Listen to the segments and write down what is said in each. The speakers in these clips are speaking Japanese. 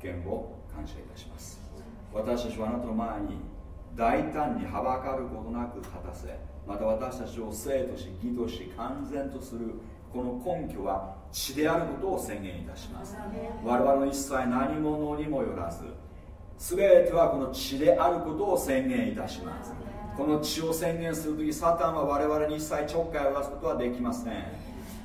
きるこの特権を感謝いたします。私たちはあなたの前に大胆にはばかることなく果たせまた私たちを生とし義とし完全とするこの根拠は血であることを宣言いたします。我々の一切何者にもよらず全てはこの血であることを宣言いたします。この血を宣言するときサタンは我々に一切ちょっかいを出すことはできません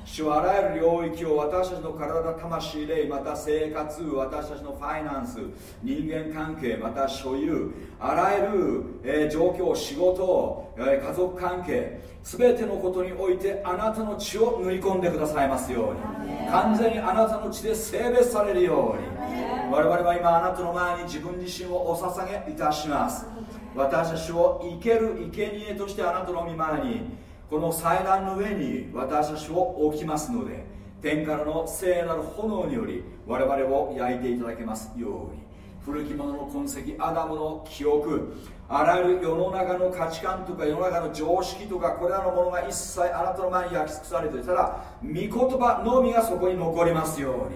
主はあらゆる領域を私たちの体魂霊また生活私たちのファイナンス人間関係また所有あらゆる、えー、状況仕事、えー、家族関係全てのことにおいてあなたの血を塗り込んでくださいますように。完全にあなたの血で性別されるように。我々は今あなたの前に自分自身をお捧げいたします。私たちを生ける生贄としてあなたの御前にこの祭壇の上に私たちを置きますので天からの聖なる炎により我々を焼いていただけますように。古き者の痕跡アダムの記憶あらゆる世の中の価値観とか世の中の常識とかこれらのものが一切あなたの前に焼き尽くされていたら御言葉のみがそこに残りますよ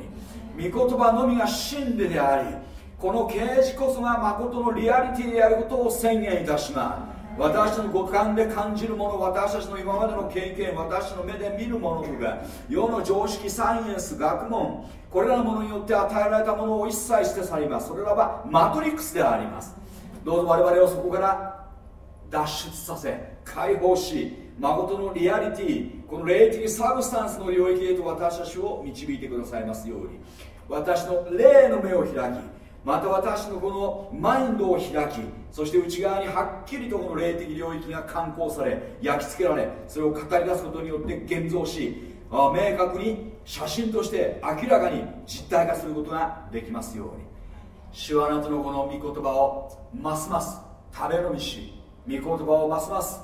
うに。御言葉のみが真理でありこの啓示こそが誠のリアリティであることを宣言いたします。私の五感で感じるもの私たちの今までの経験私の目で見るものとか世の常識サイエンス学問これらのものによって与えられたものを一切して去ります。それらはマトリックスであります。どうぞ我々をそこから脱出させ解放し誠のリアリティこの霊的サブスタンスの領域へと私たちを導いてくださいますように。私の霊の目を開きまた私のこのマインドを開きそして内側にはっきりとこの霊的領域が刊行され焼き付けられそれを語り出すことによって現像し明確に写真として明らかに実体化することができますように。主はあなたのこの御言葉をますます食べ飲みし御言葉をますます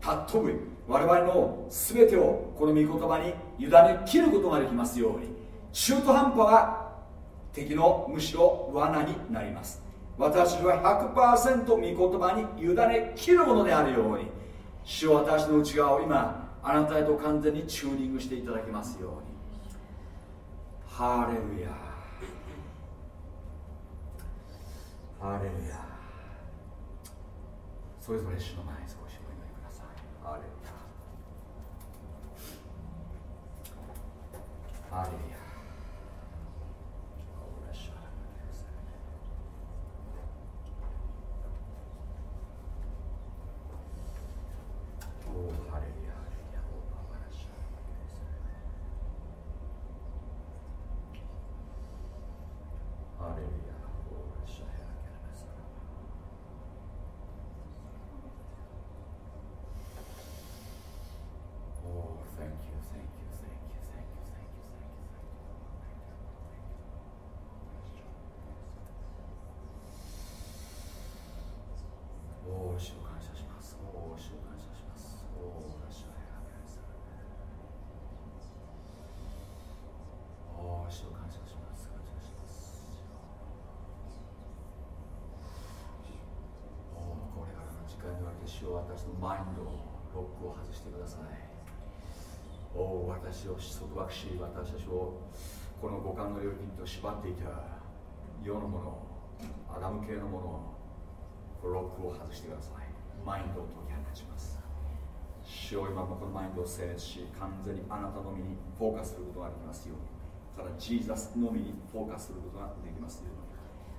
尊ぶ我々の全てをこの御言葉に委ね切ることができますように。中途半端が敵のむしろ罠になります。私は100%御言葉に委ね切るものであるように主は私の内側を今あなたへと完全にチューニングしていただきますように。ハレルヤ。ハレルヤ。それぞれ主の前に少しお祈りください。ハレルヤ。ハレルヤ Oh, hallelujah. Hallelujah. Oh, thank you, thank you, thank you, thank you, thank you, thank you, thank you. 主を私のマインドをロックを外してください。おお私を束縛し私たちをこの五感の領域と縛っていた世のものアダム系のものロックを外してください。マインドを解き放ちます。主を今もこのマインドを整列し完全にあなたのみにフォーカスすることができますように。ただジーザスのみにフォーカスすることができますように。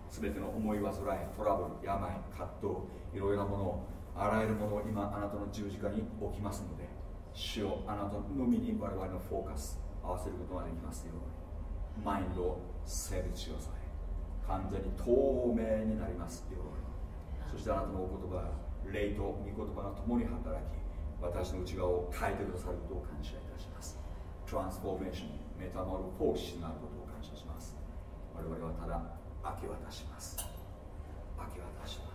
全ての思い煩いトラブル病葛藤いろいろなものをあらゆるものを今あなたの十字架に置きますので主をあなたのみに我々のフォーカス合わせることができますように。マインドを整列してください完全に透明になりますように。そしてあなたのお言葉霊と御言葉が共に働き私の内側を変えてくださることを感謝いたします。トランスフォーメーションメタモルフォーシスになることを感謝します。我々はただ明け渡します。明け渡します。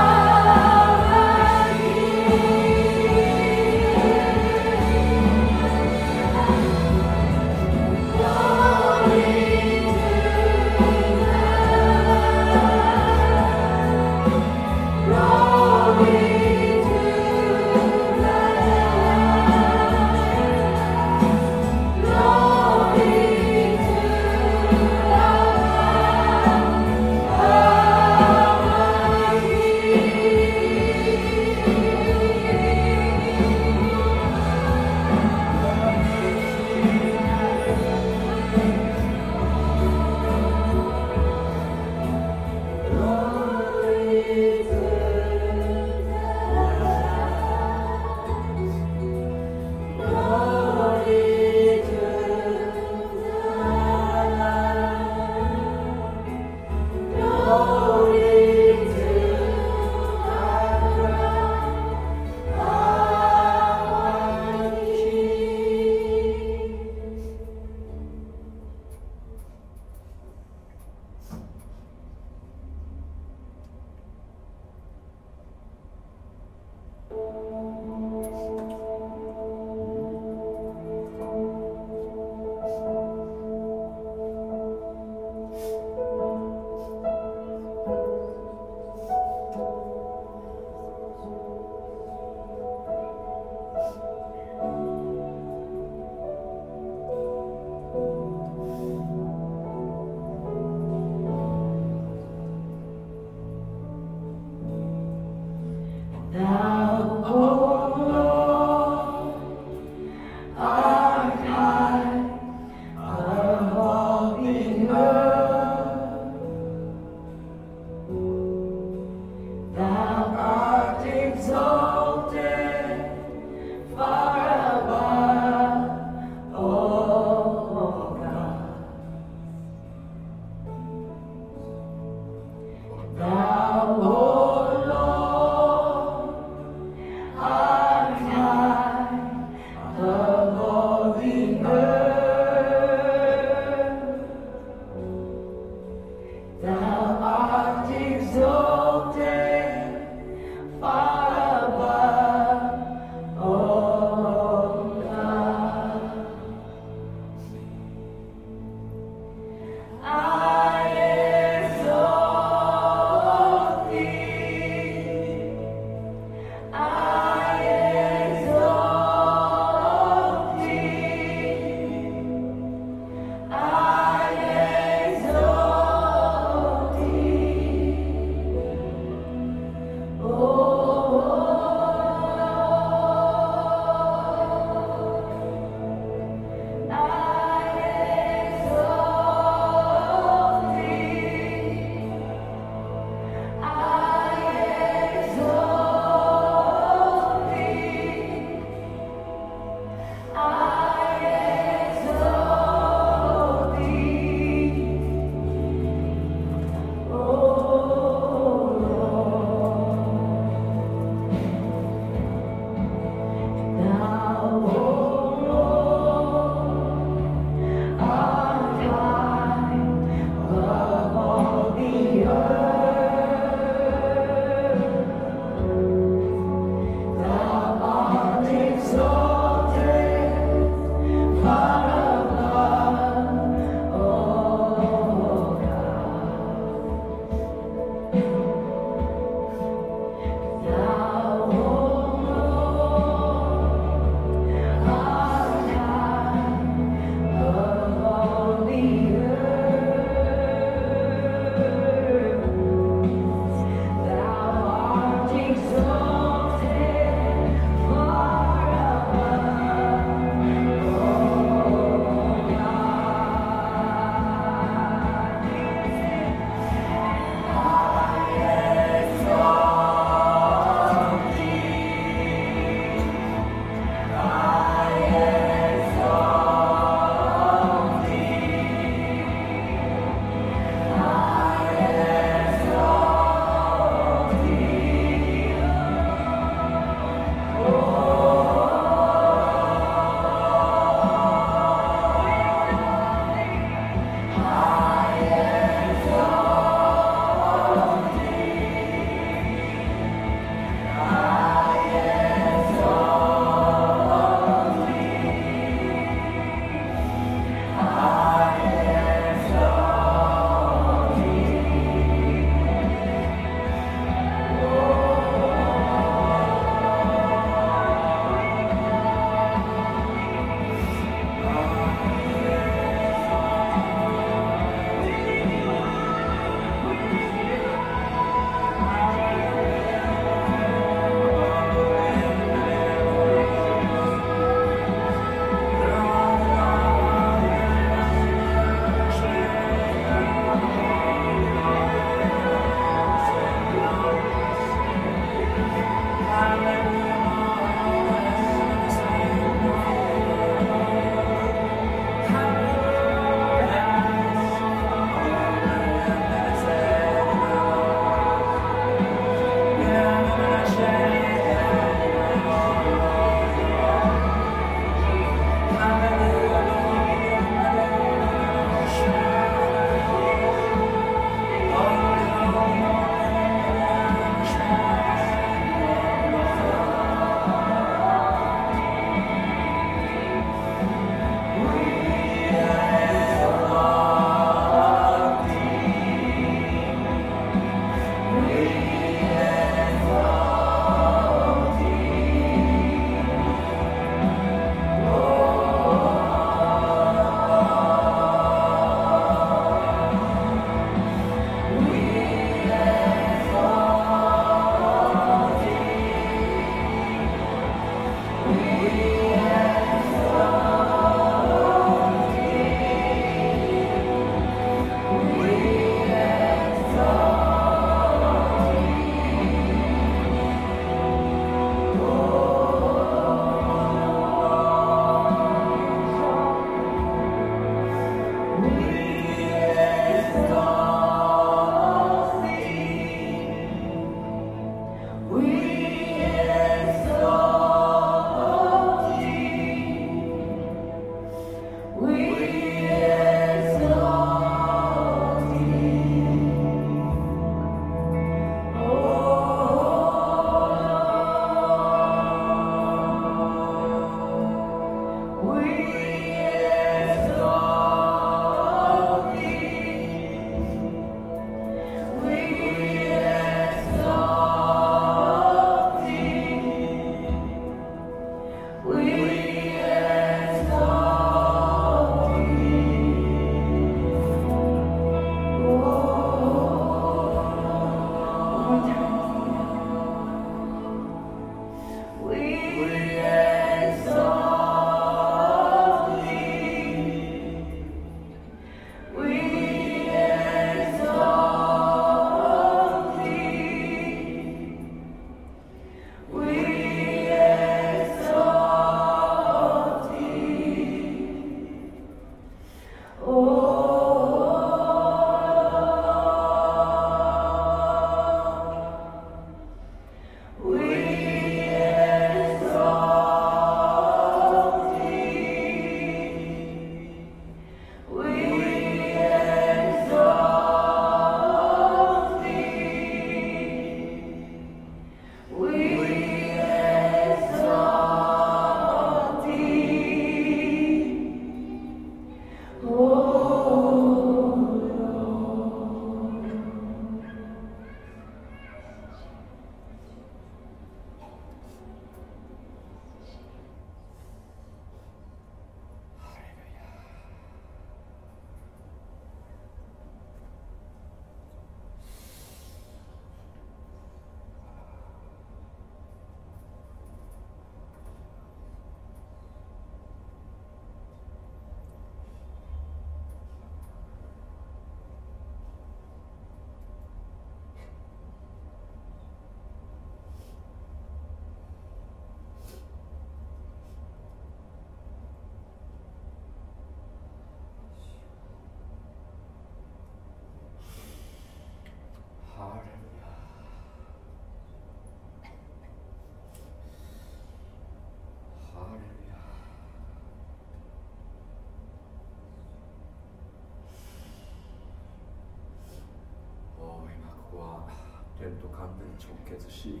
と完全に直結し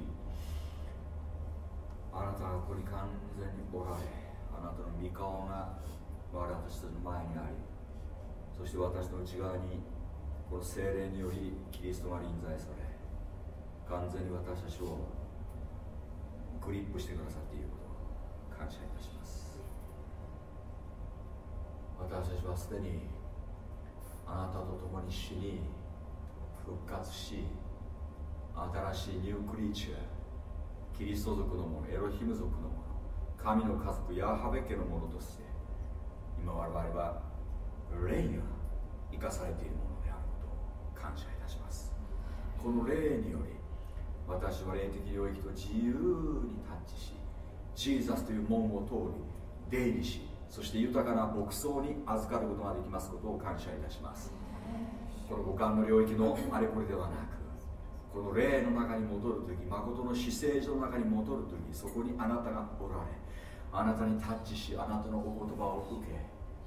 あなたがここに完全におられあなたの御顔が我々たちの前にありそして私の内側にこの精霊によりキリストが臨在され完全に私たちをグリップしてくださっていることを感謝いたします。私たちはすでにあなたと共に死に復活し新しいニュークリーチャーキリスト族のものエロヒム族のもの神の家族ヤハベ家のものとして今我々は霊が生かされているものであることを感謝いたします。この霊により私は霊的領域と自由にタッチしジーザスという門を通り出入りしそして豊かな牧草に預かることができますことを感謝いたします。この五感の領域のあれこれではなくこの霊の中に戻るとき誠の死聖所の中に戻るときそこにあなたがおられあなたにタッチしあなたのお言葉を受け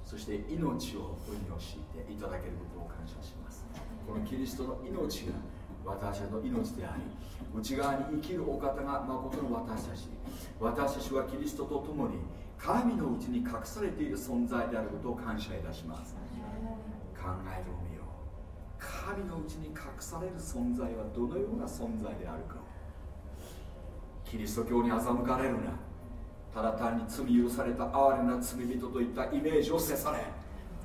そして命を分与していただけることを感謝します。このキリストの命が私たちの命であり内側に生きるお方が誠の私たち私たちはキリストと共に神のうちに隠されている存在であることを感謝いたします。考えてみよう神のうちに隠される存在はどのような存在であるかキリスト教に欺かれるな。ただ単に罪許された哀れな罪人といったイメージをせされ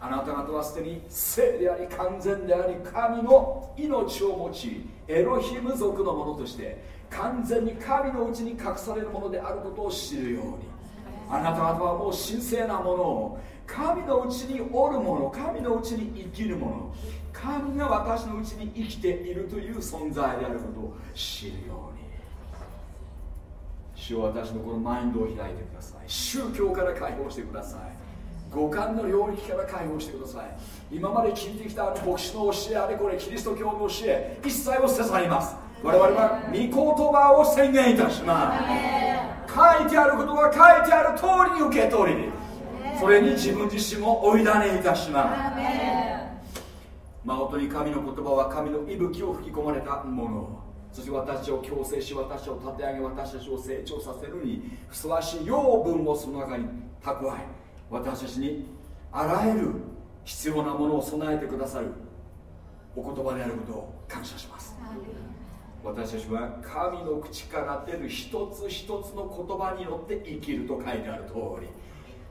あなた方はすでに聖であり完全であり神の命を持ちエロヒム族のものとして完全に神のうちに隠されるものであることを知るように。あなた方はもう神聖なものを神のうちにおるもの神のうちに生きるもの神が私のうちに生きているという存在であることを知るように。主を私のこのマインドを開いてください。宗教から解放してください。五感の領域から解放してください。今まで聞いてきた牧師の教えあれこれキリスト教の教え一切を捨て去ります。我々は御言葉を宣言いたします。書いてあることが書いてある通りに受け取りそれに自分自身もおいだねいたします。誠に神の言葉は神の息吹を吹き込まれたもの。そして私を強制し私を立て上げ私たちを成長させるにふさわしい養分をその中に蓄え私たちにあらゆる必要なものを備えてくださるお言葉であることを感謝します私たちは神の口から出る一つ一つの言葉によって生きると書いてある通り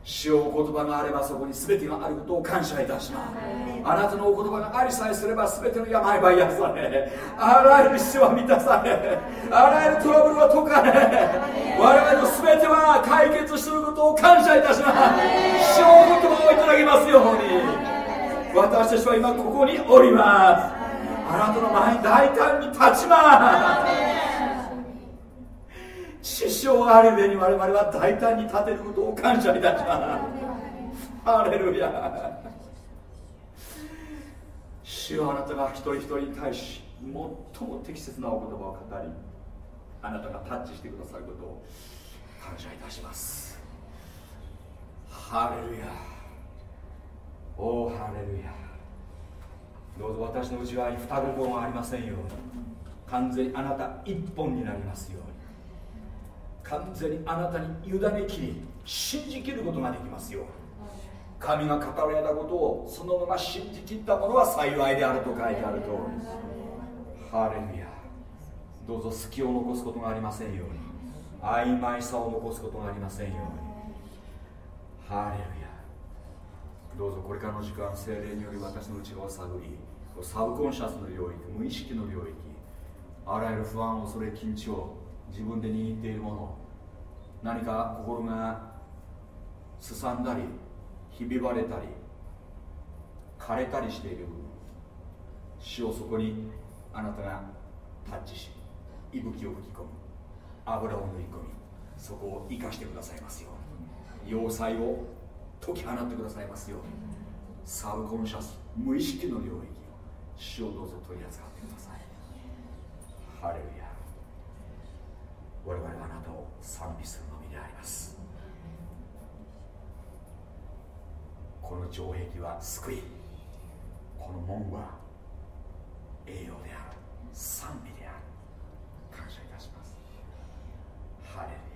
主を言葉があればそこに全てがあることを感謝いたします。あなたのお言葉がありさえすれば全ての病は癒されあらゆる必要は満たされあらゆるトラブルは解かれ我々の全ては解決することを感謝いたします。主を言葉をいただきますように。私たちは今ここにおりますあなたの前に大胆に立ちます師匠ある上に我々は大胆に立てることを感謝いたします。ハレルヤ。主よあなたが一人一人に対し最も適切なお言葉を語りあなたがタッチしてくださることを感謝いたします。ハレルヤ。おおハレルヤ。どうぞ私の内側に双子がありませんように。完全にあなた一本になりますように。完全にあなたに委ねきり信じきることができますよ神が語られたことをそのまま信じきったものは幸いであると書いてあるとハレルヤ。どうぞ隙を残すことがありませんように。曖昧さを残すことがありませんように。ハレルヤ。どうぞこれからの時間精霊により私の内側を探りサブコンシャスの領域無意識の領域あらゆる不安恐れ緊張自分で握っているもの何か心がすさんだりひび割れたり枯れたりしている死をそこにあなたがタッチし息吹を吹き込む。油を塗り込みそこを生かしてくださいますよ要塞を解き放ってくださいますよサブコンシャス無意識の領域。主をどうぞ取り扱ってください。ハレルヤ。我々はあなたを賛美するのみであります。この城壁は救い。この門は栄養である。賛美である。感謝いたします。ハレルヤ。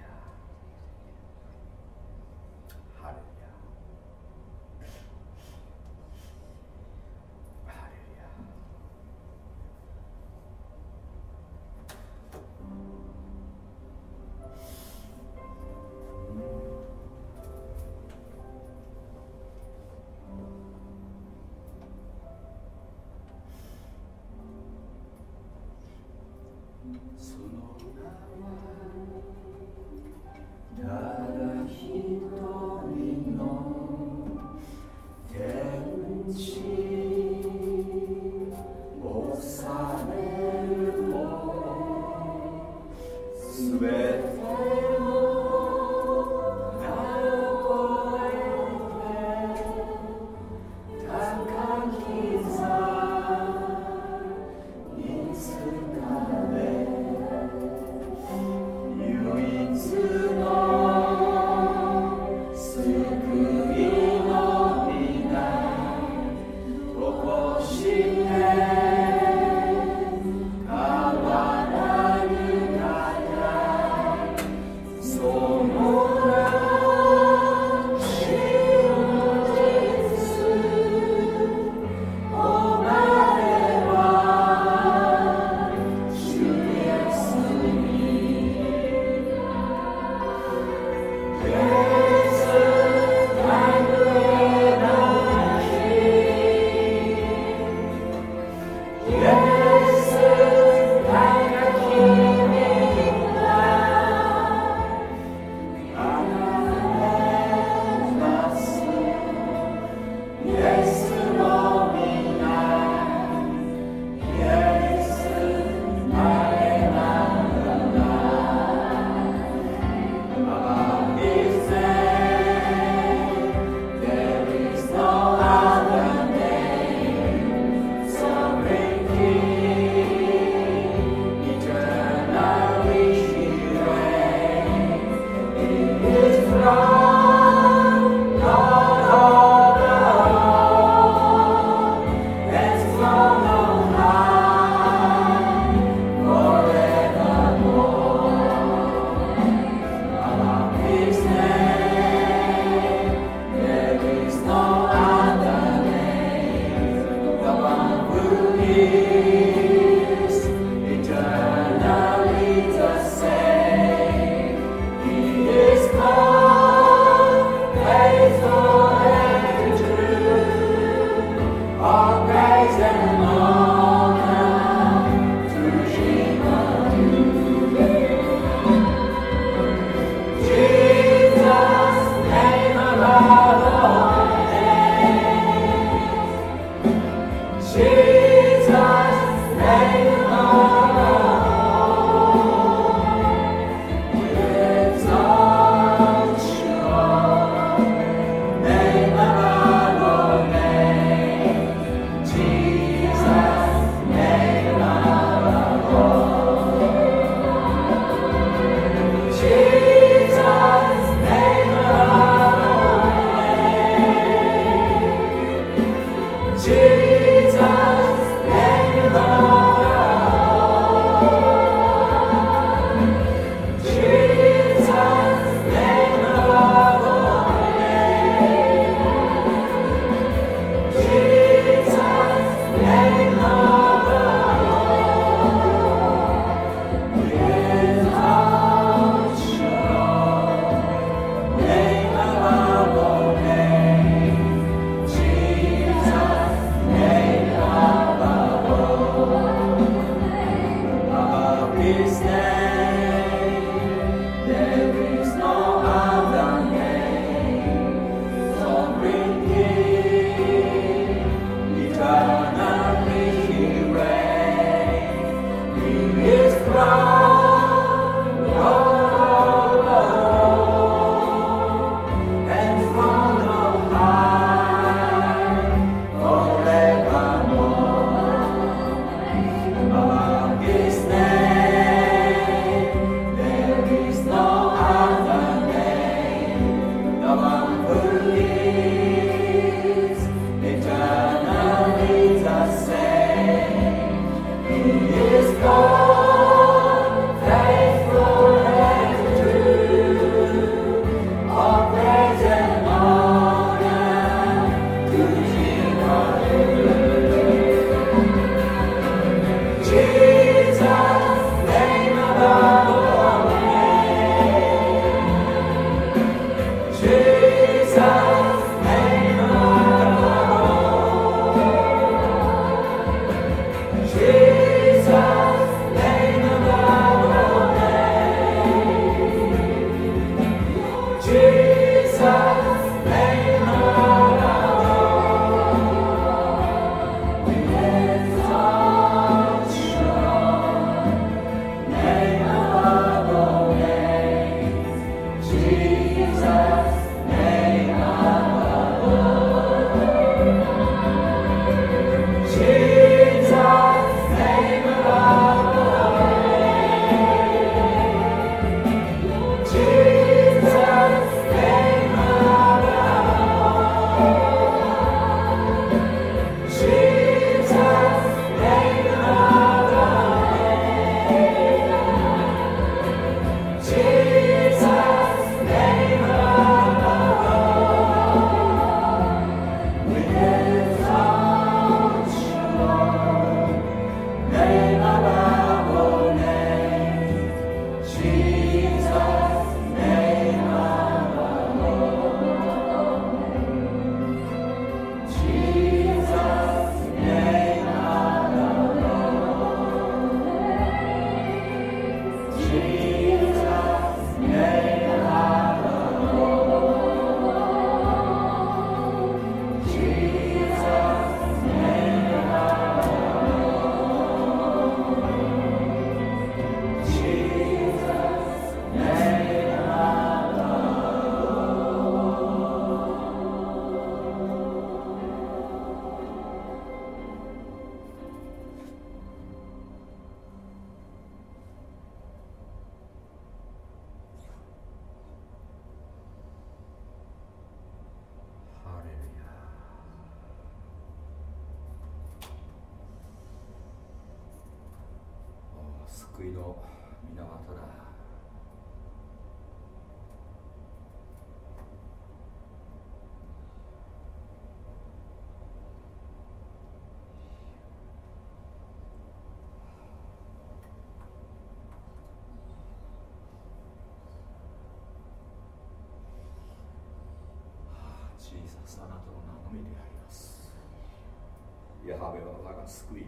救い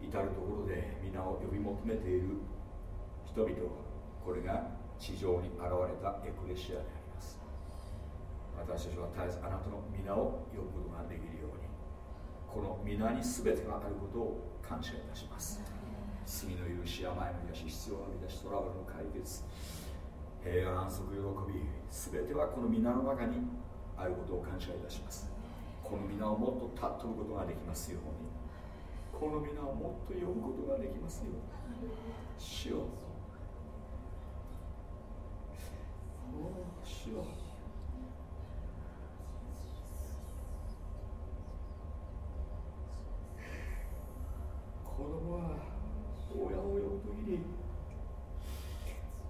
至る所で皆を呼び求めている人々これが地上に現れたエクレシアであります。私たちは絶えずあなたの皆を呼ぶことができるようにこの皆に全てがあることを感謝いたします。罪の許し病の癒し必要な満たしトラブルの解決平安安息喜び全てはこの皆の中にあることを感謝いたします。この皆をもっと尊ぶことができますように。この皆をもっと呼ぶことができますように。主よ主よ子供は親を呼ぶときに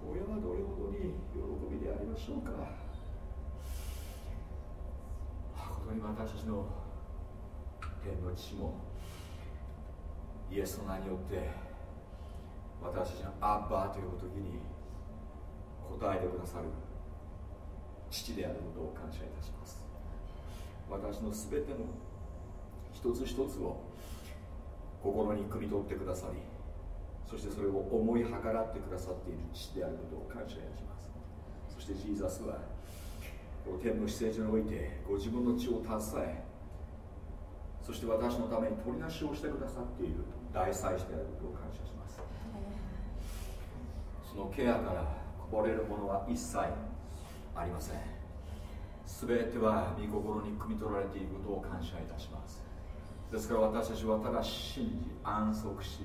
親はどれほどに喜びでありましょうか当に私たちの天の父もイエスの名によって私たちのアッバーという時に答えてくださる。父であることを感謝いたします。私の全ての一つ一つを心に汲み取ってくださりそしてそれを思い計らってくださっている父であることを感謝いたします。そしてジーザスは天の施設においてご自分の血を携えそして私のために取りなしをしてくださっている大祭司であることを感謝します。そのケアからこぼれるものは一切ありません。全ては御心に汲み取られていることを感謝いたします。ですから私たちはただ信じ安息し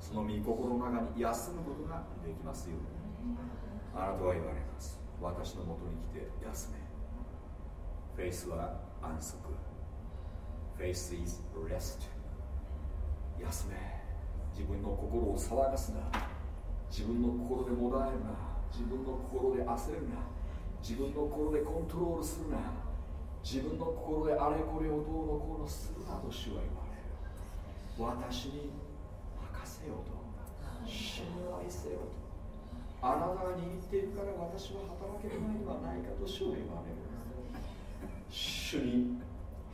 その御心の中に休むことができますように。あなたは言われます。私のもとに来て休め。フェイスは安息。フェイス is rest 休め。自分の心を騒がすな。自分の心でもだえるな。自分の心で焦るな。自分の心でコントロールするな。自分の心であれこれをどうのこうのするなと主は言われる。私に任せようと。信頼せよと。あなたが握っているから私は働けないではないかと主は言われる。主に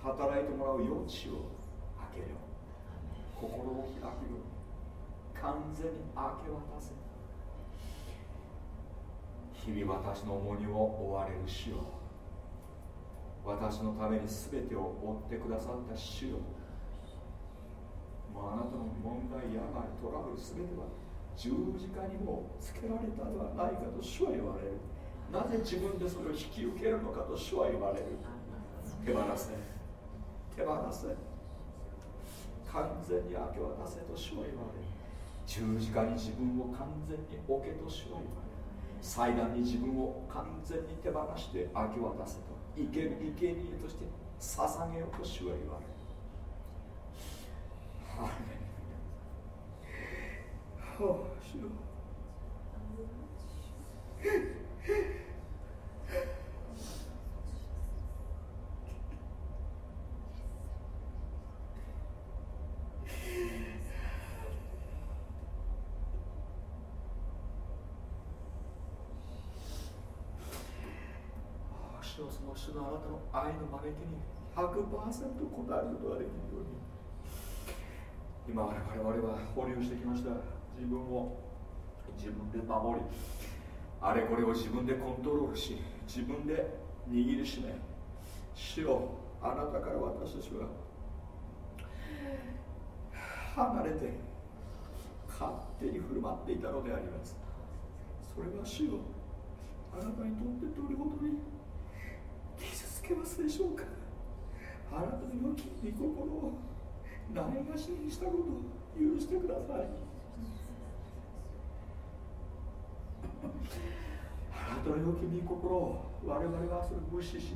働いてもらう余地を開けよ心を開くよ完全に明け渡せ。日々私の重荷を追われる主よ。私のために全てを追ってくださった主よ。もうあなたの問題病トラブル全ては十字架にもつけられたではないかと主は言われる。なぜ自分でそれを引き受けるのかと主は言われる。手放せ。手放せ。完全に明け渡せと主は言われ。る十字架に自分を完全に置けと主は言われ。る祭壇に自分を完全に手放して明け渡せと。生ける生贄として捧げようと主は言われ。るハレルヤ。はあ主よ主のあなたの愛の招きに100%応えることができるように。今我々は保留してきました。自分を自分で守りあれこれを自分でコントロールし自分で握りしめ主よあなたから私たちは離れて勝手に振る舞っていたのであります。それは主よあなたにとってどれほどにけますでしょうかあなたの良き御心をないがしにしたことを許してください。あなたの良き御心を我々はそれ無視し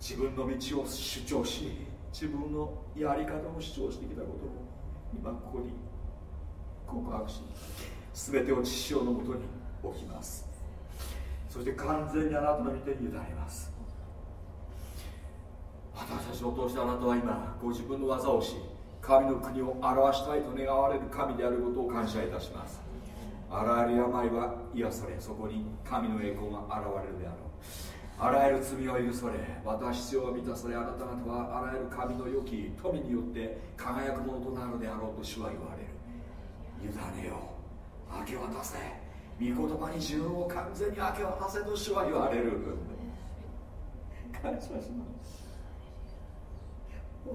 自分の道を主張し自分のやり方を主張してきたことを今ここに告白し全てを父親のもとに置きます。そして完全にあなたの御手に委ねます。私たちを通してあなたは今ご自分の技をし神の国を表したいと願われる神であることを感謝いたします。あらゆる病は癒されそこに神の栄光が現れるであろう。あらゆる罪を許されまた必要を満たされあなた方はあらゆる神の良き富によって輝くものとなるであろうと主は言われる。委ねよう明け渡せ。御言葉に自分を完全に明け渡せと主は言われる。感謝します。ハ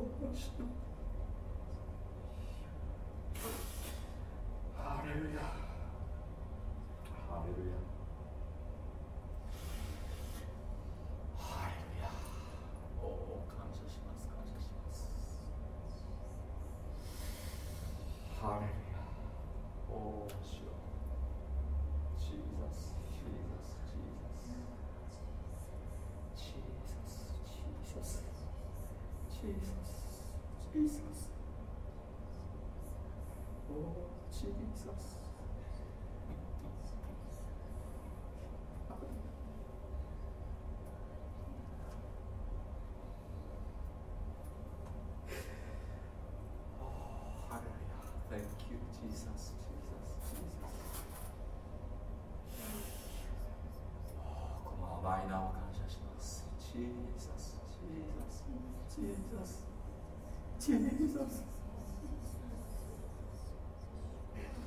レルヤハレルヤハレルヤおお感謝します感謝します。ハレルヤおお Jesus, Jesus, Jesus. Jesus.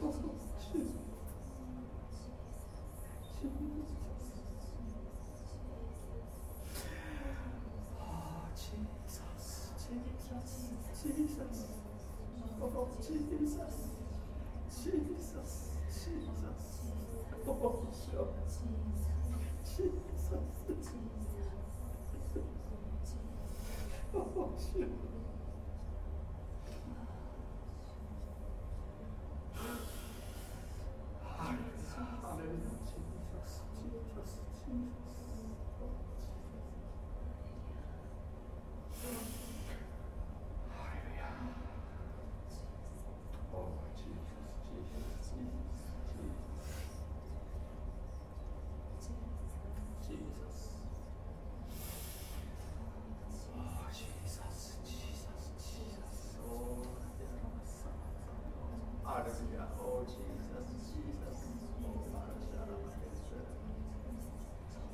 Oh, Jesus. Oh, Jesus. Jesus. Jesus. Oh, Jesus. Jesus. Jesus. Oh, sure. Jesus. Oh, sure. Hallelujah. Jesus, Jesus, Jesus. Hallelujah. Oh, Jesus, Jesus, Jesus, Jesus. Jesus. Oh, Jesus, Jesus, Jesus. Oh, Hallelujah. Oh, Jesus, Jesus.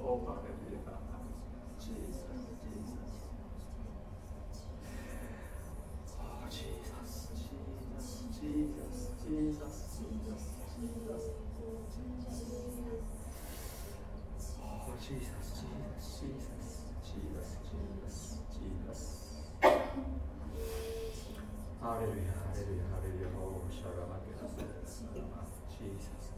Oh, Hallelujah. Jesus, Jesus. Oh, Jesus, Jesus, Jesus, Jesus, Jesus, Jesus. Oh, Jesus, Jesus, Jesus,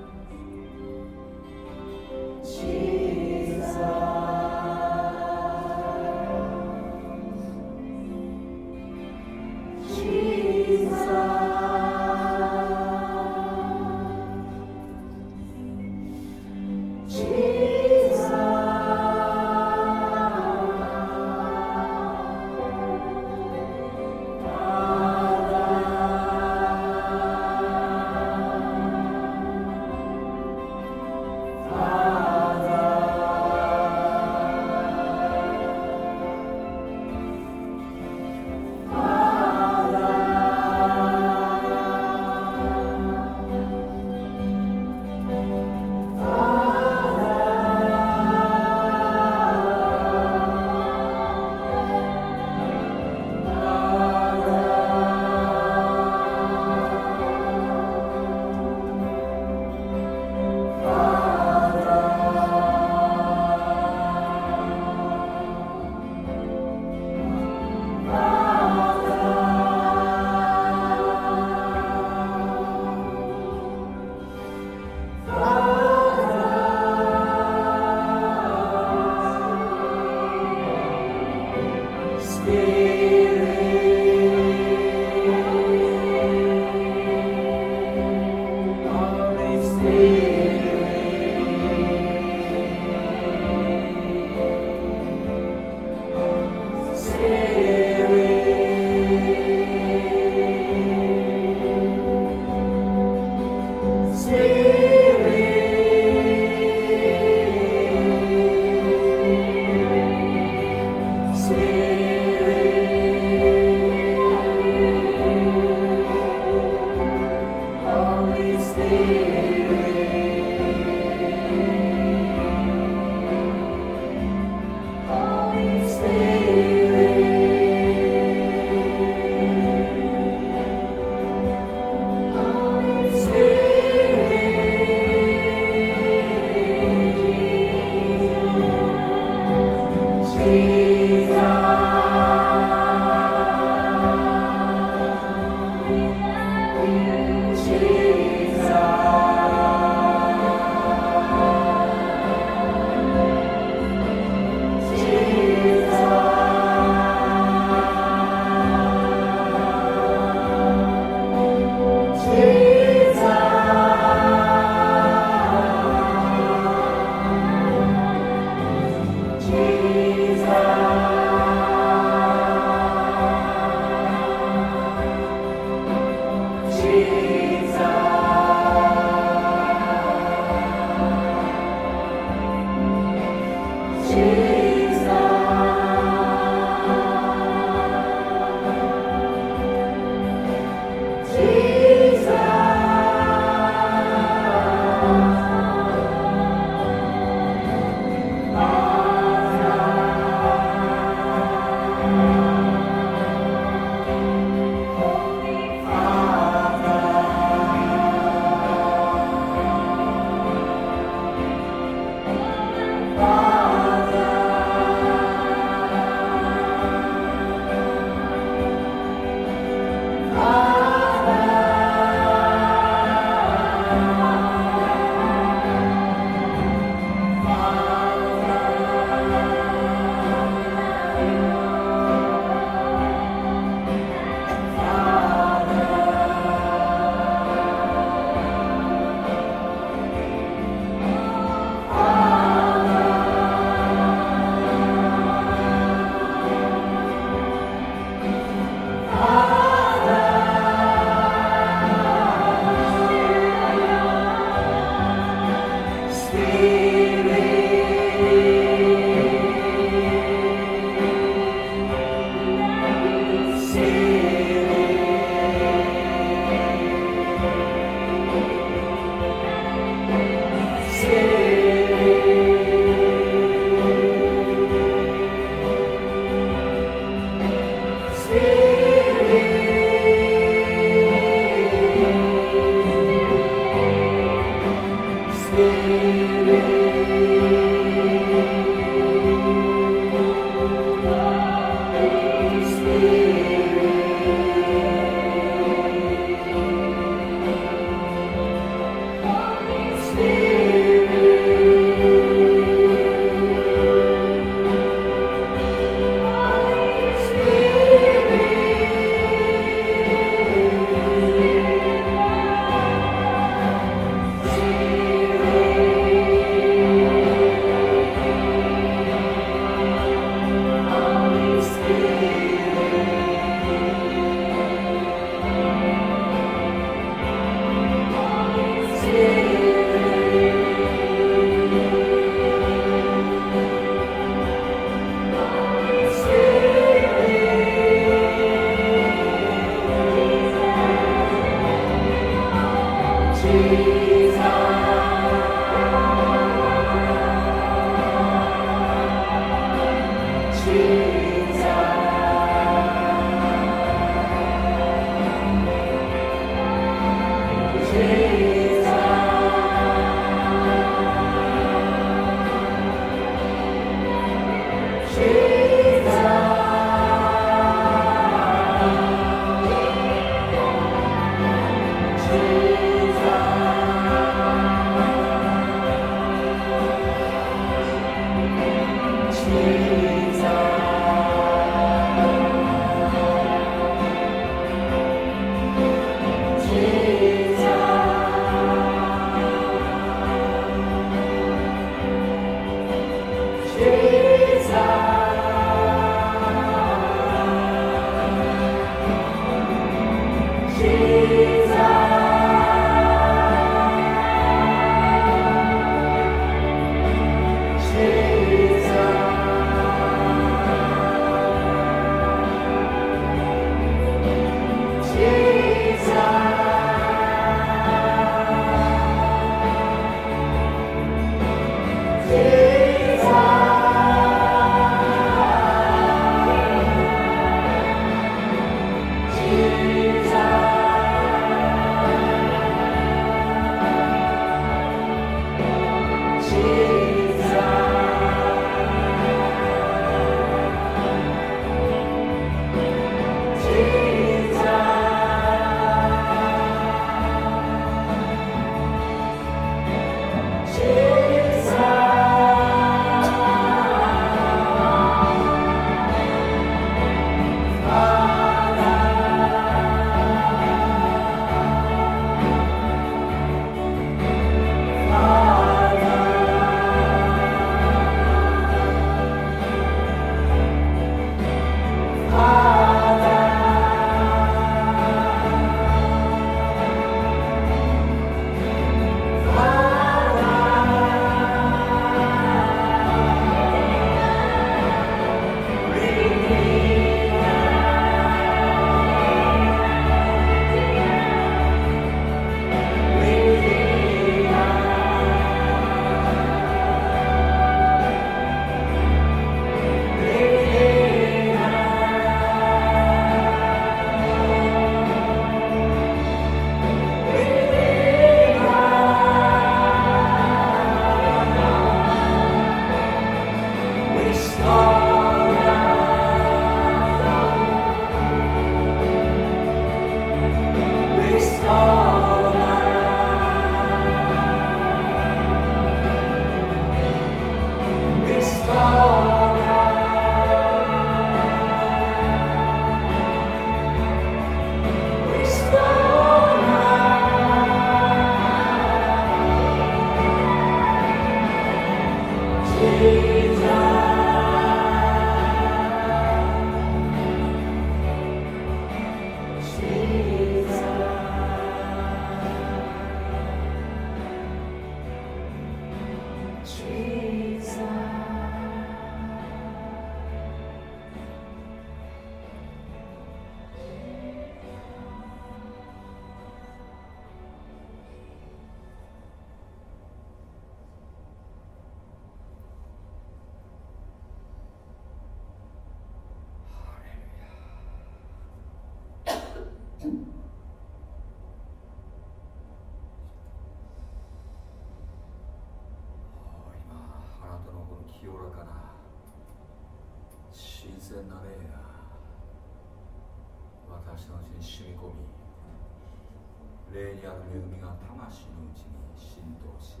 霊にある恵みが魂のうちに浸透し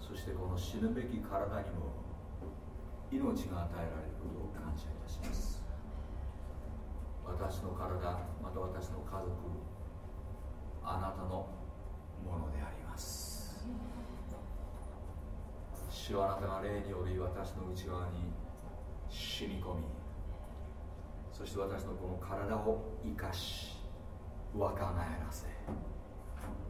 そしてこの死ぬべき体にも命が与えられることを感謝いたします。私の体また私の家族あなたのものであります。主はあなたが霊により私の内側に染み込みそして私のこの体を生かし若返らせ。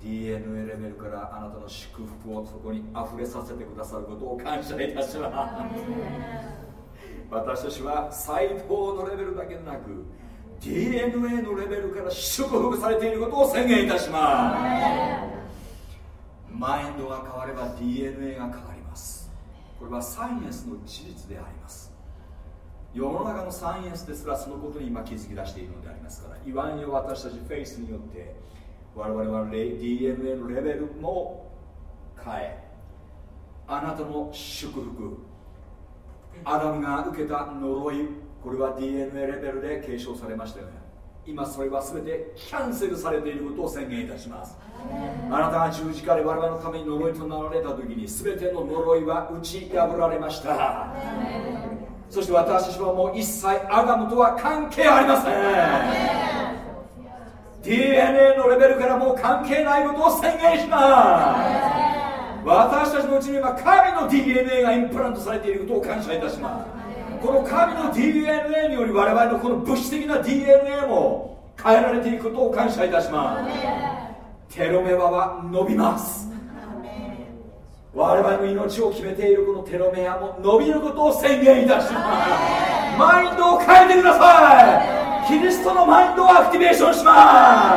DNA レベルからあなたの祝福をそこに溢れさせてくださることを感謝いたします。私たちは細胞のレベルだけでなく DNA のレベルから祝福されていることを宣言いたします。マインドが変われば DNA が変わります。これはサイエンスの事実であります世の中のサイエンスですらそのことに今気づき出しているのでありますからいわんよ私たちフェイスによって我々は DNA のレベルも変えあなたの祝福アダムが受けた呪いこれは DNA レベルで継承されましたよね。今それは全てキャンセルされていることを宣言いたします。あなたが十字架で我々のために呪いとなられた時に全ての呪いは打ち破られましたそして私たちはもう一切アダムとは関係ありません。DNA のレベルからもう関係ないことを宣言します私たちのうちには神の DNA がインプラントされていることを感謝いたします。この神の DNA により我々のこの物質的な DNA も変えられていくことを感謝いたします。テロメバは伸びます。我々の命を決めているこのテロメアも伸びることを宣言いたします。マインドを変えてくださいキリストのマインドをアクティベーションしま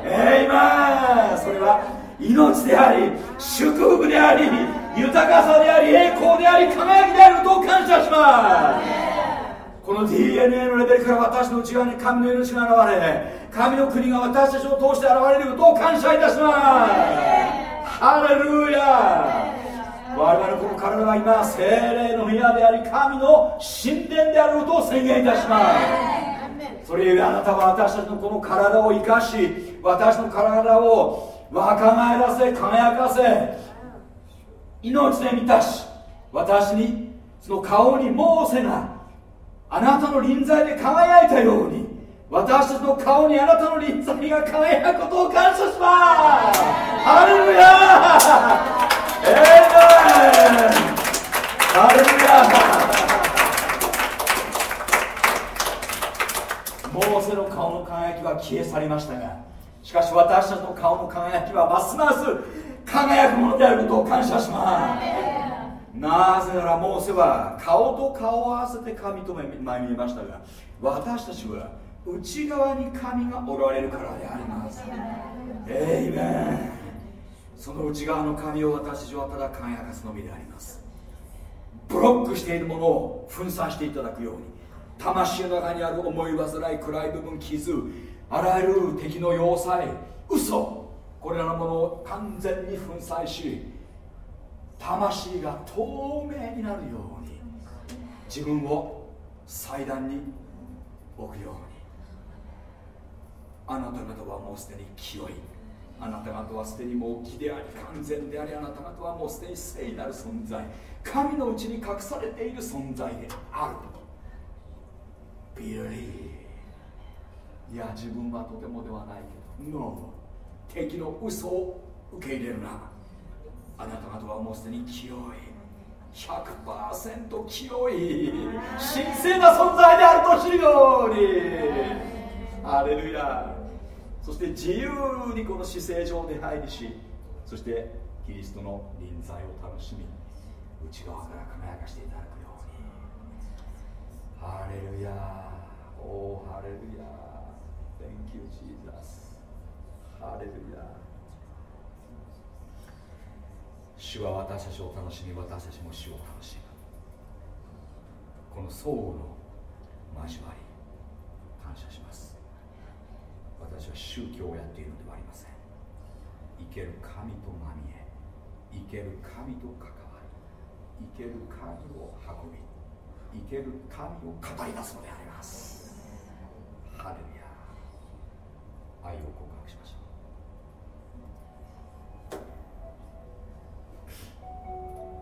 す。えいまそれは命であり祝福であり豊かさであり栄光であり輝きであることを感謝します。この DNA のレベルから私の内側に神の命が現れ神の国が私たちを通して現れることを感謝いたします。ハレルヤ我々のこの体は今精霊の部屋であり神の神殿であることを宣言いたします。それゆえあなたは私たちのこの体を生かし私の体を若返らせ輝かせ命で満たし私にその顔にモーセがあなたの臨在で輝いたように私たちの顔にあなたの臨在が輝くことを感謝します。ハレルヤエイメン。ハレルヤモーセの顔の輝きは消え去りましたがしかし私たちの顔の輝きはますます輝くものであることを感謝します。なぜならモーセは顔と顔を合わせて神と前見えましたが私たちは内側に神がおられるからであります。エイメンその内側の神を私たちはただ輝かすのみであります。ブロックしているものを粉砕していただくように魂の中にある思い煩い暗い部分傷あらゆる敵の要塞嘘これらのものを完全に粉砕し魂が透明になるように自分を祭壇に置くように。あなた方はもうすでに清いあなた方はすでにもう義であり完全でありあなた方はもうすでに聖なる存在神のうちに隠されている存在であるビリーいや自分はとてもではないけど No 敵の嘘を受け入れるなあなた方はもうす。でに清い100%清い神聖な存在であると知るようにアレルヤそして自由にこの姿勢上で入りしそしてキリストの臨在を楽しみ内側から輝かしていただくように。ハレルヤおーハレルヤ Thank you Jesus ハレルヤ主は私たちを楽しみ私たちも主を楽しむ。この相互の交わり。私は宗教をやっているのではありません。生ける神とまみえ生ける神と関わり生ける神を運び生ける神を語り出すのであります。ハレルヤ。愛を告白しましょう。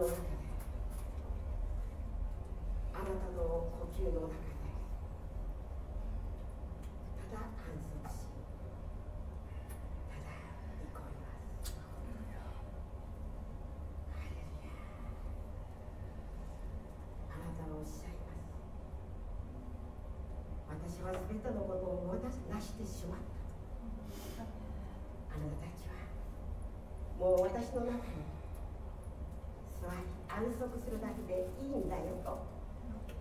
の中であなたの呼吸の中でただ安息しただ憩いますあなたはおっしゃいます私は全てのことを思い出しなしてしまったあなたたちはもう私の中に安息するだけでいいんだよと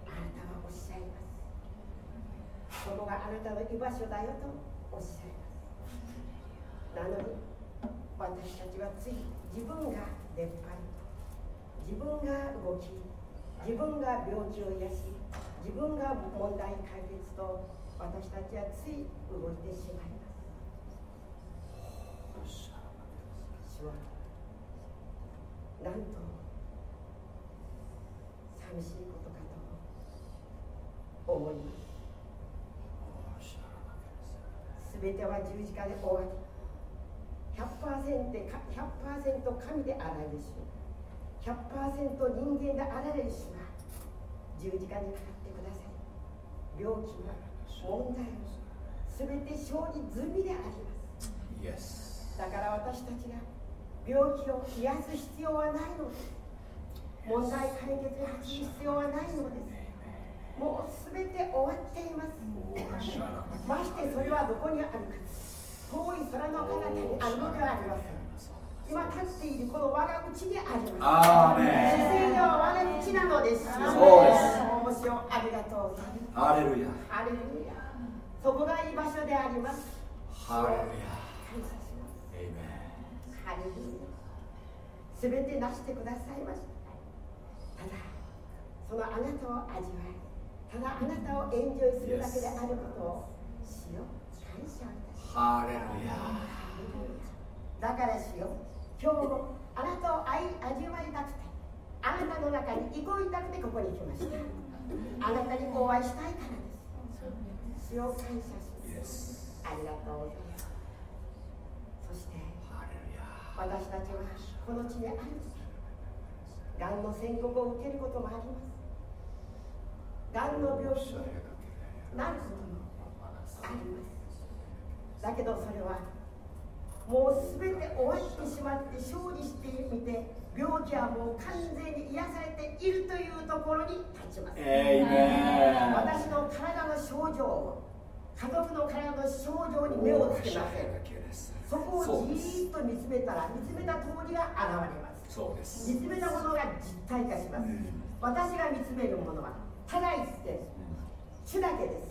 あなたはおっしゃいます。ここがあなたの居場所だよとおっしゃいます。なのに私たちはつい自分が出っ張り自分が動き自分が病気を癒し自分が問題解決と私たちはつい動いてしまいます。なんと寂しいことかと思います全ては十字架で終わり 100%, 100神であられる主100%人間であられる主が十字架にかかってください病気は問題も全て勝利済みでありますだから私たちが病気を癒す必要はないのです。問題解決に走る必要はないのです。もう全て終わっています。ましてそれはどこにあるか。遠い空の彼方にあるのではありません今立っているこの我が内にあります。姿勢では我が内なのです。そうです。おありがとうございます。ハレルヤハレルヤそこが居場所であります。ハレルヤす。べてなしてくださいましたそのあなたを味わいただあなたをエンジョイするだけであることをしよ感謝をいたします。ハレルヤだからしよ今日もあなたを愛味わいたくてあなたの中に憩いたくてここに来ました。あなたにお会いしたいからです。主を感謝します。ありがとうございます。そして私たちはこの地にあるがんの宣告を受けることもありますがんの病気になることもあります。だけどそれはもう全て終わってしまって勝利してみて病気はもう完全に癒されているというところに立ちます。私の体の症状を家族の体の症状に目をつけません。そこをじーっと見つめたら見つめた通りが現れます。そうです。見つめたものが実体化します、私が見つめるものはただ一点主だけです。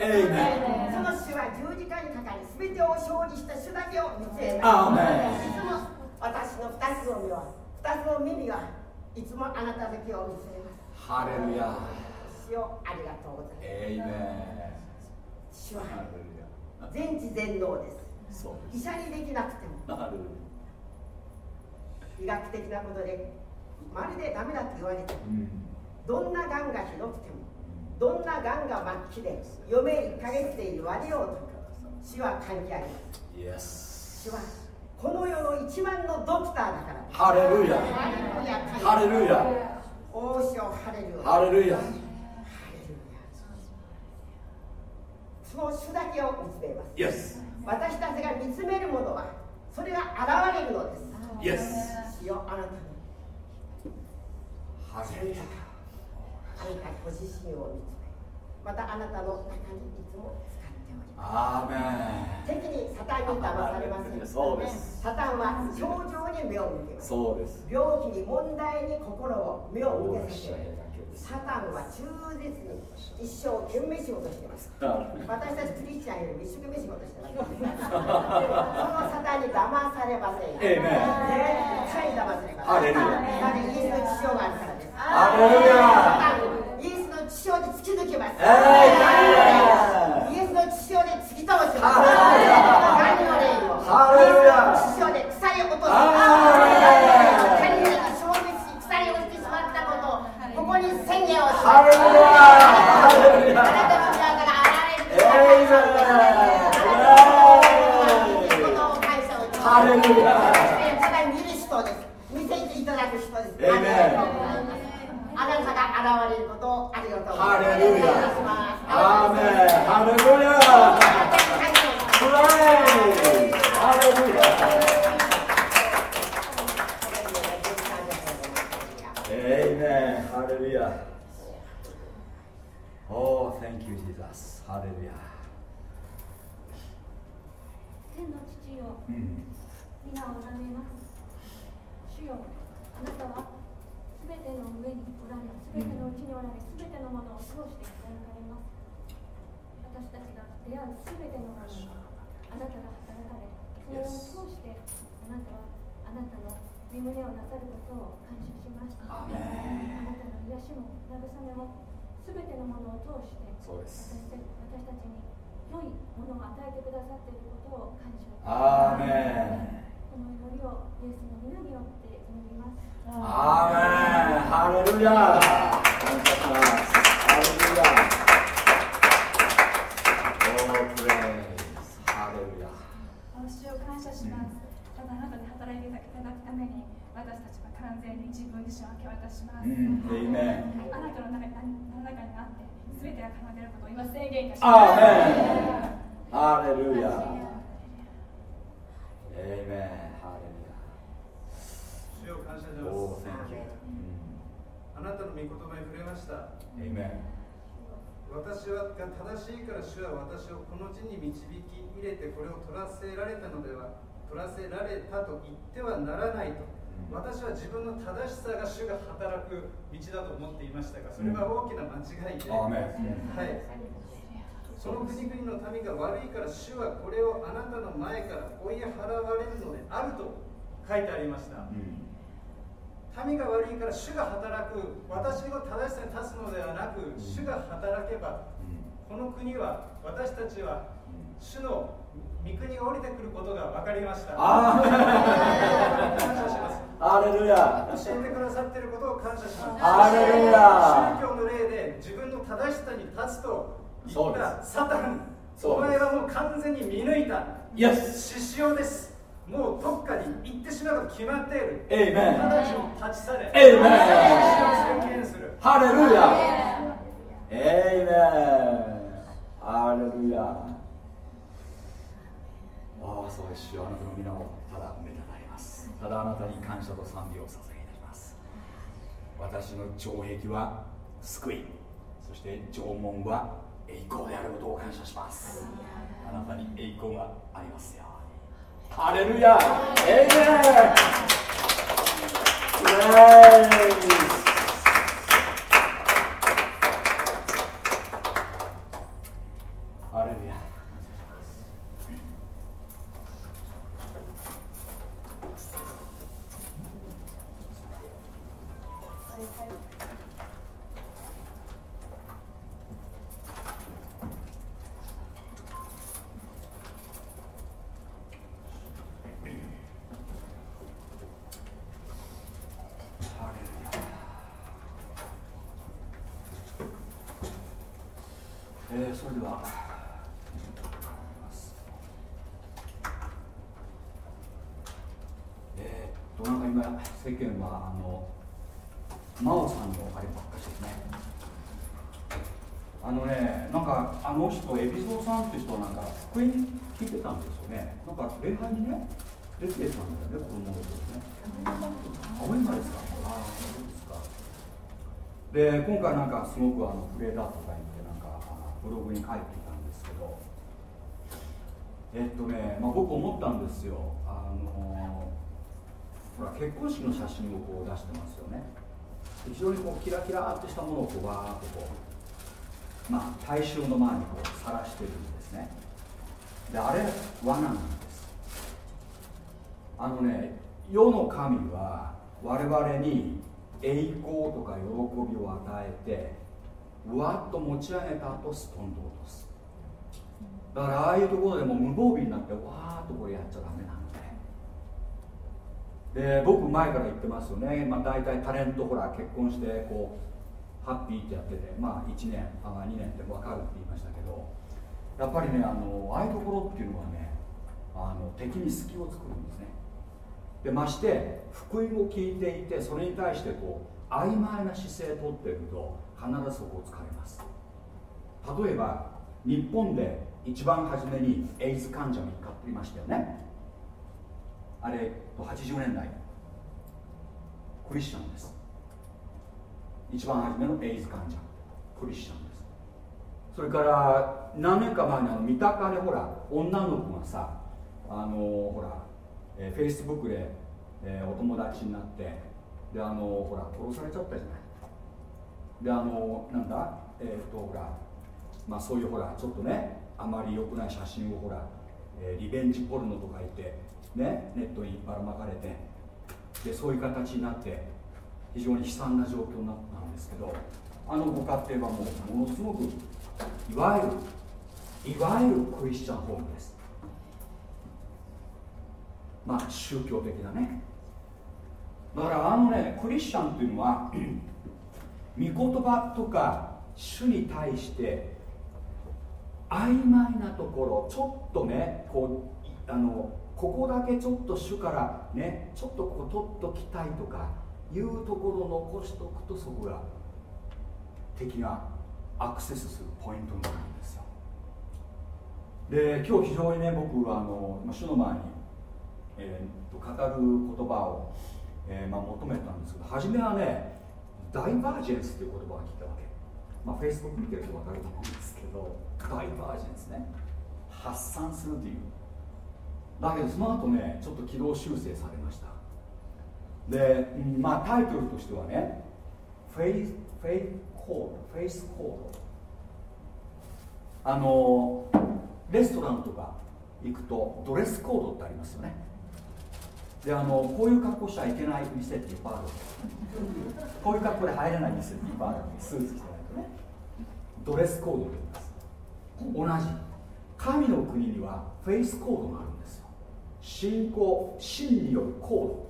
その主は十字架にかかり、すべてを勝利した主だけを見つめます。いつも私の二つの目は、二つの耳はいつもあなただけを見つめます。ハレルヤ。主よありがとうございます。主は全知全能です。医者にできなくても、医学的なことでまるでダメだと言われても、どんながんがひどくても、どんながんが末期で余命1ヶ月で言われようと主は関係あります。主はこの世の一番のドクターだから。ハレルヤ。ハレルヤ。王将ハレルヤ。ハレルヤ。その主だけを見つめます。Yes 私たちが見つめるものはそれが現れるのです。Yes 主よあなたに。ハレルヤあなたご自身を見つめまたあなたの中にいつも使っております。アーメン敵にサタンに騙されません。そうですサタンは症状に目を向けます。そうです病気に問題に心を目を向けさせる。サタンは忠実に一生懸命仕事しています。私たちクリスチャンよりも一生懸命仕事してます。そのサタンに騙されません。絶対騙されません。なぜイエスの血潮があるからです。ハレルヤイエスの血潮で突き抜けます。エイエスの血潮で突き倒します。神の霊を？イエスの血潮で腐り落とす。ハレハレルヤハレルヤハレルヤいいハレルヤーハレルヤハレルヤ Oh, thank you, Jesus. Hallelujah. 天の父よ、うん皆を拝みます。主よ、あなたはすべての上におられ、すべてのうちにおられ、すべてのものを通して働かれます。私たちが出会うすべてのものにあなたが働かれ、それを通してあなたはあなたの身胸をなさることを感謝します。あアーメンなたの癒しも慰めもすべてのものを通してそうです。私た私たちに良いものを与えてくださっていることを感謝。アーメン。この祈りをイエスの皆によって祈ります。アーメン。ハレルヤ。感謝します。ハレルヤ。Oh, ハレルヤ主を感謝します。ただあなたで働いていただくために私たちは完全に自分自身を明け渡します。うん、あなたの中にの中にあって全てが奏でることを今宣言いたします。アーメンハレルヤエイメンハレルヤ主を感謝します。Oh, あなたの御言葉に触れました。エイメン私はが正しいから主は私をこの地に導き入れてこれを取らせられたのでは取らせられたと言ってはならないと私は自分の正しさが主が働く道だと思っていましたがそれは大きな間違いで、はい、その国々の民が悪いから主はこれをあなたの前から追い払われるのであると書いてありました、うん。民が悪いから主が働く私の正しさに立つのではなく主が働けばこの国は私たちは主の御国が降りてくることが分かりました。感謝しますハレルヤ教えてくださっていることを感謝します。ハレルヤ宗教の例で自分の正しさに立つと言ったサタン。お前はもう完全に見抜いた。獅子王です。もうどっかに行ってしまうと決まっている。エイメン直ちに立ち去れ。エイメン宣言する。ハレルヤエイメンハレルヤああそうです主よ。あなたの皆をただめでたただあなたに感謝と賛美を捧げいたします。私の城壁は救いそして縄文は栄光であることを感謝します。あなたに栄光がありますように。ハレルヤエイメンプレイスハレルヤハレルヤえー、それではえーっとなんか今世間はあの真央さんのあればっかしですねあのねなんかあの人海老蔵さんっていう人はなんか福音聞いてたんですよねなんか礼拝にね出てたんだよね子供の頃ね。あ今ですか？あそうですか。で今回なんかすごくあの触れたとか言ってなんかブログに書いていたんですけど。えっとね、まあ、僕思ったんですよ。あのほら結婚式の写真をこう出してますよね。非常にこうキラキラっとしたものをこうバーっとこうまあ大衆の前にこう晒してるんですね。であれ罠なんですあのね世の神は我々に栄光とか喜びを与えてうわっと持ち上げた後ストンと落とす。だからああいうところでも無防備になってわーっとこれやっちゃダメなのでで僕前から言ってますよね、まあ、大体タレントほら結婚してこうハッピーってやっててまあ1年あ2年って分かるって言いましたけどやっぱりねあのああいうところっていうのはねあの敵に隙を作るんですね。でまして福音を聞いていてそれに対してこう曖昧な姿勢をとっていると必ずそこを突かれます。例えば日本で一番初めにエイズ患者見つかっていましたよね。あれ80年代。クリスチャンです。一番初めのエイズ患者。クリスチャンです。それから何年か前にあの三鷹でほら女の子がさあのほら、えー、フェイスブックで、えー、お友達になってであのほら殺されちゃったじゃない。であのなんだえっ、とほらまあそういうほらちょっとねあまり良くない写真をほら、えー、リベンジポルノとか言ってねネットにばらまかれてでそういう形になって非常に悲惨な状況になったんですけどあのご家庭はもうものすごくいわゆるいわゆるクリスチャンホームです。まあ宗教的なね。だからあのねクリスチャンっていうのは 御言葉とか主に対して曖昧なところちょっとねこうあのここだけちょっと主からねちょっとここ取っときたいとかいうところ残しておくとそこが敵がアクセスするポイントになるんですよ。で今日非常にね僕はあの主の前に、えー、と語る言葉を、えーまあ、求めたんですけど初めはねダイバージェンスという言葉が聞いたわけ。まあフェイスブック見てると分かると思うんですけどダイバージェンスね。発散するという。だけどその後ねちょっと軌道修正されました。で、まあ、タイトルとしてはね Faith faith code faith code あのレストランとか行くとドレスコードってありますよね。であのこういう格好しちゃいけない店っていっぱいあるこういう格好で入れない店っていっぱいあるスーツ着てないとねドレスコードって言います。同じ。神の国にはフェイスコードがあるんですよ。信仰真によるコ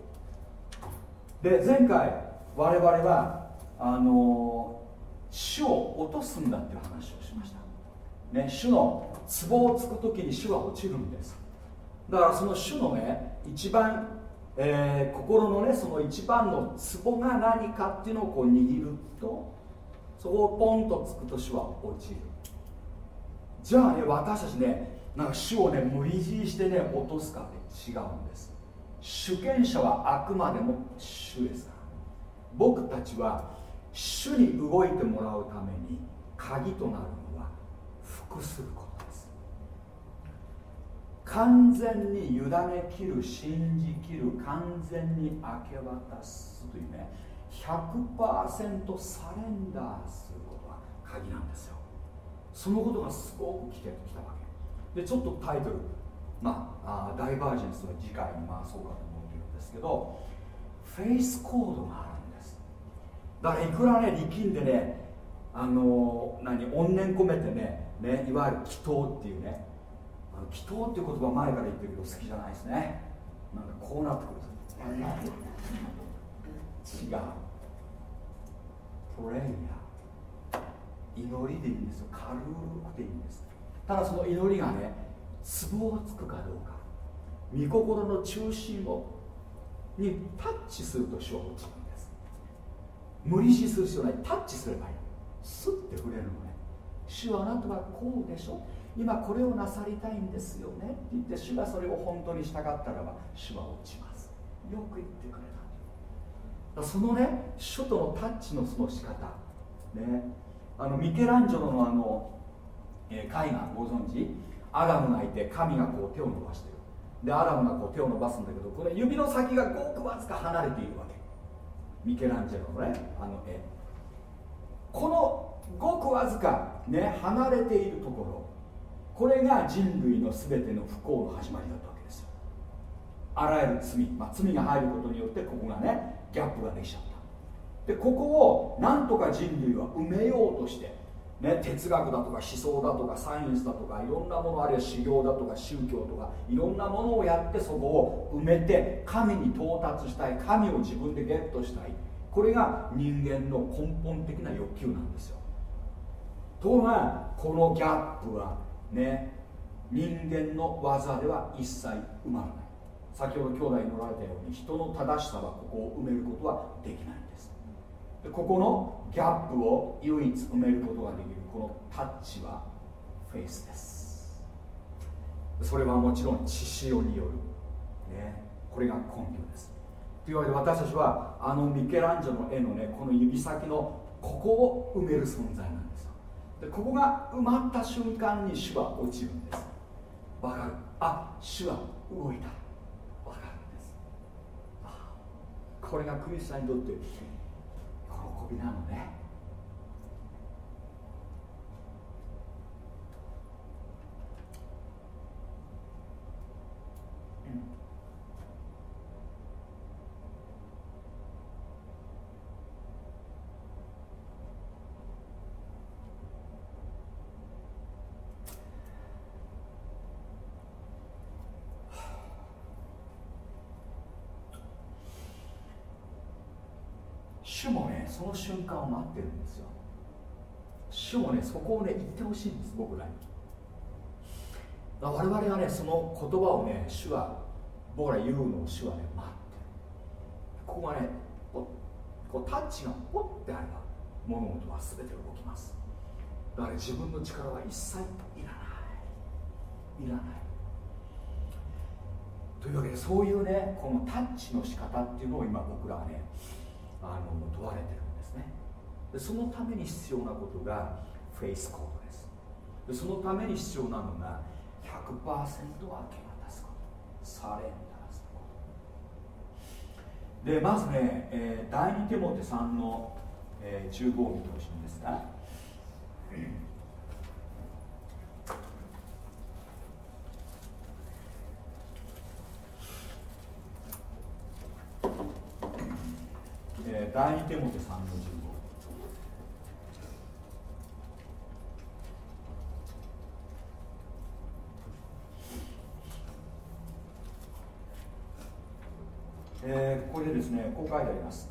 ードで前回我々はあの主を落とすんだっていう話をしました。ね主の壺をつく時に主は落ちるんです。だからその主のね一番、えー、心のねその一番の壺が何かっていうのをこう握るとそこをポンとつくと主は落ちる。じゃあね私たちねなんか主をね無理強いしてね落とすかって違うんです。主権者はあくまでも主ですから。僕たちは主に動いてもらうために鍵となるのは服すること。完全に委ねきる信じきる完全に明け渡すというね100%サレンダーすることが鍵なんですよ。そのことがすごく来てきたわけ。でちょっとタイトル。まあダイバージェンスの次回にまあそうかと思ってるんですけどフェイスコードがあるんです。だからいくらね力んでねあの何怨念込めてねねいわゆる祈祷っていうねあの祈祷っていう言葉前から言ってるけど好きじゃないですね。なんかこうなってくる違う。プレイヤー祈りでいいんですよ。軽くていいんです。ただその祈りがねツボをつくかどうか。御心の中心をにタッチすると主は落ちるんです。無理しする必要ない。タッチすればいい。スッて触れるのね。主はあなたはこうでしょ。今これをなさりたいんですよね。って言って主がそれを本当にしたかったらば主は落ちます。よく言ってくれた。そのね書とのタッチのその仕方。ね。あのミケランジェロのあの、えー、絵画ご存知？アダムがいて神がこう手を伸ばしてる。でアダムがこう手を伸ばすんだけどこれ指の先がごくわずか離れているわけ。ミケランジェロのねあの絵。このごくわずかね離れているところ。これが人類の全ての不幸の始まりだったわけですよ。あらゆる罪、まあ、罪が入ることによってここがねギャップができちゃった。でここをなんとか人類は埋めようとしてね、哲学だとか思想だとかサイエンスだとかいろんなものあるいは修行だとか宗教とかいろんなものをやってそこを埋めて神に到達したい神を自分でゲットしたい。これが人間の根本的な欲求なんですよ。ところがこのギャップはね人間の技では一切埋まらない。先ほど兄弟におられたように人の正しさはここを埋めることはできないんです。でここのギャップを唯一埋めることができるこのタッチはフェイスです。それはもちろん血潮による、ね、これが根拠です。というわけで私たちはあのミケランジェの絵のねこの指先のここを埋める存在なんです。でここが埋まった瞬間に主は落ちるんです。わかる。あ主は動いた。わかるんです。これがクリスチャンにとって喜びなのね。主もねその瞬間を待ってるんですよ。主もねそこをね言ってほしいんです僕らに。我々はねその言葉をね主は僕ら言うのを主はね待ってる。ここがねこうタッチがポッてあれば物事は全て動きます。だから自分の力は一切いらない。いらない。というわけでそういうねこのタッチの仕方っていうのを今僕らはねあの問われてるんですね。でそのために必要なことがフェイスコードです。でそのために必要なのが100%明け渡すこと。サレンダーすること。でまずね、えー、第2手モテ3の、えー、15を見てほしいんですが、えー、第2手モテ3の15えー、ここでですねこう書いてあります。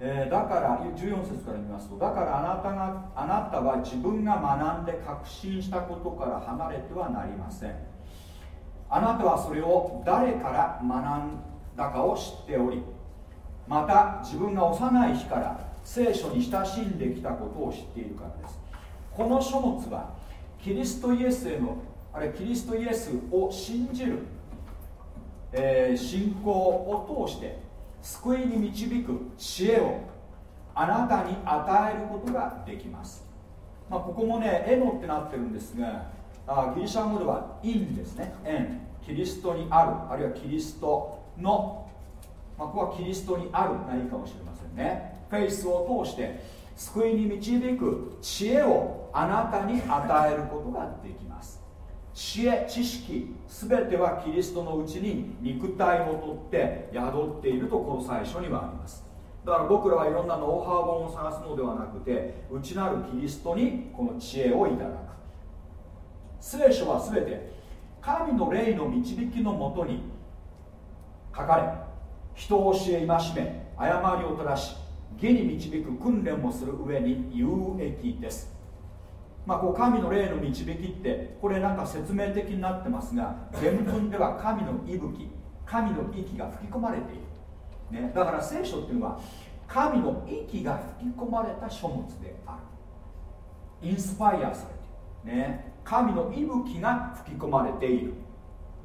えー、だから14節から見ますとだからあなたがあなたは自分が学んで確信したことから離れてはなりません。あなたはそれを誰から学んだかを知っておりまた自分が幼い日から聖書に親しんできたことを知っているからです。この書物はキリストイエスへのあれキリストイエスを信じる、えー、信仰を通して救いに導く知恵をあなたに与えることができます、まあ、ここもねエノってなってるんですがあギリシャ語ではインですねエンキリストにあるあるいはキリストの、まあ、ここはキリストにあるがいかもしれませんね。フェイスを通して救いに導く知恵をあなたに与えることができます。知恵知識全てはキリストのうちに肉体をとって宿っているとこの最初にはあります。だから僕らはいろんなノウハウ本を探すのではなくて内なるキリストにこの知恵をいただく。聖書は全て神の霊の導きのもとに書かれ人を教え戒め誤りを正し義に導く訓練をする上に有益です。まあ、こう神の霊の導きってこれなんか説明的になってますが原文では神の息吹神の息が吹き込まれている、ね、だから聖書っていうのは神の息が吹き込まれた書物である。インスパイアされている、ね、神の息吹が吹き込まれている。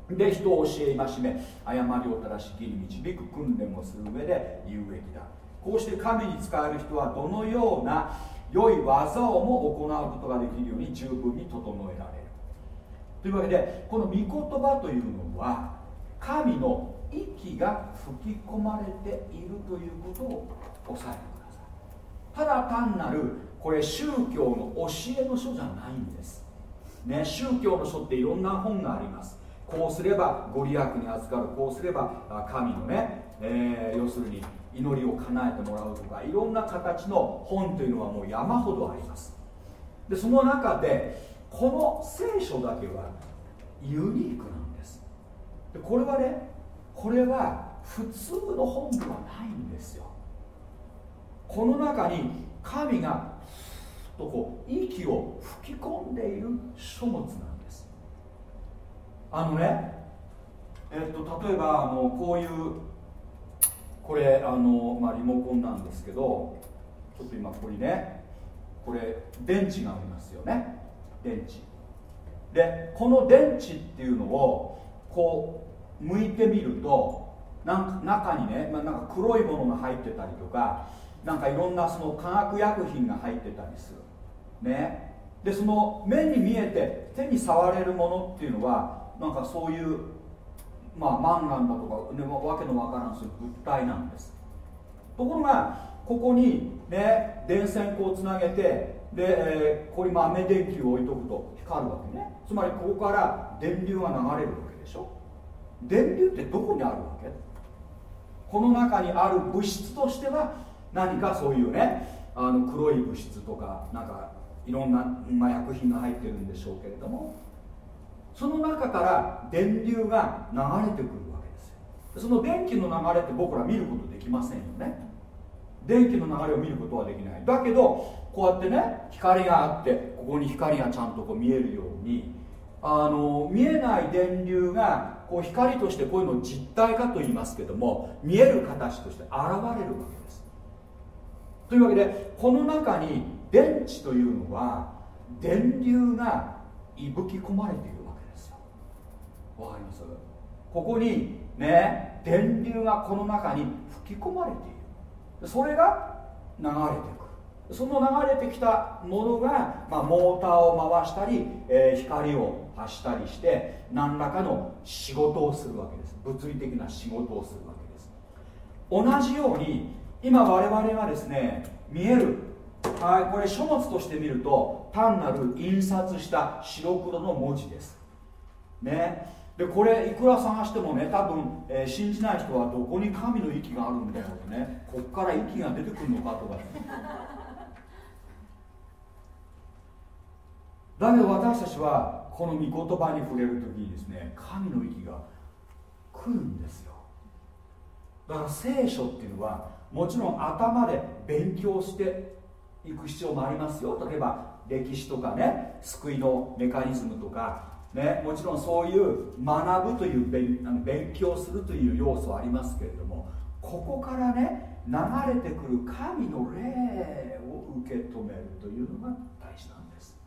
で人を教え戒め誤りを正し義に導く訓練をする上で有益だ。こうして神に使える人はどのような良い技をも行うことができるように十分に整えられる。というわけでこの御言葉というのは神の息が吹き込まれているということを押さえてください。ただ単なるこれ宗教の教えの書じゃないんです。ね宗教の書っていろんな本があります。こうすればご利益に預かる。こうすれば神のね、えー、要するに祈りを叶えてもらうとかいろんな形の本というのはもう山ほどあります。でその中でこの聖書だけはユニークなんです。でこれはねこれは普通の本ではないんですよ。この中に神がとこう息を吹き込んでいる書物なんです。あのねえっと例えばあのこういうこれあの、まあ、リモコンなんですけどちょっと今ここにねこれ電池がありますよね。電池。でこの電池っていうのをこう向いてみるとなんか中にね、まあ、なんか黒いものが入ってたりとかなんかいろんなその化学薬品が入ってたりする。ね。でその目に見えて手に触れるものっていうのはなんかそういうまあマンガンだとか、ね、わけのわからんする物体なんです。ところがここにね電線こうつなげてで、えー、ここに豆電球を置いとくと光るわけね。つまりここから電流が流れるわけでしょ。電流ってどこにあるわけ？この中にある物質としては何かそういうねあの黒い物質とかなんかいろんな、まあ、薬品が入ってるんでしょうけれどもその中から電流が流れてくるわけですよ。その電気の流れって僕ら見ることできませんよね。電気の流れを見ることはできない。だけどこうやってね光があってここに光がちゃんとこう見えるようにあの見えない電流がこう光としてこういうのを実体化と言いますけども見える形として現れるわけです。というわけでこの中に電池というのは電流がいぶき込まれているわけですよ。わかります？ここにね電流がこの中に吹き込まれている。それが流れてくる。その流れてきたものが、まあ、モーターを回したり、えー、光を発したりして何らかの仕事をするわけです。物理的な仕事をするわけです。同じように今我々がですね見えるはいこれ書物として見ると単なる印刷した白黒の文字です。ね。でこれいくら探してもね多分、えー、信じない人はどこに神の息があるんだよってね。こっから息が出てくるのかとか だけど私たちはこの御言葉に触れる時にですね神の息が来るんですよ。だから聖書っていうのはもちろん頭で勉強していく必要もありますよ。例えば歴史とかね救いのメカニズムとかね、もちろんそういう学ぶという勉あの勉強するという要素はありますけれどもここからね流れてくる神の霊を受け止めるというのが大事なんです。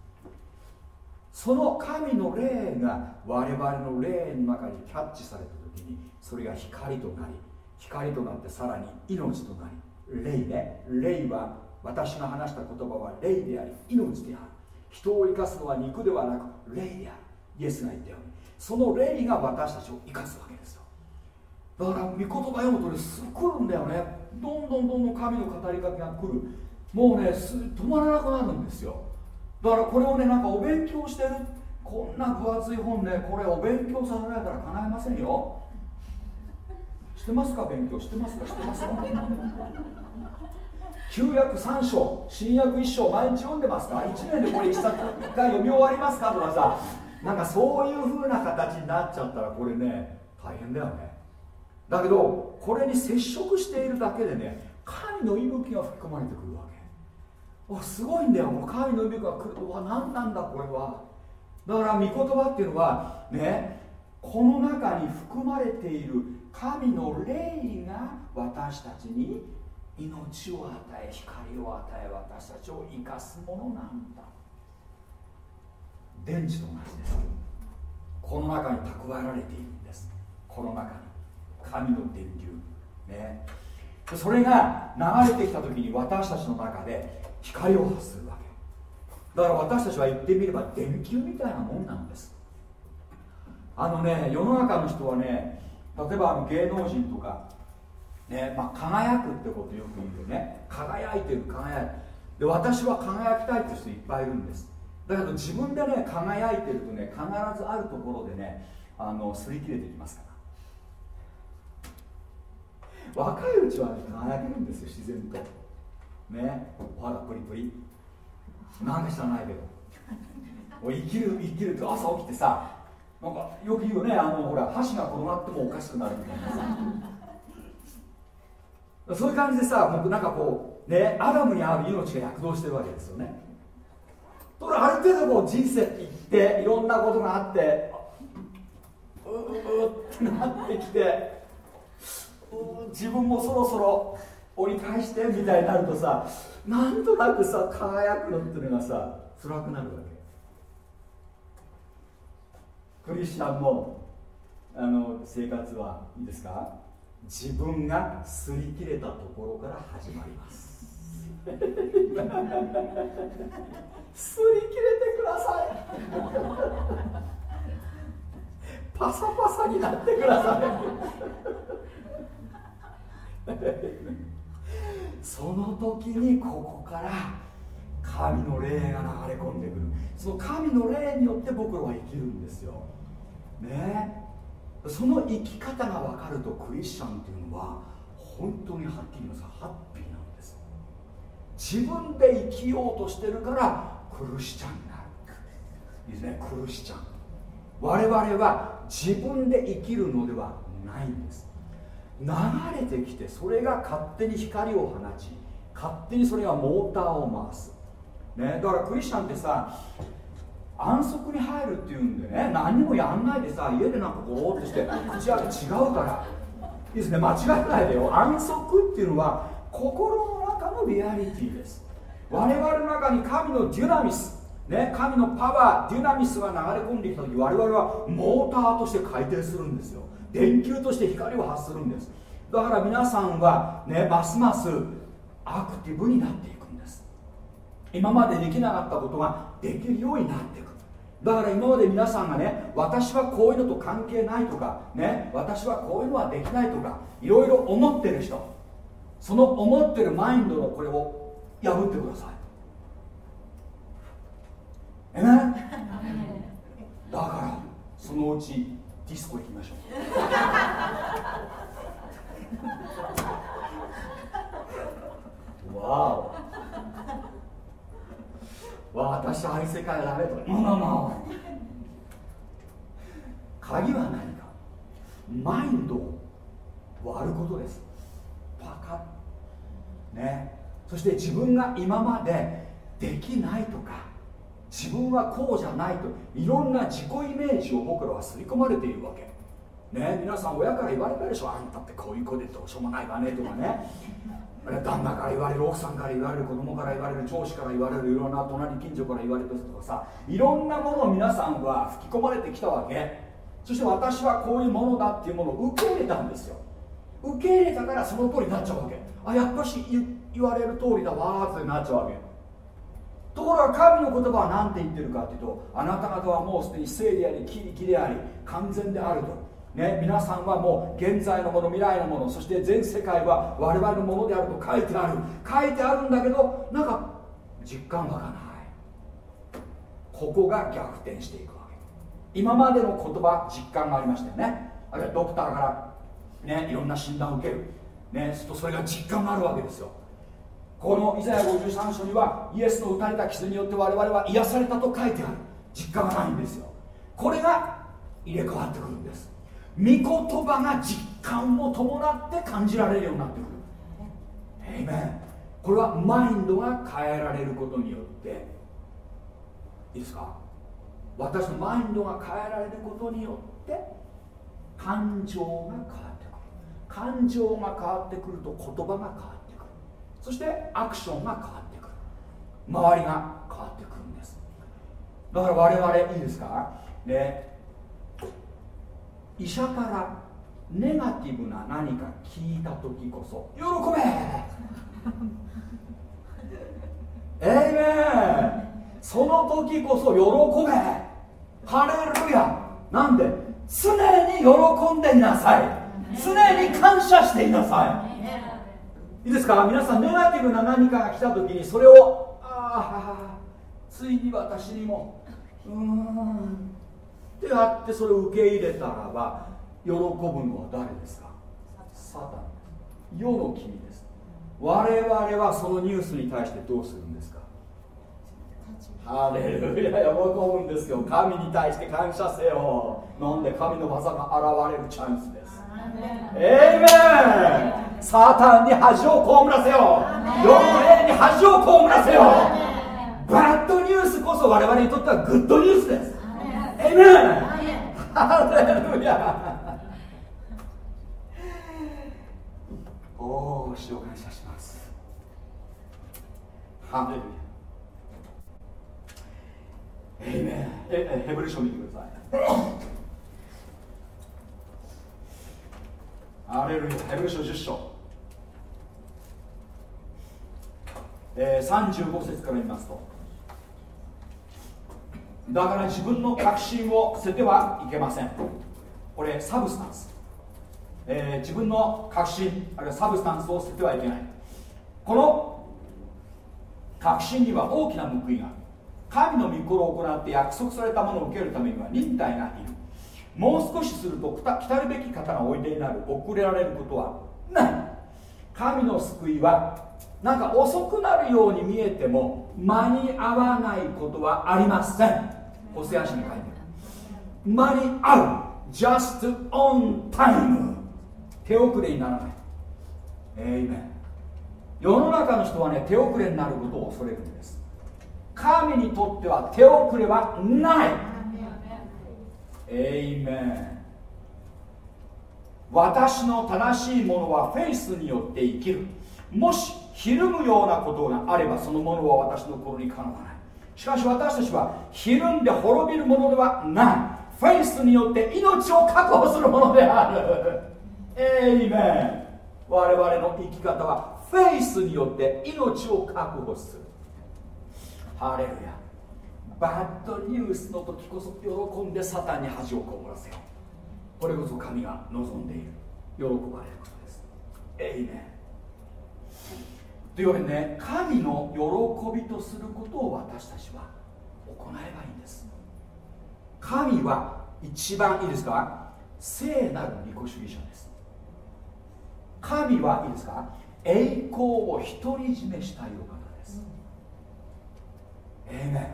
その神の霊が我々の霊の中にキャッチされた時にそれが光となり光となってさらに命となり霊ね。霊は私が話した言葉は霊であり命である。人を生かすのは肉ではなく霊である。イエスが言ったように。その霊が私たちを生かすわけですよ。だから御言葉読むとねすぐ来るんだよね。どんどんどんどん神の語りかけが来る。もうね止まらなくなるんですよ。だからこれをねなんかお勉強してる。こんな分厚い本ねこれお勉強させられたら叶えませんよ。してますか勉強。してますかしてますか旧約3章新約1章毎日読んでますか？1年でこれ1冊1回読み終わりますか？とかさなんかそういう風な形になっちゃったらこれね大変だよね。だけどこれに接触しているだけでね神の息吹が吹き込まれてくるわけ。わすごいんだよ。もう神の息吹が来る。とわ何なんだこれは。だから御言葉っていうのはねこの中に含まれている神の霊が私たちに命を与え光を与え私たちを生かすものなんだ。電池と同じです。この中に蓄えられているんです。この中に。神の電流。ね。それが流れてきた時に私たちの中で光を発するわけ。だから私たちは言ってみれば電球みたいなもんなんです。あのね世の中の人はね例えば芸能人とか、ねまあ、輝くってことよく言うよね。輝いてる輝いてる。で私は輝きたいって人いっぱいいるんです。だけど自分でね輝いてるとね必ずあるところでねあの擦り切れてきますから。若いうちはね輝けるんですよ自然と。ねお肌プリプリ。なんか知らないけど。生きる生きるって朝起きてさなんかよく言うよねあのほら箸が転がってもおかしくなるみたいなさ。そういう感じでさ僕なんかこうねアダムに合う命が躍動してるわけですよね。ところある程度こう人生っていっていろんなことがあってうううってなってきて自分もそろそろ折り返してみたいになるとさなんとなくさ輝くのっていうのがさ辛くなるわけ。クリスチャンのあの生活はいいですか？自分が擦り切れたところから始まります。擦り切れてください。パサパサになってください。その時にここから神の霊が流れ込んでくる。その神の霊によって僕らは生きるんですよ。ね。えその生き方が分かるとクリスチャンっていうのは本当にはっきり言いますがハッピーなんです。自分で生きようとしてるからクリスチャンになる。いいですね。クリスチャン。我々は自分で生きるのではないんです。流れてきてそれが勝手に光を放ち勝手にそれがモーターを回す、ね、だからクリスチャンってさ安息に入るっていうんでね何もやんないでさ家でなんかゴーってして口が違うから。いいですね。間違えないでよ。安息っていうのは心の中のリアリティです。我々の中に神のデュナミスね、神のパワーデュナミスが流れ込んできた時我々はモーターとして回転するんですよ。電球として光を発するんです。だから皆さんはねますますアクティブになっていくんです。今までできなかったことができるようになっていくだから今まで皆さんがね私はこういうのと関係ないとかね私はこういうのはできないとかいろいろ思ってる人その思ってるマインドのこれを破ってください。え？めだからそのうちディスコ行きましょう。わお。私は愛世界ダメと。まあまあまあ。鍵は何か。マインドを割ることです。パカッ。ね。そして自分が今までできないとか自分はこうじゃないといろんな自己イメージを僕らは刷り込まれているわけ。ね。皆さん親から言われたでしょ。あんたってこういう子でどうしようもないわねとかね旦那から言われる奥さんから言われる子供から言われる上司から言われるいろんな隣近所から言われるとかさいろんなものを皆さんは吹き込まれてきたわけ。そして私はこういうものだっていうものを受け入れたんですよ。受け入れたからその通りになっちゃうわけ。あやっぱし言われる通りだわーってなっちゃうわけ。ところが神の言葉は何て言ってるかっていうとあなた方はもうすでに聖でありきりきであり完全であると。ね、皆さんはもう現在のもの未来のものそして全世界は我々のものであると書いてある。書いてあるんだけどなんか実感湧かない。ここが逆転していくわけ。今までの言葉実感がありましたよね。あるいはドクターからねいろんな診断を受ける。ねするとそれが実感があるわけですよ。このイザヤ53章にはイエスの打たれた傷によって我々は癒されたと書いてある。実感がないんですよ。これが入れ替わってくるんです。御言葉が実感を伴って感じられるようになってくる。えいめんこれはマインドが変えられることによって。いいですか？私のマインドが変えられることによって感情が変わってくる。感情が変わってくると言葉が変わってくる。そしてアクションが変わってくる。周りが変わってくるんです。だから我々いいですか？ね。医者からネガティブな何か聞いた時こそ喜べ！えいめその時こそ喜べ！ハレルヤ！なんで？常に喜んでいなさい！常に感謝していなさい！いいですか？皆さんネガティブな何かが来た時にそれをああついに私にもうーんってやってそれを受け入れたらば喜ぶのは誰ですか？サタン。世の君です。我々はそのニュースに対してどうするんですか？ハレルヤ喜ぶんですよ。神に対して感謝せよ。なんで神の技が現れるチャンスです。エイメン。サタンに恥を被らせよ。世の霊に恥を被らせよ。バッドニュースこそ我々にとってはグッドニュースですエイメンハレルヤお主を感謝します。ハレルヤエイメンえヘブル書見てください。アレルヤヘブル書10章、えー、35節から見ますとだから自分の確信を捨ててはいけません。これ substance、えー、自分の確信あるいは substance を捨ててはいけない。この確信には大きな報いがある。神の御心を行って約束されたものを受けるためには忍耐がいる。もう少しすると来たるべき方がおいでになる。遅れられることはない。神の救いはなんか遅くなるように見えても間に合わないことはありません。ホセア書に書いてある。間に合う。Just on time 手遅れにならない。えいめ世の中の人はね手遅れになることを恐れるんです。神にとっては手遅れはない。エイメン私の正しいものはフェイスによって生きる。もしひるむようなことがあればそのものは私の心にかなわない。しかし私たちはひるんで滅びるものではない。 faith によって命を確保するものである。 Amen。我々の生き方はフェイスによって命を確保する。ハレルヤ。バッドニュースの時こそ喜んでサタンに恥をこもらせよこれこそ神が望んでいる。喜ばれることです。エイメン。というわけでね。神の喜びとすることを私たちは行えばいいんです。神は一番いいですか？聖なる利己主義者です。神はいいですか？栄光を独り占めしたいお方です。エイメン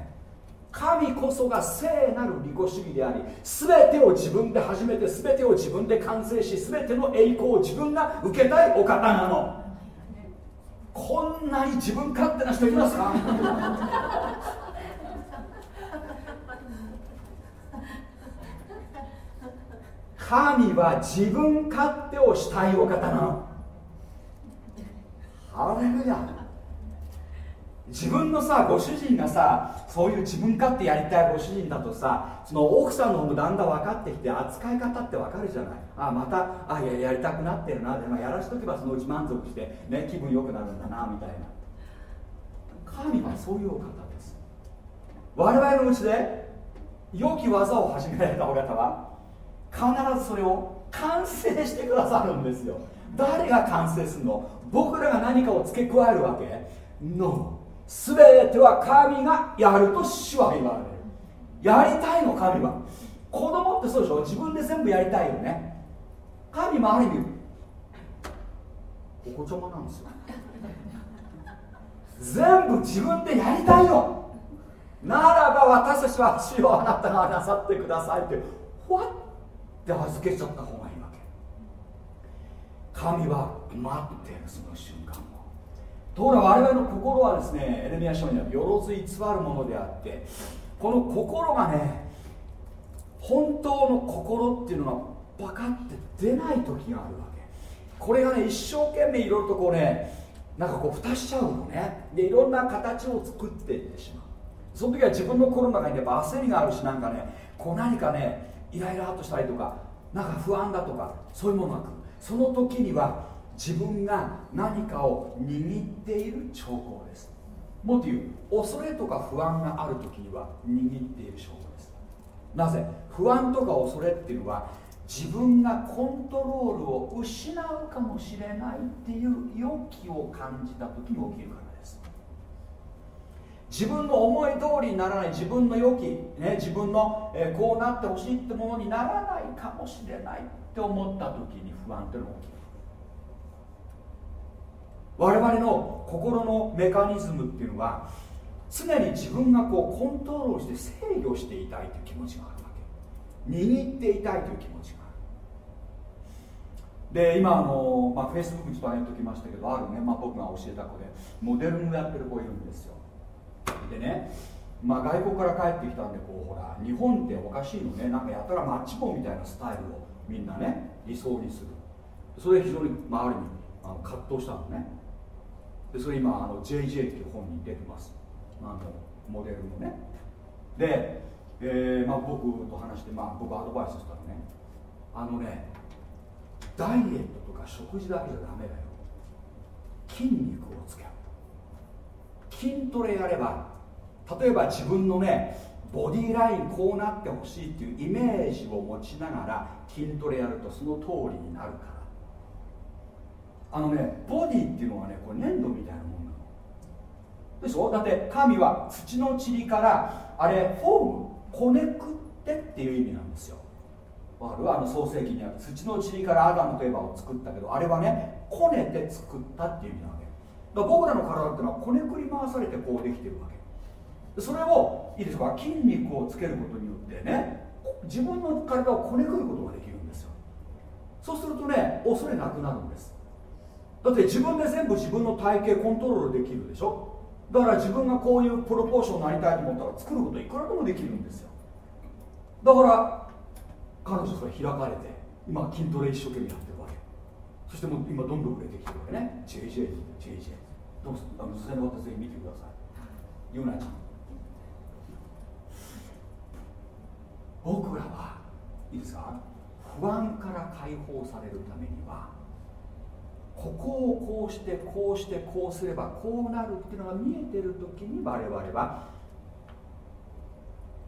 神こそが聖なる利己主義であり全てを自分で始めて全てを自分で完成し全ての栄光を自分が受けたいお方なの。こんなに自分勝手な人いますか？神は自分勝手をしたいお方なの。ハレルヤ。自分のさご主人がさそういう自分勝手やりたいご主人だとさその奥さんの方もだんだん分かってきて扱い方って分かるじゃない？あまたあいややりたくなってるなで、もやらしとけばそのうち満足して、ね、気分良くなるんだなみたいな。神はそういうお方です。我々のうちで良き技を始められたお方は必ずそれを完成してくださるんですよ。誰が完成するの？僕らが何かを付け加えるわけ ?No 全ては神がやると主は言われる。やりたいの神は。子供ってそうでしょ？自分で全部やりたいよね。神もある意味お子ちゃまなんですよ。全部自分でやりたいの。ならば私たちは主をあなたがなさってくださいってふわって預けちゃった方がいいわけ。神は待ってるその瞬間。ところが我々の心はですねエレミア書にはよろず偽るものであってこの心がね本当の心っていうのがバカって出ない時があるわけ。これがね一生懸命いろいろとこうねなんかこう蓋しちゃうのね。でいろんな形を作っていってしまう。その時は自分の心の中にやっぱ焦りがあるしなんかねこう何かねイライラっとしたりとかなんか不安だとかそういうものが来る。その時には自分が何かを握っている兆候です。もっと言う恐れとか不安がある時には握っている証拠です。なぜ不安とか恐れっていうのは自分がコントロールを失うかもしれないっていう予期を感じた時に起きるからです。自分の思い通りにならない自分の予期、ね、自分の、えこうなってほしいってものにならないかもしれないって思った時に不安っていうのが起きる。我々の心のメカニズムっていうのは常に自分がこうコントロールして制御していたいという気持ちがあるわけ。握っていたいという気持ちがある。で今あの、まあ、フェイスブックにちょっと上げておきましたけどあるね、まあ、僕が教えた子でモデルもやってる子いるんですよ。でねまあ、外国から帰ってきたんでこうほら日本っておかしいのねなんかやたらマッチ棒みたいなスタイルをみんなね理想にする。それ非常に、まあ、ある意味ああの葛藤したのね。でそれ今あの JJ っていう本に出てます。あのモデルのね。で、えーまあ、僕と話して、まあ、僕アドバイスしたらね。あのねダイエットとか食事だけじゃダメだよ。筋肉をつける筋トレやれば例えば自分のねボディラインこうなってほしいっていうイメージを持ちながら筋トレやるとその通りになるから。あのねボディっていうのはねこれ粘土みたいなもんなの。でしょ？だって神は土の塵からあれフォームこねくってっていう意味なんですよ。わかる？あの創世記にある土の塵からアダムとエヴァを作ったけどあれはねこねて作ったっていう意味なわけ。だから僕らの体っていうのはこねくり回されてこうできてるわけ。それをいいですか？筋肉をつけることによってね自分の体をこねくることができるんですよ。そうするとね恐れなくなるんです。だって自分で全部自分の体型コントロールできるでしょ？だから自分がこういうプロポーションになりたいと思ったら作ることいくらでもできるんですよ。だから彼女それ開かれて今筋トレ一生懸命やってるわけ。そしてもう今どんどん売れてきてるわけね。JJ JJ どうぞあの実際の私ぜひ見てください。ゆうなちゃん。僕らはいいですか？不安から解放されるためにはここをこうしてこうしてこうすればこうなるっていうのが見えてる時に我々は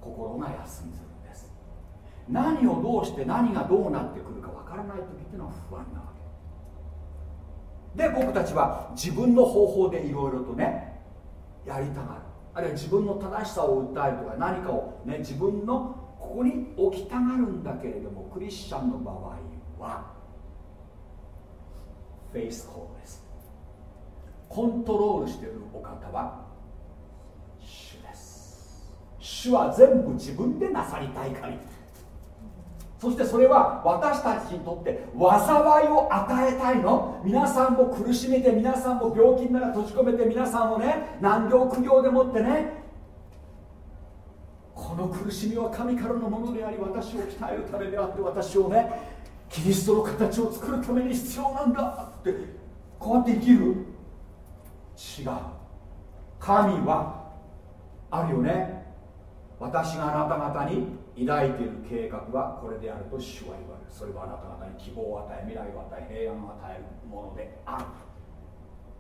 心が休みずるんです。何をどうして何がどうなってくるかわからない時っていうのは不安なわけ。で僕たちは自分の方法でいろいろとねやりたがる。あるいは自分の正しさを訴えるとか何かをね自分のここに置きたがるんだけれどもクリスチャンの場合はフェイスコールです。コントロールしているお方は主です。主は全部自分でなさりたいから。そしてそれは私たちにとって災いを与えたいの。皆さんも苦しめて皆さんも病気なら閉じ込めて皆さんをね難病苦行でもってねこの苦しみは神からのものであり私を鍛えるためであって私をねキリストの形を作るために必要なんだ。ってこうやって生きる。違う。神はあるよね。私があなた方に抱いている計画はこれであると主は言われる。それはあなた方に希望を与え未来を与え平安を与えるものである。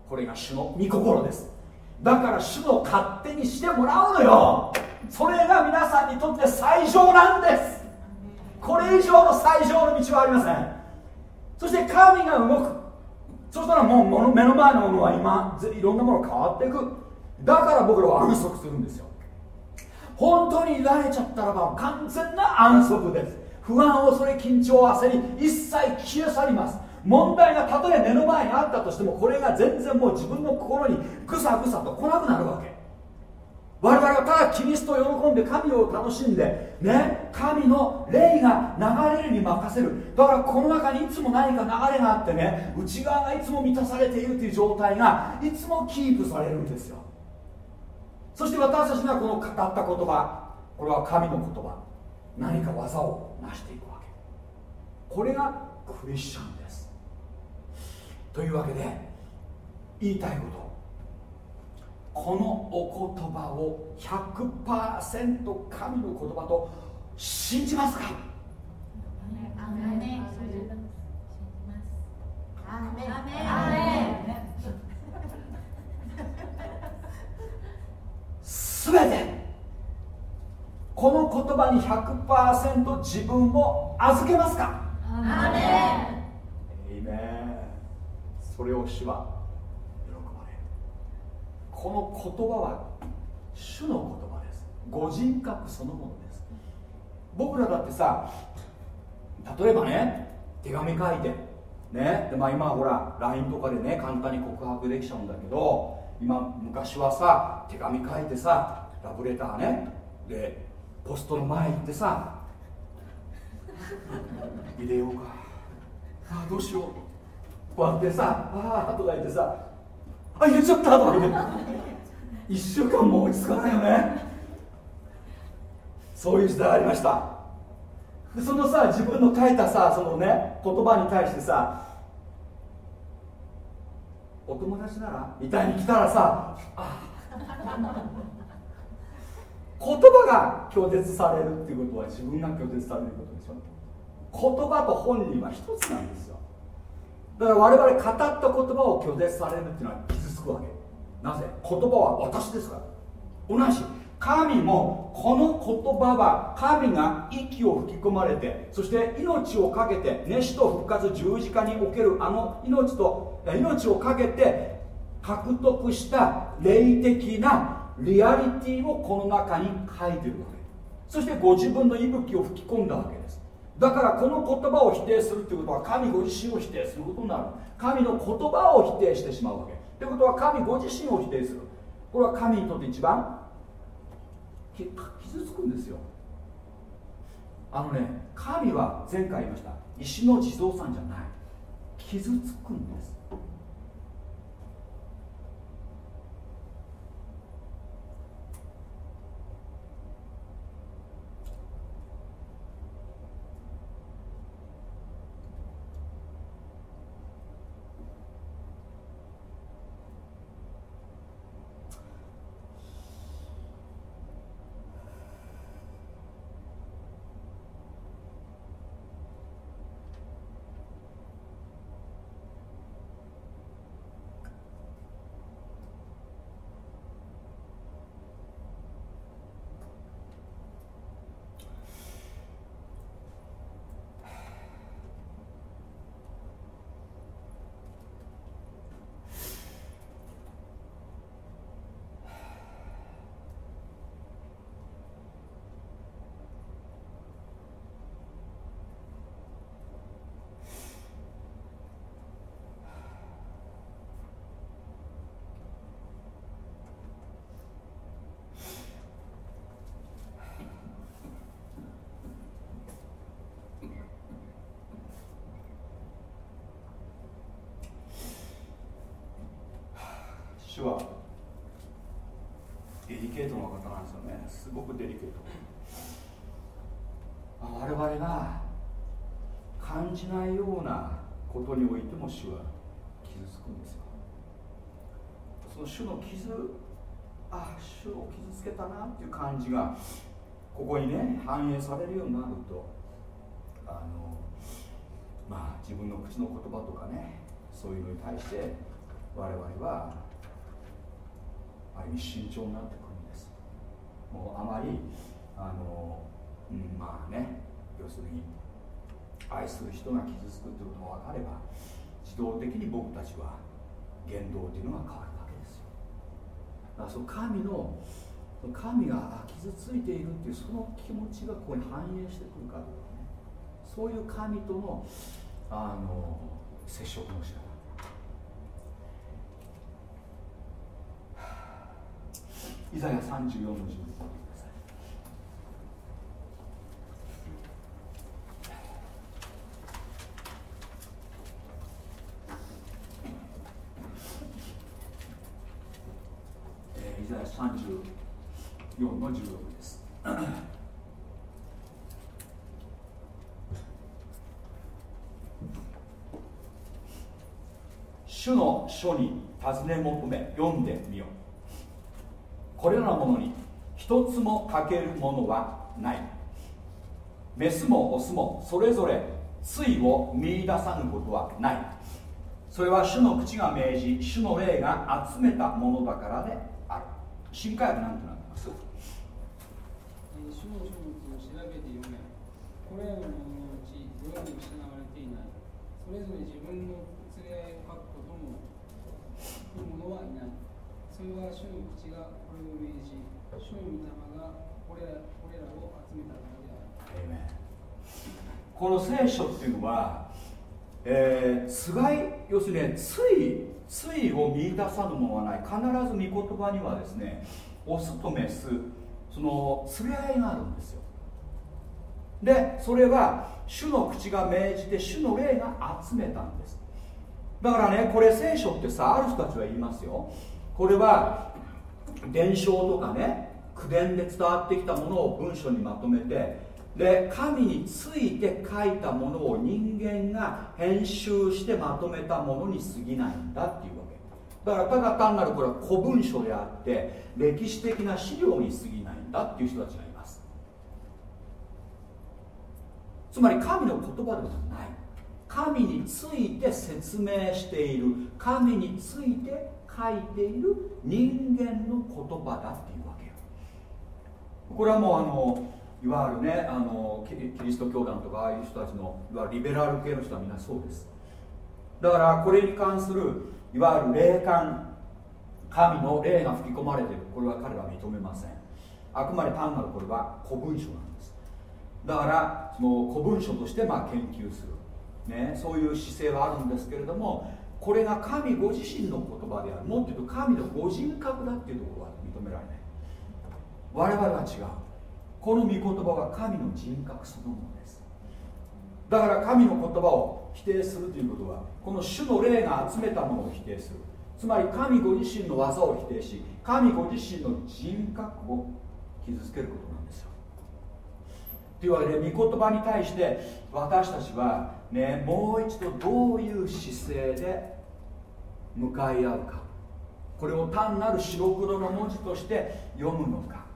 これが主の御心です。だから主の勝手にしてもらうのよ。それが皆さんにとって最上なんです。これ以上の最上の道はありません。そして神が動く。そしたらもう目の前のものは今いろんなもの変わっていく。だから僕らは安息するんですよ。本当にいられちゃったらば完全な安息です。不安恐れ緊張焦り一切消え去ります。問題がたとえ目の前にあったとしてもこれが全然もう自分の心にぐさぐさと来なくなるわけ。我々はただキリストを喜んで神を楽しんでね神の霊が流れるに任せる。だからこの中にいつも何か流れがあってね内側がいつも満たされているという状態がいつもキープされるんですよ。そして私たちがこの語った言葉これは神の言葉。何か技を成していくわけ。これがクリスチャンです。というわけで言いたいこと。このお言葉を100%神の言葉と信じますか？すべてこの言葉に100%自分を預けますか？アメン。それを主はこの言葉は主の言葉です。ご人格そのものです。僕らだってさ例えばね手紙書いてねで、まあ、今ほら LINE とかでね簡単に告白できちゃうんだけど今昔はさ手紙書いてさラブレターねでポストの前行ってさ 入れようか。あどうしよう。こうやってさああとか言ってさあ言っちゃったとか。言って1週間も落ち着かないよね。そういう時代ありました。そのさ自分の書いたさそのね言葉に対してさお友達ならみたいに来たらさあ言葉が拒絶されるっていうことは自分が拒絶されることでしょ。言葉と本人は一つなんですよ。だから我々語った言葉を拒絶されるっていうのはつくわけ。なぜ？言葉は私ですから。同じ。神もこの言葉は神が息を吹き込まれてそして命を懸けて熱死と復活十字架におけるあの命と命を懸けて獲得した霊的なリアリティをこの中に書いてるわけ。そしてご自分の息吹を吹き込んだわけです。だからこの言葉を否定するということは神ご自身を否定することになる。神の言葉を否定してしまうわけ。ということは神ご自身を否定する。これは神にとって一番傷つくんですよ。あのね神は前回言いました。石の地蔵さんじゃない。傷つくんです。主はデリケートな方なんですよね。すごくデリケート。我々が感じないようなことにおいても主は傷つくんですよ。その主の傷あ主を傷つけたなっていう感じがここにね反映されるようになるとあのまあ自分の口の言葉とかねそういうのに対して我々はある意味慎重になってくるんですもうあまりあの、うん、まあね要するに愛する人が傷つくってことが分かれば自動的に僕たちは言動というのが変わるわけですよ。だからその神の神が傷ついているっていうその気持ちがここに反映してくるかどうかね。そういう神とのあの接触の仕方イザヤ34の16をイザヤ34の16です。主の書に尋ね求め読んでみこれらのものに一つも欠けるものはない。メスもオスもそれぞれ対を見いださぬことはない。それは主の口が命じ主の霊が集めたものだからである。新科学なんてなってます？主の書物を調べて読め。これらのもののうちどれに失われていない。それぞれ自分の連れ合いを書くことも書く者はいない。それは主の口が命じ主の御霊がこれこれらを集めたからであるこの聖書っていうのは、えー、つがい要するにねついついを見出さぬものはない必ず御言葉にはですねオスとメスその連れ合いがあるんですよ。でそれは主の口が命じて主の霊が集めたんです。だからねこれ聖書ってさある人たちは言いますよ。これは伝承とかね口伝で伝わってきたものを文章にまとめてで神について書いたものを人間が編集してまとめたものに過ぎないんだっていうわけ。だからただ単なるこれは古文書であって歴史的な資料に過ぎないんだっていう人たちがいます。つまり神の言葉ではない。神について説明している。神について書いている人間の言葉だっていうわけよ。これはもうあのいわゆるねあのキリスト教団とかああいう人たちのいわゆるリベラル系の人はみんなそうです。だからこれに関するいわゆる霊感神の霊が吹き込まれているこれは彼らは認めません。あくまで単なるこれは古文書なんです。だからその古文書としてまあ研究する、ね、そういう姿勢はあるんですけれどもこれが神ご自身の言葉である。もっと言うと神のご人格だっていうところは認められない。我々は違う。この御言葉は神の人格そのものです。だから神の言葉を否定するということはこの主の霊が集めたものを否定する。つまり神ご自身の技を否定し神ご自身の人格を傷つけることなんですよ。というわけで御言葉に対して私たちはねもう一度どういう姿勢で向かい合うか。これを単なる白黒の文字として読むのか。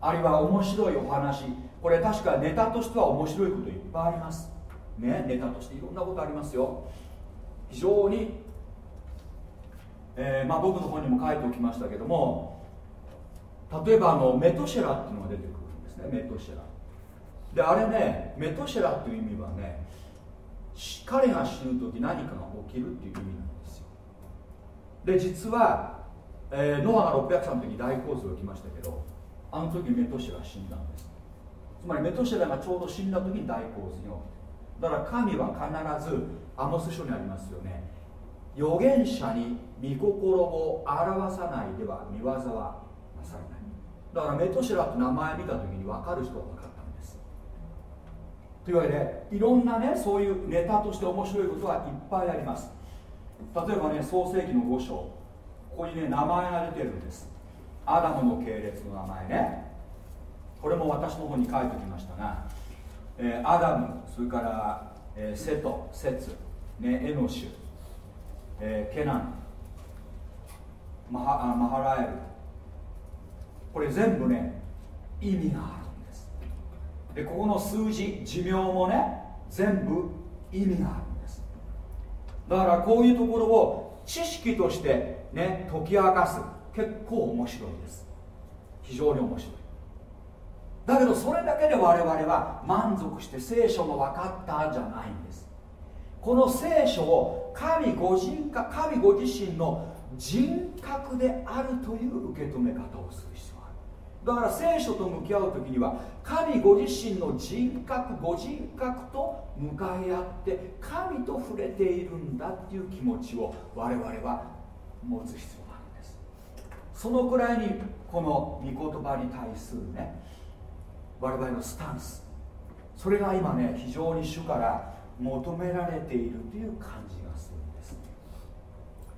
あるいは面白いお話。これ確かネタとしては面白いこといっぱいあります。ねネタとしていろんなことありますよ。非常に、えー、まあ、僕の本にも書いておきましたけども例えばあのメトシェラっていうのが出てくるんですねメトシェラ。であれねメトシェラっていう意味はね彼が死ぬ時何かが起きるっていう意味なんですよ。で実は、えー、ノアが600歳の時に大洪水が起きましたけどあの時メトシェラ死んだんです。つまりメトシェラがちょうど死んだ時に大洪水が起きただから神は必ずアモス書にありますよね。預言者に御心を表さないでは見業はなされない。だからメトシェラって名前見た時に分かる人は分かったんですというわけでいろんなねそういうネタとして面白いことはいっぱいあります。例えばね創世紀の5章。ここにね名前が出てるんです。アダムの系列の名前ね。これも私の方に書いておきましたが、えー、アダムそれから、えー、セトセツ、ね、エノシュ、えー、ケナンマハマハラエル。これ全部ね意味がある。でここの数字寿命もね全部意味があるんです。だからこういうところを知識としてね解き明かす。結構面白いです。非常に面白い。だけどそれだけで我々は満足して聖書が分かったんじゃないんです。この聖書を神ご人神ご自身の人格であるという受け止め方をする必要がある。だから聖書と向き合う時には神ご自身の人格ご人格と向かい合って神と触れているんだっていう気持ちを我々は持つ必要があるんです。そのくらいにこの御言葉に対するね我々のスタンス。それが今ね非常に主から求められているという感じがするんです。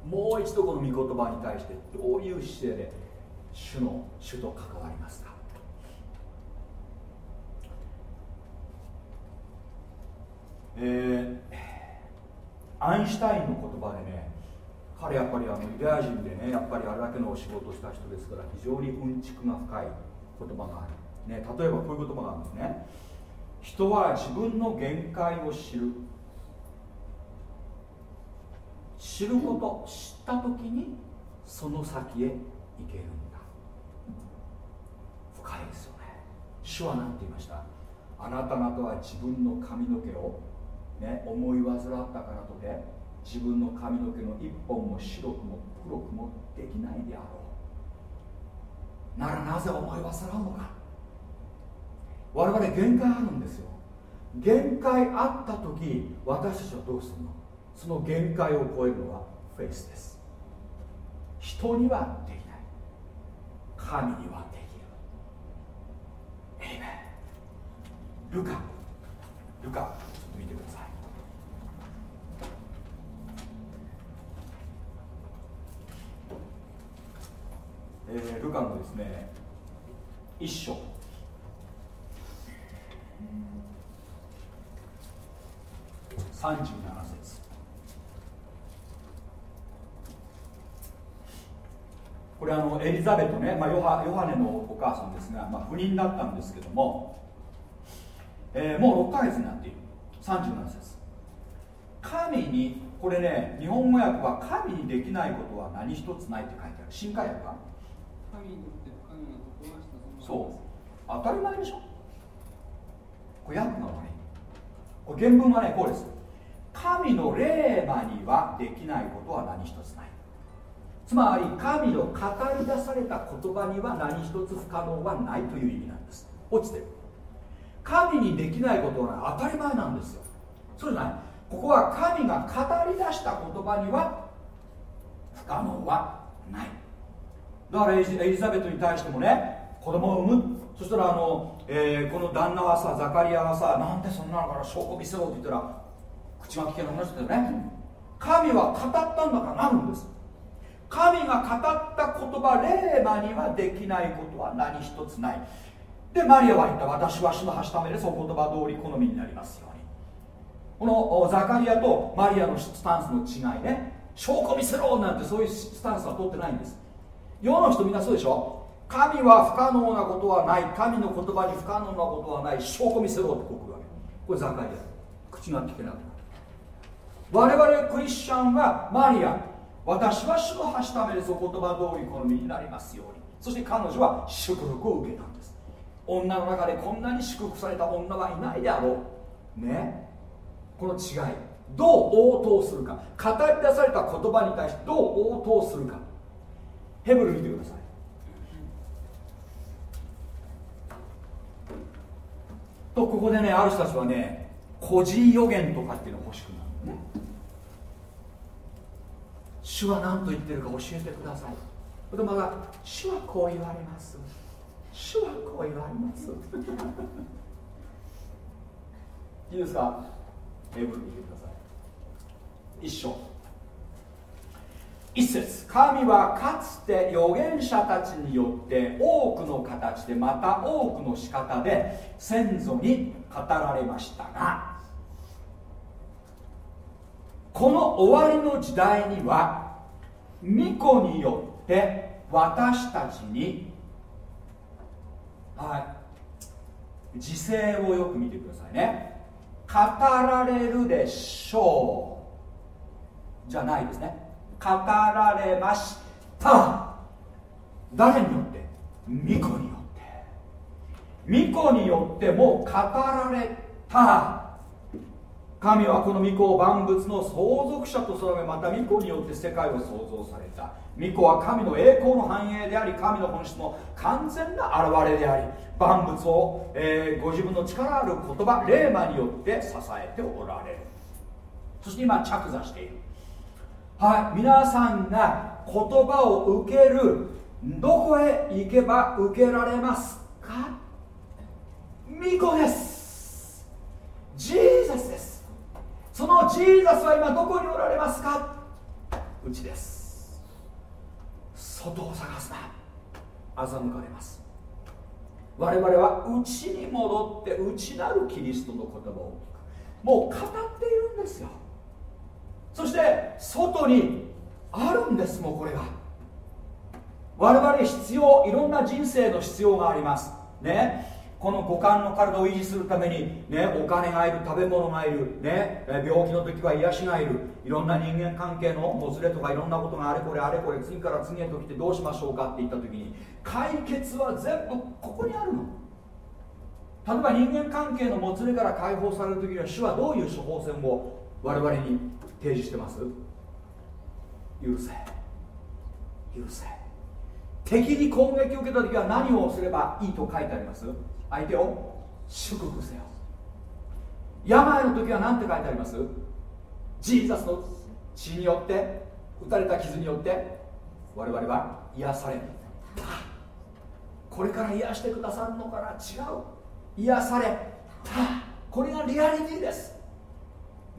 もう一度この御言葉に対してどういう姿勢で主の主と関わりますかえ、アインシュタインの言葉でね彼やっぱりあのユダヤ人でねやっぱりあれだけのお仕事をした人ですから非常にうんちくが深い言葉がある。ね、例えばこういう言葉があるんですね。人は自分の限界を知る。知ること知った時にその先へ行けるんだ深いですよね主は何て言いました？あなた方は自分の髪の毛を、ね、思い煩ったからとて自分の髪の毛の一本も白くも黒くもできないであろう。ならなぜ思い煩うのか。我々限界あるんですよ。限界あった時私たちはどうするの？その限界を超えるのはフェイスです。人にはできない。神にはできないるエイメンルカ。ルカちょっと見てください。えー、ルカのですね一章。37節。これあのエリザベトね、まあ、ヨハヨハネのお母さんですが、まあ、不妊だったんですけども、えー、もう6ヶ月になっている。37節。神にこれね日本語訳は神にできないことは何一つないって書いてある。新海訳は？神にとって不可能なところは一つそう。当たり前でしょ。これ訳が悪い。これ原文はねこうです。神の霊魔にはできないことは何一つない。つまり神の語り出された言葉には何一つ不可能はないという意味なんです。落ちてる神にできないことは当たり前なんですよ。そうじゃない。ここは神が語り出した言葉には不可能はない。だからエリザベトに対してもね子供を産む。そしたらあの、えー、この旦那はさザカリアがさなんでそんなのから証拠見せろって言ったら口が聞けなくなっちゃったよね。神は語ったんだからなるんです。神が語った言葉霊魔にはできないことは何一つない。でマリアは言った私は主の橋ためでその言葉通り好みになりますように。このザカリアとマリアのスタンスの違いね。証拠見せろなんてそういうスタンスは取ってないんです。世の人みんなそうでしょ。神は不可能なことはない。神の言葉に不可能なことはない。証拠見せろってこう来るわけ。これザカリア。口が聞けなくなる。我々クリスチャンはマリア。私は主の橋ためでその言葉通り好みになりますように。そして彼女は祝福を受けたんです女の中でこんなに祝福された女はいないであろう。ね。この違い。どう応答するか。語り出された言葉に対してどう応答するか。ヘブル見てください。とここでねある人たちはね個人予言とかっていうの欲しくなるね。主は何と言ってるか教えてください。でまた主はこう言われます。主はこう言われます。いいですか？ヘブル見てください。一緒。一節。神はかつて預言者たちによって多くの形でまた多くの仕方で先祖に語られましたがこの終わりの時代には巫女によって私たちにはい。時勢をよく見てくださいね。語られるでしょう。じゃないですね。語られました。誰によって？巫女によって。巫女によっても語られた。神はこの巫女を万物の相続者と定めまた巫女によって世界を創造された。巫女は神の栄光の繁栄であり神の本質の完全な現れであり万物を、えー、ご自分の力ある言葉霊魔によって支えておられる。そして今着座している。はい皆さんが言葉を受けるどこへ行けば受けられますか？巫女です。ジーザスです。そのジーザスは今どこにおられますか？うちです。外を探すな。欺かれます。我々は内に戻って内なるキリストの言葉を聞く。もう語っているんですよ。そして外にあるんですもうこれが我々必要いろんな人生の必要があります。ね。この五感の体を維持するために、ね、お金がいる食べ物がいる、ね、病気の時は癒しがいるいろんな人間関係のもつれとかいろんなことがあれこれあれこれ次から次へと来てどうしましょうかって言った時に解決は全部ここにあるの。例えば人間関係のもつれから解放される時には主はどういう処方箋を我々に提示してます？許せ。許せ。敵に攻撃を受けた時は何をすればいいと書いてあります？相手を祝福せよ。病の時は何て書いてあります？ジーザスの血によって打たれた傷によって我々は癒されたこれから癒してくださるのから違う。癒され。たこれがリアリティです。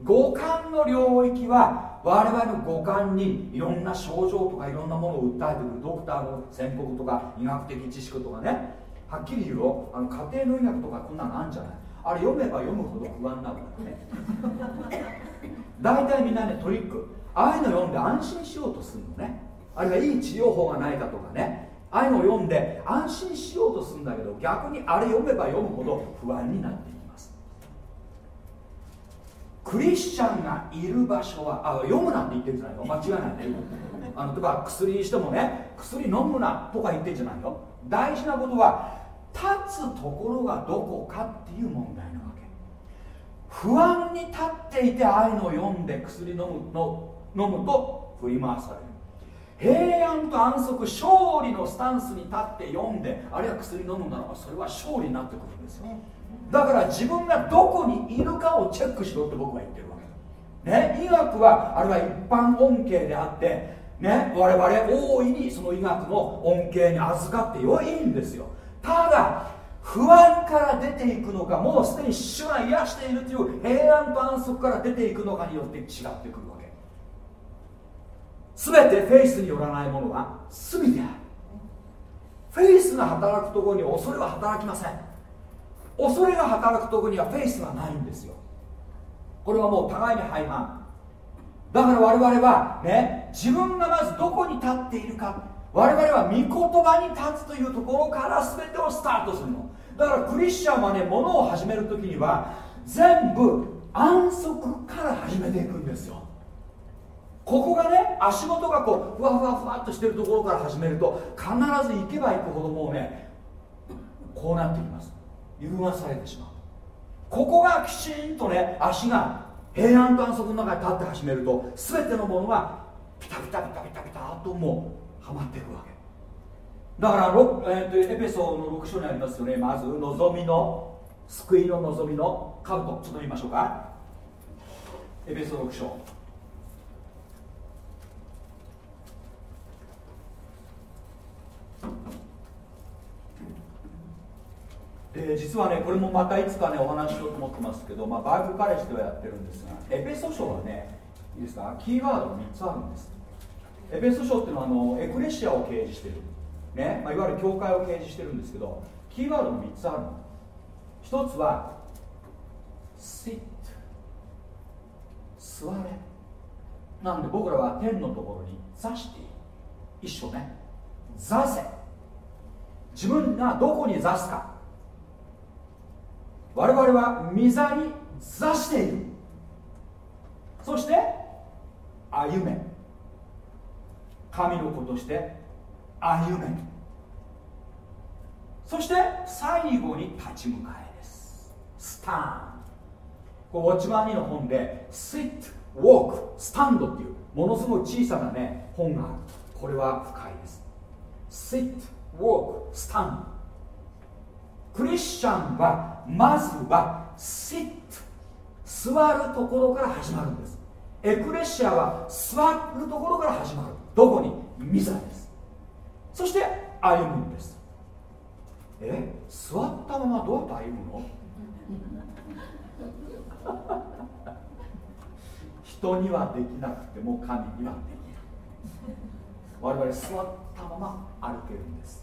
五感の領域は我々の五感にいろんな症状とかいろんなものを訴えてくる。ドクターの宣告とか医学的知識とかね。はっきり言うよ。あの家庭の医学とかこんなのあるんじゃない？あれ読めば読むほど不安になるからね。大体みんなねトリック。ああいうの読んで安心しようとするのね。あるいはいい治療法がないかとかね。ああいうのを読んで安心しようとするんだけど逆にあれ読めば読むほど不安になっていきます。クリスチャンがいる場所はあ読むなって言ってるんじゃないよ間違いないね。あの例えば薬にしてもね薬飲むなとか言ってんじゃないよ大事なことは立つところがどこかっていう問題なわけ。不安に立っていてああいうの読んで薬飲むの飲むと振り回される。平安と安息勝利のスタンスに立って読んであるいは薬飲むならばそれは勝利になってくるんですよ。だから自分がどこにいるかをチェックしろって僕は言ってるわけ。ね医学はあれは一般恩恵であってね我々大いにその医学の恩恵に預かってよいんですよ。ただ不安から出ていくのかもうすでに主が癒しているという平安と安息から出ていくのかによって違ってくるわけ。全てフェイスによらないものは罪である。フェイスが働くところに恐れは働きません。恐れが働くところにはフェイスがないんですよ。これはもう互いに廃反だから我々はね自分がまずどこに立っているか我々は御言葉に立つというところから全てをスタートするの。だからクリスチャンはねものを始める時には全部安息から始めていくんですよ。ここがね足元がこうふわふわふわっとしてるところから始めると必ず行けば行くほどもうねこうなってきます。揺るがされてしまう。ここがきちんとね足が平安と安息の中に立って始めると全てのものがピタピタピタピタピタともうはまっていくわけ。だから、えーと、エペソーの6章にありますよね。まず望みの救いの望みの兜。ちょっと見ましょうか。エペソー6章。で実はねこれもまたいつかねお話ししようと思ってますけど、まあ、バイブルカレッジではやってるんですがエペソ書はねいいですか？キーワードが3つあるんです。エペソ書っていうのはあのエクレシアを掲示してる、ね。まあ、いわゆる教会を掲示してるんですけどキーワードが3つあるの。1つは sit 座れ。なんで僕らは天のところに座している一緒ね。座せ。自分がどこに座すか。我々は御座に座している。そして歩め。神の子として歩めそして最後に立ち向かえです。スタンこウォッチマン2の本で Sit, Walk, Stand っていうものすごい小さなね本がある。これは深いです。Sit, Walk, Stand クリスチャンはまずは Sit 座るところから始まるんです。エクレシアは座るところから始まる。どこに？ミザです。そして歩むんです。え座ったままどうやって歩むの？人にはできなくても神にはできる。我々座ったまま歩けるんです。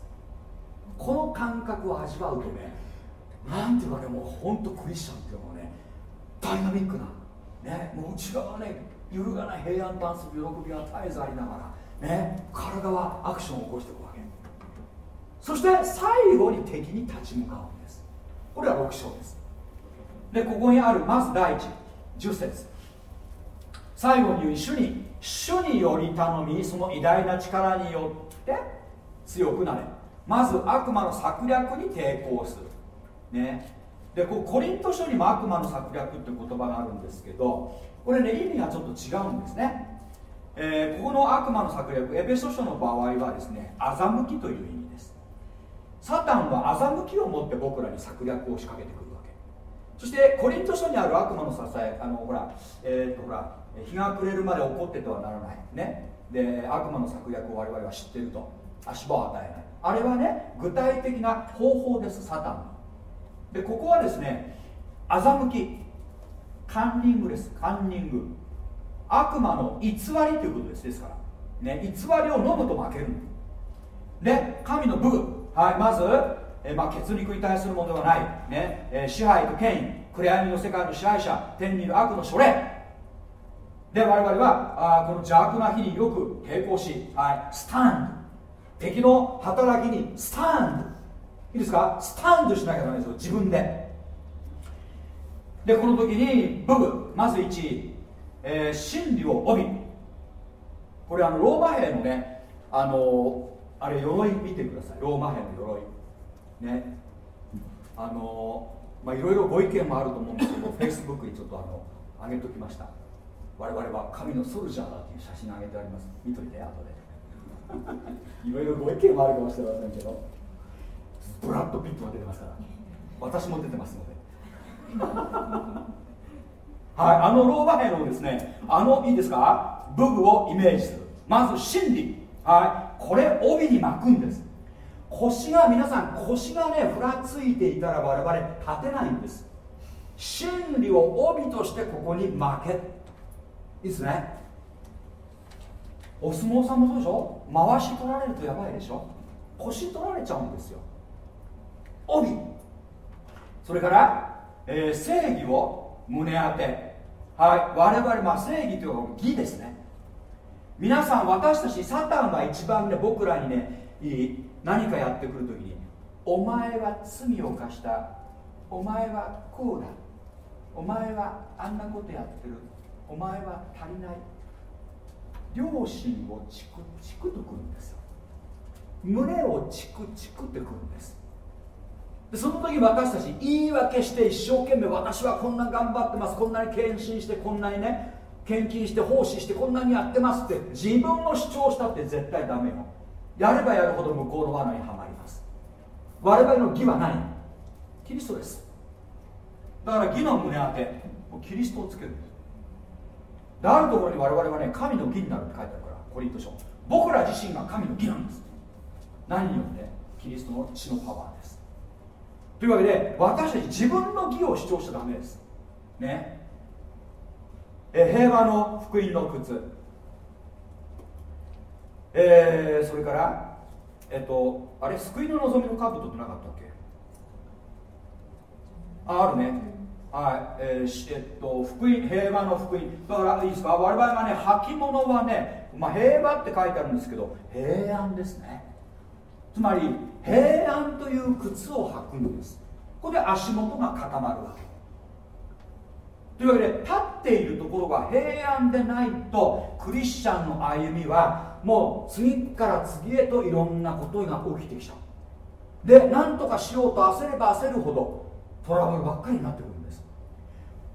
この感覚を味わうとねなんていうかねもう本当クリスチャンっていうのはねダイナミックな。ねもう内側ね揺るがない平安ダンス喜びが絶えずありながらね体はアクションを起こしていくわけ。そして最後に敵に立ち向かうんです。これは6章です。でここにあるまず第一10節。最後に言う主に主により頼みその偉大な力によって強くなれ。まず悪魔の策略に抵抗する。ね。でこコリント書にも悪魔の策略って言葉があるんですけどこれね意味がちょっと違うんですね、えー、ここの悪魔の策略エペソ書の場合はですね欺きという意味です。サタンは欺きを持って僕らに策略を仕掛けてくるわけ。そしてコリント書にある悪魔の支えあのほら,、えー、とほら日が暮れるまで怒っててはならない。ね。で悪魔の策略を我々は知ってると。足場を与えない。あれはね具体的な方法ですサタンでここはですね欺きカンニングです。カンニング。悪魔の偽りということです。ですから。ね偽りを飲むと負ける。で神の武具。はいまずえまあ、血肉に対するものではない、ねえ、支配と権威。暗闇の世界の支配者。天にいる悪の書類。で我々はあこの邪悪な日によく抵抗し、はい、スタンド敵の働きにスタンドいいですか？スタンドしなきゃダメですよ。自分で。でこの時にブグまず1、えー、真理を帯びこれあのローマ兵のねあのあれ鎧見てください。ローマ兵の鎧。ね。あのまあいろいろご意見もあると思うんですけど フェイスブックにちょっとあの上げときました。我々は神のソルジャーだっていう写真上げてあります。見といて後で。いろいろご意見もあるかもしれませんけどブラッド・ピットが出てますから。私も出てますのではいあのローマ兵のですねあのいいですか？武具をイメージする。まず真理。はいこれ帯に巻くんです。腰が皆さん腰がねふらついていたら我々立てないんです。真理を帯としてここに巻け。いいですね。お相撲さんもそうでしょ？回し取られるとやばいでしょ？腰取られちゃうんですよ。帯。それから、えー、正義を胸当て。はい。我々、まあ、正義というか義ですね。皆さん私たちサタンは一番ね僕らにねいい何かやってくるときにお前は罪を犯した。お前はこうだ。お前はあんなことやってる。お前は足りない。両親をチクチクとくるんですよ。胸をチクチクってくるんです。でその時私たち言い訳して一生懸命私はこんな頑張ってますこんなに献身してこんなにね献金して奉仕してこんなにやってますって自分を主張したって絶対ダメよ。やればやるほど向こうの罠にはまります。我々の義は何キリストです。だから義の胸当てキリストをつける。であるところに我々はね神の義になるって書いてあるからコリント書。僕ら自身が神の義なんです。何によって？キリストの血のパワーです。というわけで私たち自分の義を主張しちゃダメです。ね。え平和の福音の靴。えー、それからえっとあれ救いの望みの兜ってなかったっけ？ああるね。はい、えー、えっと福音平和の福音。だからいいですか？我々がね履物はね、まあ、平和って書いてあるんですけど平安ですねつまり平安という靴を履くんです。ここで足元が固まるわけ。というわけで立っているところが平安でないとクリスチャンの歩みはもう次から次へといろんなことが起きてきちゃう。で何とかしようと焦れば焦るほどトラブルばっかりになってくるんです。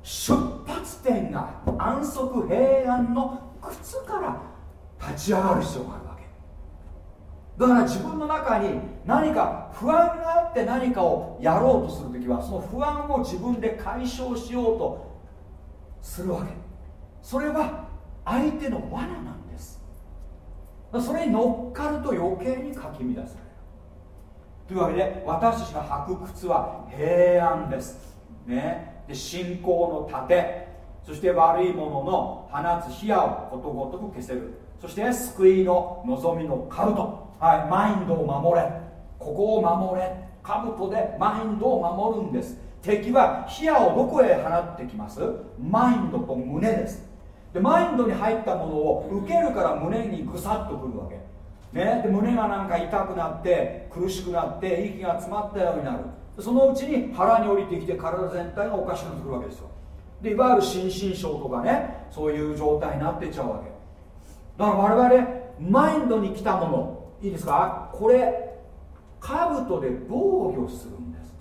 出発点が安息平安の靴から立ち上がる必要がある。わだから自分の中に何か不安があって何かをやろうとするときはその不安を自分で解消しようとするわけ。それは相手の罠なんです。それに乗っかると余計にかき乱される。というわけで私たちが履く靴は平安です。ね。で信仰の盾。そして悪いものの放つ火矢をことごとく消せる。そして救いの望みの兜。はいマインドを守れ。ここを守れ。兜でマインドを守るんです。敵は火矢をどこへ放ってきます？マインドと胸です。でマインドに入ったものを受けるから胸にぐさっとくるわけ、ね、で胸がなんか痛くなって苦しくなって息が詰まったようになる。そのうちに腹に降りてきて体全体がおかしくなってくるわけですよ。でいわゆる心身症とかねそういう状態になってっちゃうわけ。だから我々マインドに来たものいいですか？これ兜で防御するんです。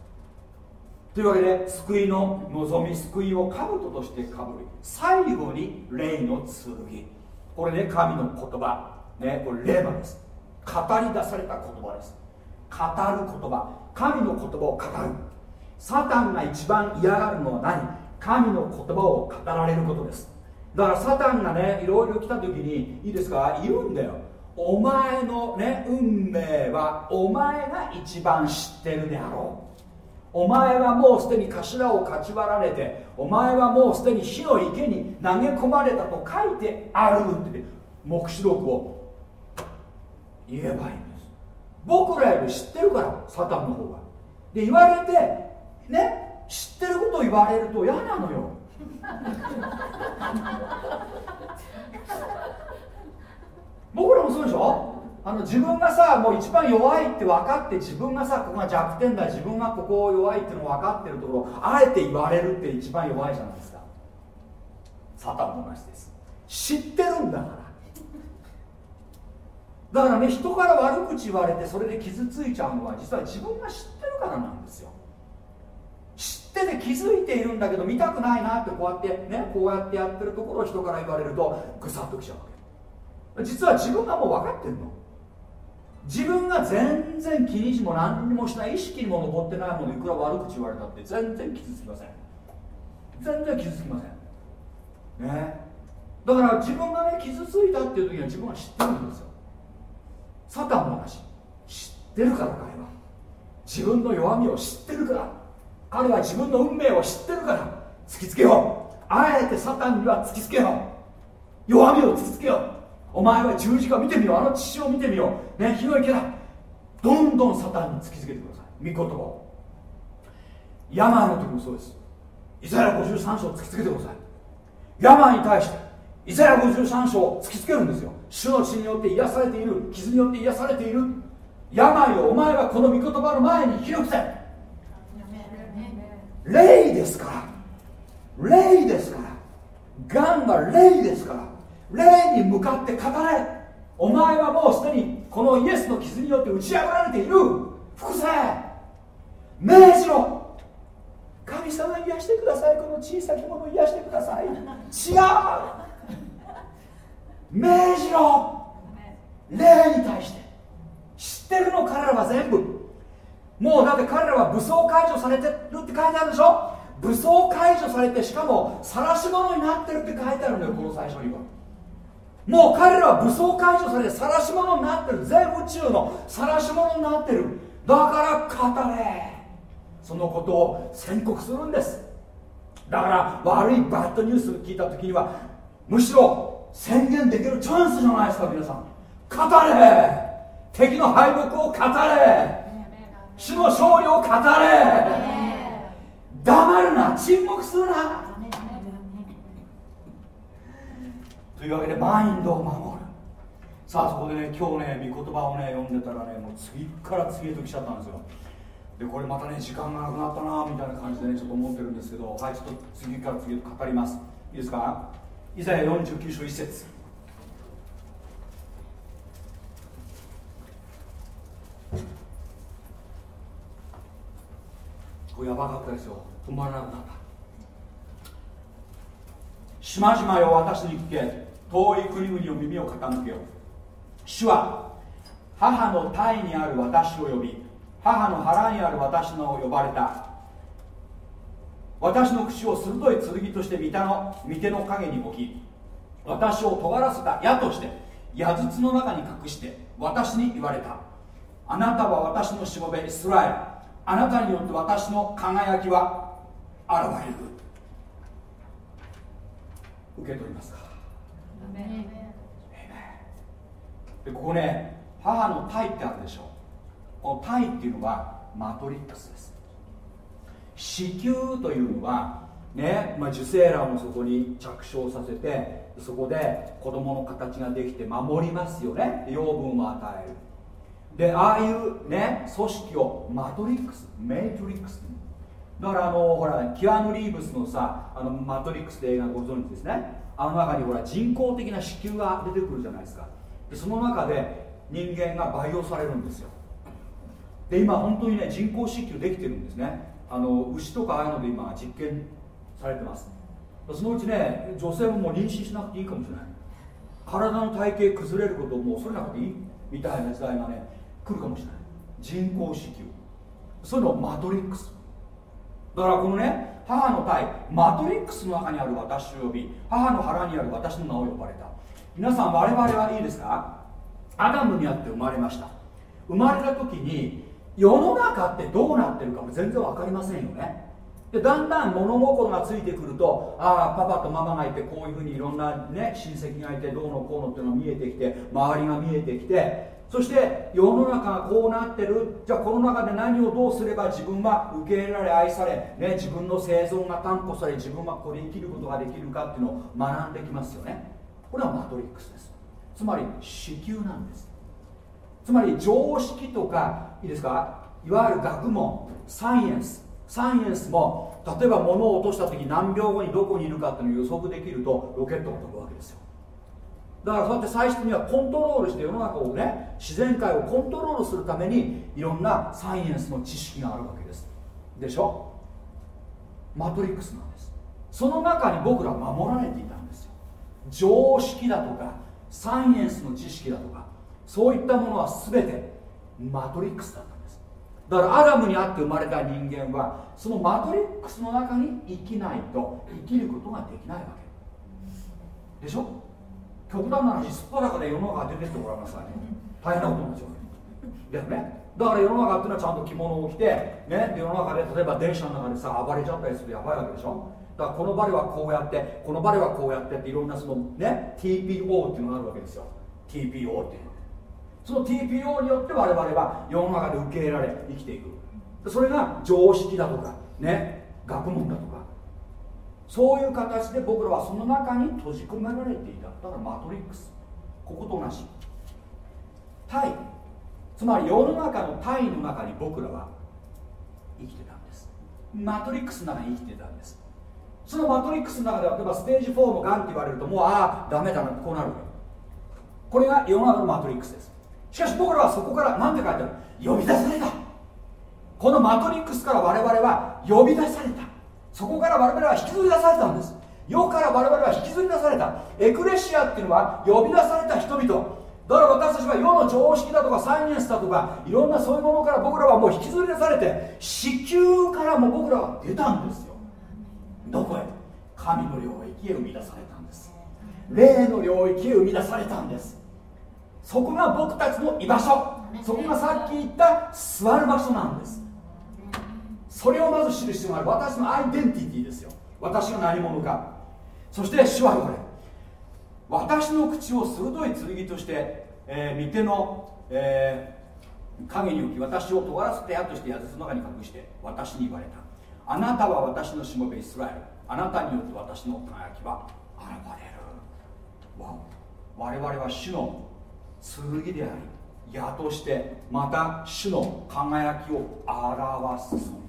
というわけで救いの望み救いを兜としてかぶり最後に霊の剣。これね神の言葉。ねこれ霊馬です。語り出された言葉です。語る言葉。神の言葉を語る。サタンが一番嫌がるのは何？神の言葉を語られることです。だからサタンがねいろいろ来た時にいいですか？言うんだよ。お前のね運命はお前が一番知ってるであろう。お前はもうすでに頭をかち割られてお前はもうすでに火の池に投げ込まれたと書いてあるって黙示録を言えばいいんです。僕らより知ってるからサタンの方が。で言われてね知ってることを言われると嫌なのよ。僕らもそうでしょ？あの自分がさもう一番弱いって分かって自分がさここが弱点だ自分がここ弱いっての分かってるところあえて言われるって一番弱いじゃないですか。サタンも同じです。知ってるんだから。だからね人から悪口言われてそれで傷ついちゃうのは実は自分が知ってるからなんですよ。知ってて気づいているんだけど見たくないなってこうやってねこうやってやってるところを人から言われるとぐさっときちゃうわけ。実は自分がもう分かってるの。自分が全然気にしも何にもしない意識にも残ってないものいくら悪口言われたって全然傷つきません。全然傷つきません。ね。だから自分がね傷ついたっていう時には自分は知ってるんですよ。サタンの話。知ってるから彼は。自分の弱みを知ってるから。彼は自分の運命を知ってるから。突きつけよう。あえてサタンには突きつけよう。弱みを突きつけよう。お前は十字架見てみようあの父を見てみようね火の池だ。どんどんサタンに突きつけてください。御言葉を。病の時もそうです。イザヤ53章を突きつけてください。病に対してイザヤ53章を突きつけるんですよ。主の血によって癒されている。傷によって癒されている。病をお前はこの御言葉の前に広くせ霊ですから。霊ですから。がんが霊ですから。霊に向かって語れ。お前はもうすでにこのイエスの傷によって打ち破られている。複製命じろ。神様癒してください。この小さきもの癒してください。違う。命じろ。霊に対して。知ってるの彼らは全部。もうだって彼らは武装解除されてるって書いてあるでしょ。武装解除されてしかも晒し者になってるって書いてあるのよこの最初には。もう彼らは武装解除されて晒し者になってる全宇宙の晒し者になってる。だから語れ。そのことを宣告するんです。だから悪いバッドニュースを聞いた時にはむしろ宣言できるチャンスじゃないですか皆さん。語れ。敵の敗北を語れ。主の勝利を語れ。黙るな。沈黙するなというわけでマインドを守る。さあそこでね今日ね御言葉をね読んでたらねもう次から次へと来ちゃったんですよ。でこれまたね時間がなくなったなみたいな感じでねちょっと思ってるんですけどはいちょっと次から次へと語ります。いいですか？イザヤ49章1節。これやばかったですよ。止まらなくなった島々よ私に聞け遠い国々を耳を傾けよ主は母の胎にある私を呼び母の腹にある私の呼ばれた。私の口を鋭い剣として御手の御手の影に置き私を尖らせた矢として矢筒の中に隠して私に言われた。あなたは私のしもべイスラエル。あなたによって私の輝きは現れる。受け取りますか？でここね母の体ってあるでしょ。この体っていうのはマトリックスです。子宮というのはね、まあ、受精卵をそこに着床させてそこで子供の形ができて守りますよね。養分を与える。でああいうね組織をマトリックスメイトリックスだからあのほらキアヌ・リーブスのさあのマトリックスで映画ご存知ですね。あの中にほら人工的な子宮が出てくるじゃないですか。でその中で人間が培養されるんですよ。で今本当にね人工子宮できてるんですね。あの牛とかああいうので今実験されてます。そのうちね女性ももう妊娠しなくていいかもしれない。体の体型崩れることもう恐れなくていい。みたいな時代がね来るかもしれない。人工子宮。そういうのマトリックス。だからこのね母の体マトリックスの中にある私を呼び母の腹にある私の名を呼ばれた。皆さん我々はいいですか？アダムにあって生まれました。生まれた時に世の中ってどうなってるかも全然分かりませんよね。でだんだん物心がついてくるとああパパとママがいてこういうふうにいろんなね親戚がいてどうのこうのっていうのが見えてきて周りが見えてきてそして世の中がこうなってる。じゃあこの中で何をどうすれば自分は受け入れられ愛され、ね、自分の生存が担保され自分はここで生きることができるかっていうのを学んできますよね。これはマトリックスです。つまり子宮なんです。つまり常識とかいいですか？いわゆる学問。サイエンス。サイエンスも例えば物を落とした時何秒後にどこにいるかっていうのを予測できるとロケットが飛ぶわけですよ。だからそうやって最終的にはコントロールして世の中をね自然界をコントロールするためにいろんなサイエンスの知識があるわけです。でしょ？マトリックスなんです。その中に僕ら守られていたんですよ。常識だとかサイエンスの知識だとかそういったものは全てマトリックスだったんです。だからアダムにあって生まれた人間はそのマトリックスの中に生きないと生きることができないわけ。でしょ？極端な話すっぱらかで世の中出てってごらんなさい大変なことなんですよだよねだから世の中っていうのはちゃんと着物を着て、ね、世の中で例えば電車の中でさ暴れちゃったりするとやばいわけでしょ。だからこの場ではこうやってこの場ではこうやってっていろんなそのね TPO っていうのがあるわけですよ。TPO っていうの。その TPO によって我々は世の中で受け入れられ生きていく。それが常識だとかね学問だとか。そういう形で僕らはその中に閉じ込められていた。だからマトリックス。ここと同じ。体つまり世の中の体の中に僕らは生きてたんです。マトリックスの中に生きてたんです。そのマトリックスの中で例えばステージ4のがんって言われるともうああダメだなってこうなるこれが世の中のマトリックスです。しかし僕らはそこから何て書いてある？呼び出された。このマトリックスから我々は呼び出された。そこから我々は引きずり出されたんです。世から我々は引きずり出された。エクレシアっていうのは呼び出された人々。だから私たちは世の常識だとかサイエンスだとかいろんなそういうものから僕らはもう引きずり出されて子宮からも僕らは出たんですよ。どこへ？神の領域へ生み出されたんです。霊の領域へ生み出されたんです。そこが僕たちの居場所。そこがさっき言った座る場所なんです。それをまず知る必要がある。私のアイデンティティですよ。私が何者か。そして主はこれ。私の口を鋭い剣として、えー、御手の、えー、影に置き私を尖らせて矢として矢筒の中に隠して私に言われた。あなたは私のしもべイスラエル。あなたによって私の輝きは現れる。わ我々は主の剣であり矢としてまた主の輝きを表す存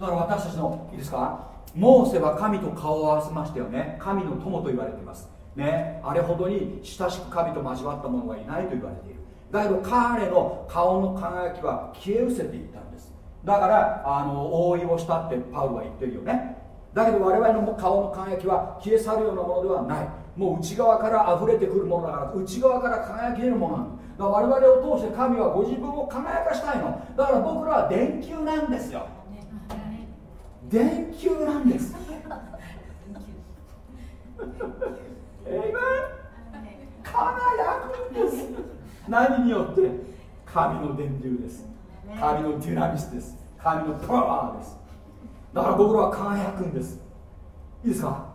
だから私たちのいいですか？モーセは神と顔を合わせましたよね。神の友と言われています。ね。あれほどに親しく神と交わった者はいないと言われている。だけど彼の顔の輝きは消え失せていったんです。だからあの覆いをしたってパウルは言ってるよね。だけど我々の顔の輝きは消え去るようなものではない。もう内側から溢れてくるものだから内側から輝き出るものなんだ。我々を通して神はご自分を輝かしたいの。だから僕らは電球なんですよ。電球なんです。え輝くんです。何によって？神の電流です。神のデュナミスです。神のパワーです。だから僕らは輝くんです。いいですか？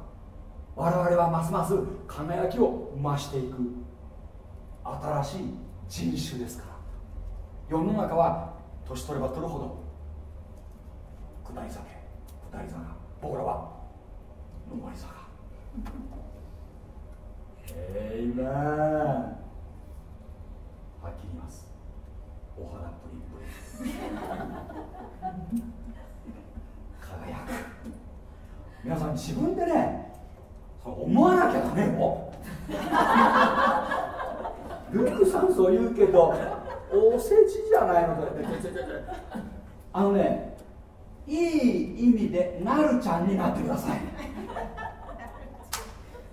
我々はますます輝きを増していく新しい人種ですから。世の中は年取れば取るほど下り坂下り坂僕らは上り坂。えいめんはっきり言います。お肌プリプリ。輝く。皆さん自分でねそう思わなきゃダメよ。ルークさんそう言うけどおせちじゃないの。かあのねいい意味でなるちゃんになってください。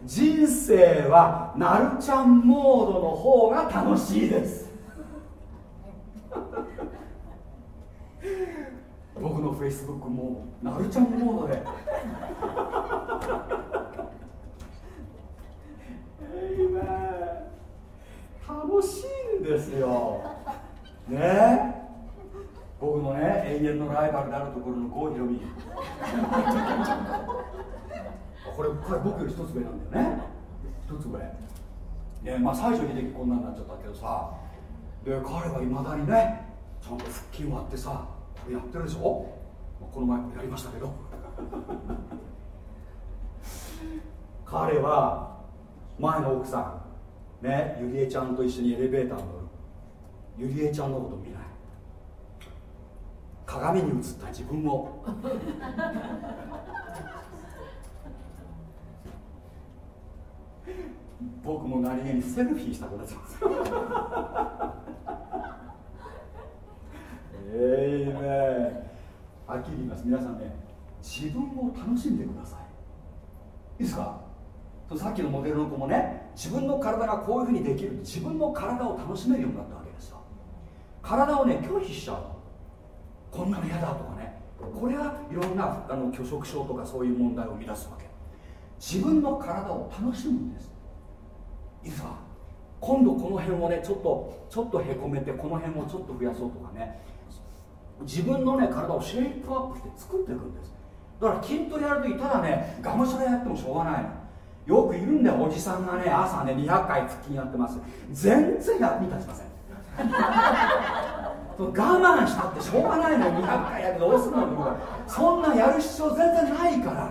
人生はなるちゃんモードの方が楽しいです。僕のフェイスブックもなるちゃんモードで。楽しいんですよ。ね？え僕のね永遠のライバルであるところの郷ひろみ。これこれ僕より一つ上なんだよね。一つ上。ねまあ西城秀樹こんなんなっちゃったけどさ。で彼はいまだにねちゃんと腹筋割ってさこれやってるでしょ？この前もやりましたけど。彼は前の奥さんねゆりえちゃんと一緒にエレベーター乗る。ゆりえちゃんのこと見ない鏡に映った自分を。僕も何気にセルフィーしたくなっちゃいます。ええねはっきり言います。皆さんね自分を楽しんでください。いいですか？さっきのモデルの子もね自分の体がこういうふうにできる。自分の体を楽しめるようになったわけですよ。体をね拒否しちゃうの。こんなの嫌だとかね。これはいろんなあの拒食症とかそういう問題を生み出すわけ。自分の体を楽しむんです。いいですか今度この辺をねちょっとちょっとへこめてこの辺をちょっと増やそうとかね。自分のね体をシェイプアップして作っていくんです。だから筋トレやるときただねがむしゃらやってもしょうがないの。よくいるんだよおじさんがね朝ね200回腹筋やってます。全然役に立ちません。我慢したってしょうがないの200回やけどどうするのそんなやる必要全然ないから。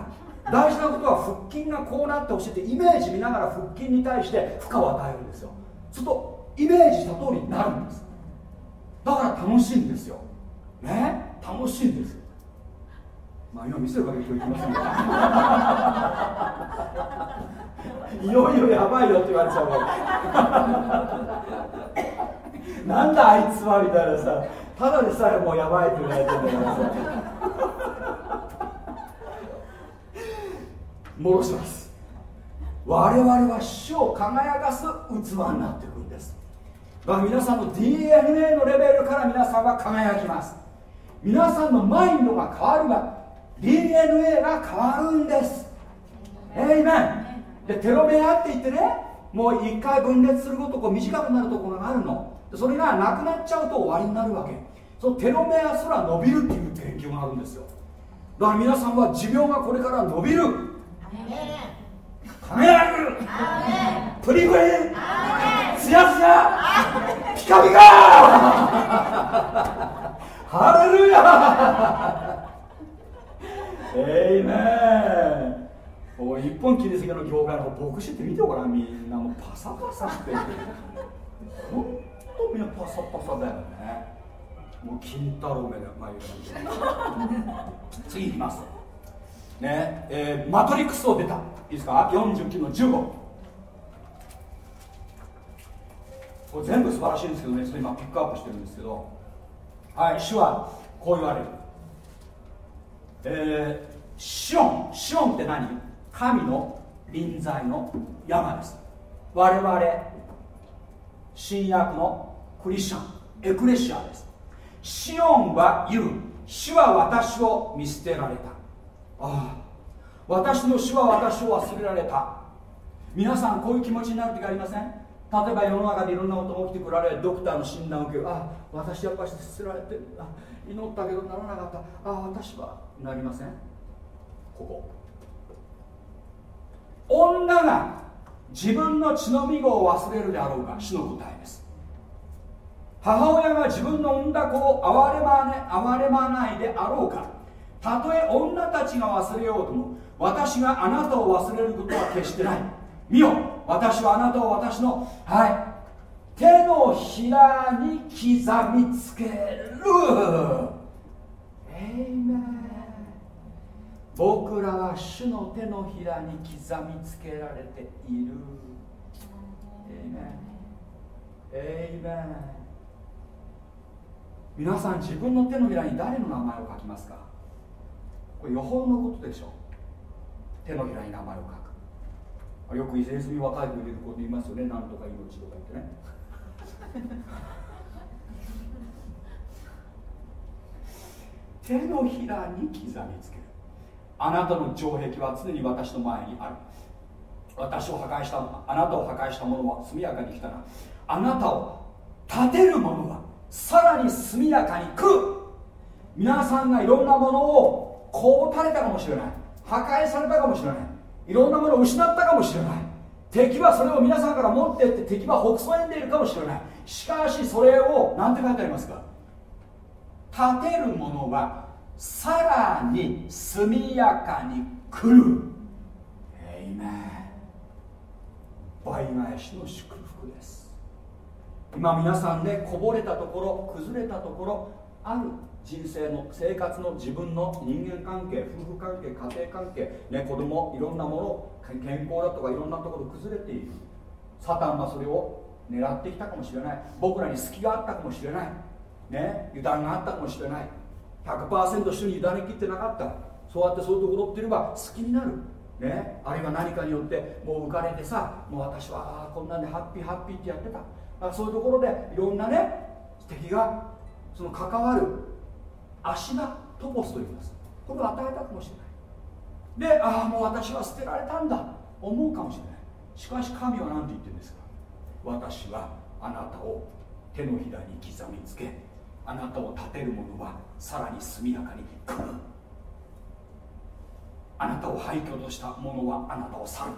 大事なことは腹筋がこうなってほしいってイメージ見ながら腹筋に対して負荷を与えるんですよ。するとイメージした通りになるんです。だから楽しいんですよ。ね？楽しいんですまあ今見せるかけ今日行きません いよいよやばいよって言われちゃうわけ。なんだあいつはみたいなさただでさえもうやばいって言われてるんだからさ。戻します。我々は死を輝かす器になっていくんです。だから皆さんの DNA のレベルから皆さんは輝きます。皆さんのマインドが変わるが DNA が変わるんです。えいめんでテロメアって言ってねもう一回分裂するごとこう短くなるところがあるの。それがなくなっちゃうと終わりになるわけ。そのテロメアすら伸びるっていう研究があるんですよ。だから皆さんは寿命がこれから伸びる。輝く。プリプリツヤツヤ。ピカピカ。ハレルヤ。えいめお日本キリスト教の業界の牧師って見てごらんみんな。もうパサパサして。ほんとみんなパサパサだよねもう金太郎目でまあ次いきます。ね。えー、マトリックスを出た。いいですか？49の15これ全部素晴らしいんですけどね。それ今ピックアップしてるんですけど。はい主はこう言われる。えー、シオン。シオンって何？神の臨在の山です。我々新約のクリスチャンエクレシアです。シオンは言う。主は私を見捨てられた。ああ。私の主は私を忘れられた。皆さんこういう気持ちになる時ありません？例えば世の中でいろんなことが起きてくられドクターの診断を受ける。あ私やっぱり捨てられてあ祈ったけどならなかった。ああ私はなりません。ここ。女が自分の血のみ子を忘れるであろうか死の答えです。母親が自分の産んだ子を憐れま,、ね、憐れまないであろうか。たとえ女たちが忘れようとも私があなたを忘れることは決してない。見よ私はあなたを私のはい手のひらに刻みつける。エイメン僕らは主の手のひらに刻みつけられている。エイメンエイメン皆さん自分の手のひらに誰の名前を書きますか？これ予報のことでしょう。手のひらに名前を書く。よく伊勢住若い子いること言いますよね。なんとか命とか言ってね。手のひらに刻みつける。あなたの城壁は常に私の前にある。私を破壊したあなたを破壊した者は速やかに来たらあなたを立てる者はさらに速やかに来る。皆さんがいろんなものをこう垂れたかもしれない。破壊されたかもしれない。いろんなものを失ったかもしれない。敵はそれを皆さんから持っていって敵は北総んでいるかもしれない。しかしそれを何て書いてありますか？立てるものはさらに速やかに来る。エイメン倍返しの祝福です。今皆さんでこぼれたところ崩れたところある人生の生活の自分の人間関係夫婦関係家庭関係、ね、子供いろんなもの健康だとかいろんなところ崩れている。サタンはそれを狙ってきたかもしれない。僕らに隙があったかもしれない。ね油断があったかもしれない。100%主に委ねきってなかった。そうやってそういうところっていれば好きになる。ね、あるいは何かによってもう浮かれてさもう私はこんなんでハッピーハッピーってやってた。そういうところでいろんなね敵がその関わる足場トポスと言います。これを与えたかもしれない。でああもう私は捨てられたんだ。思うかもしれない。しかし神は何て言ってるんですか。私はあなたを手のひらに刻みつけあなたを立てる者はさらに速やかに来る。あなたを廃墟とした者はあなたを去る。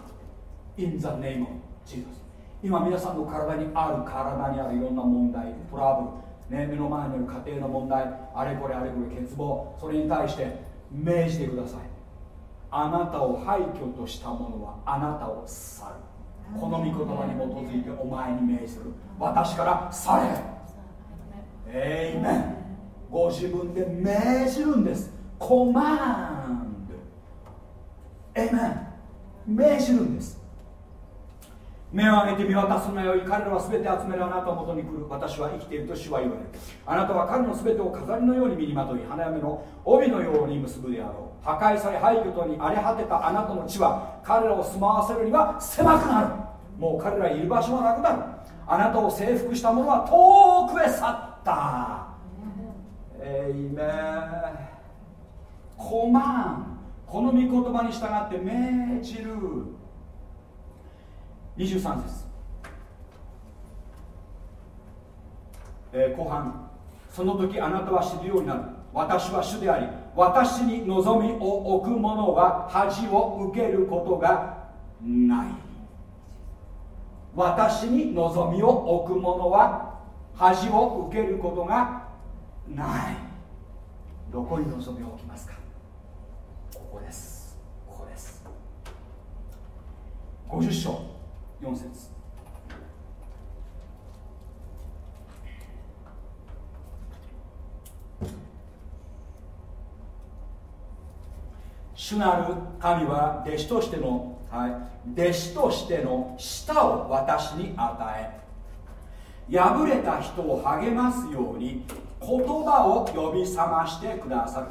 In the name of Jesus 今皆さんの体にある体にあるいろんな問題トラブル、ね、目の前にある家庭の問題あれこれあれこれ欠乏それに対して命じてください。あなたを廃墟とした者はあなたを去る。この御言葉に基づいてお前に命ずる。私から去れ。エイメン。ご自分で命じるんです。コマンド。エイメン。命じるんです。目を上げて見渡すのよ。い彼らは全て集めるあなたのもとに来る。私は生きていると主は言われる。あなたは彼の全てを飾りのように身にまとい花嫁の帯のように結ぶであろう。破壊され廃墟とに荒れ果てたあなたの地は彼らを住まわせるには狭くなる。もう彼らいる場所はなくなる。あなたを征服した者は遠くへ去った。えいめコマン。この御言葉に従って命じる。23節、えー、後半。その時あなたは知るようになる。私は主であり私に望みを置く者は恥を受けることがない。私に望みを置く者は恥を受けることがない。どこに望みを置きますか？ここです。ここです。50章。4節。主なる神は弟子としての、はい、弟子としての舌を私に与え破れた人を励ますように言葉を呼び覚ましてくださる。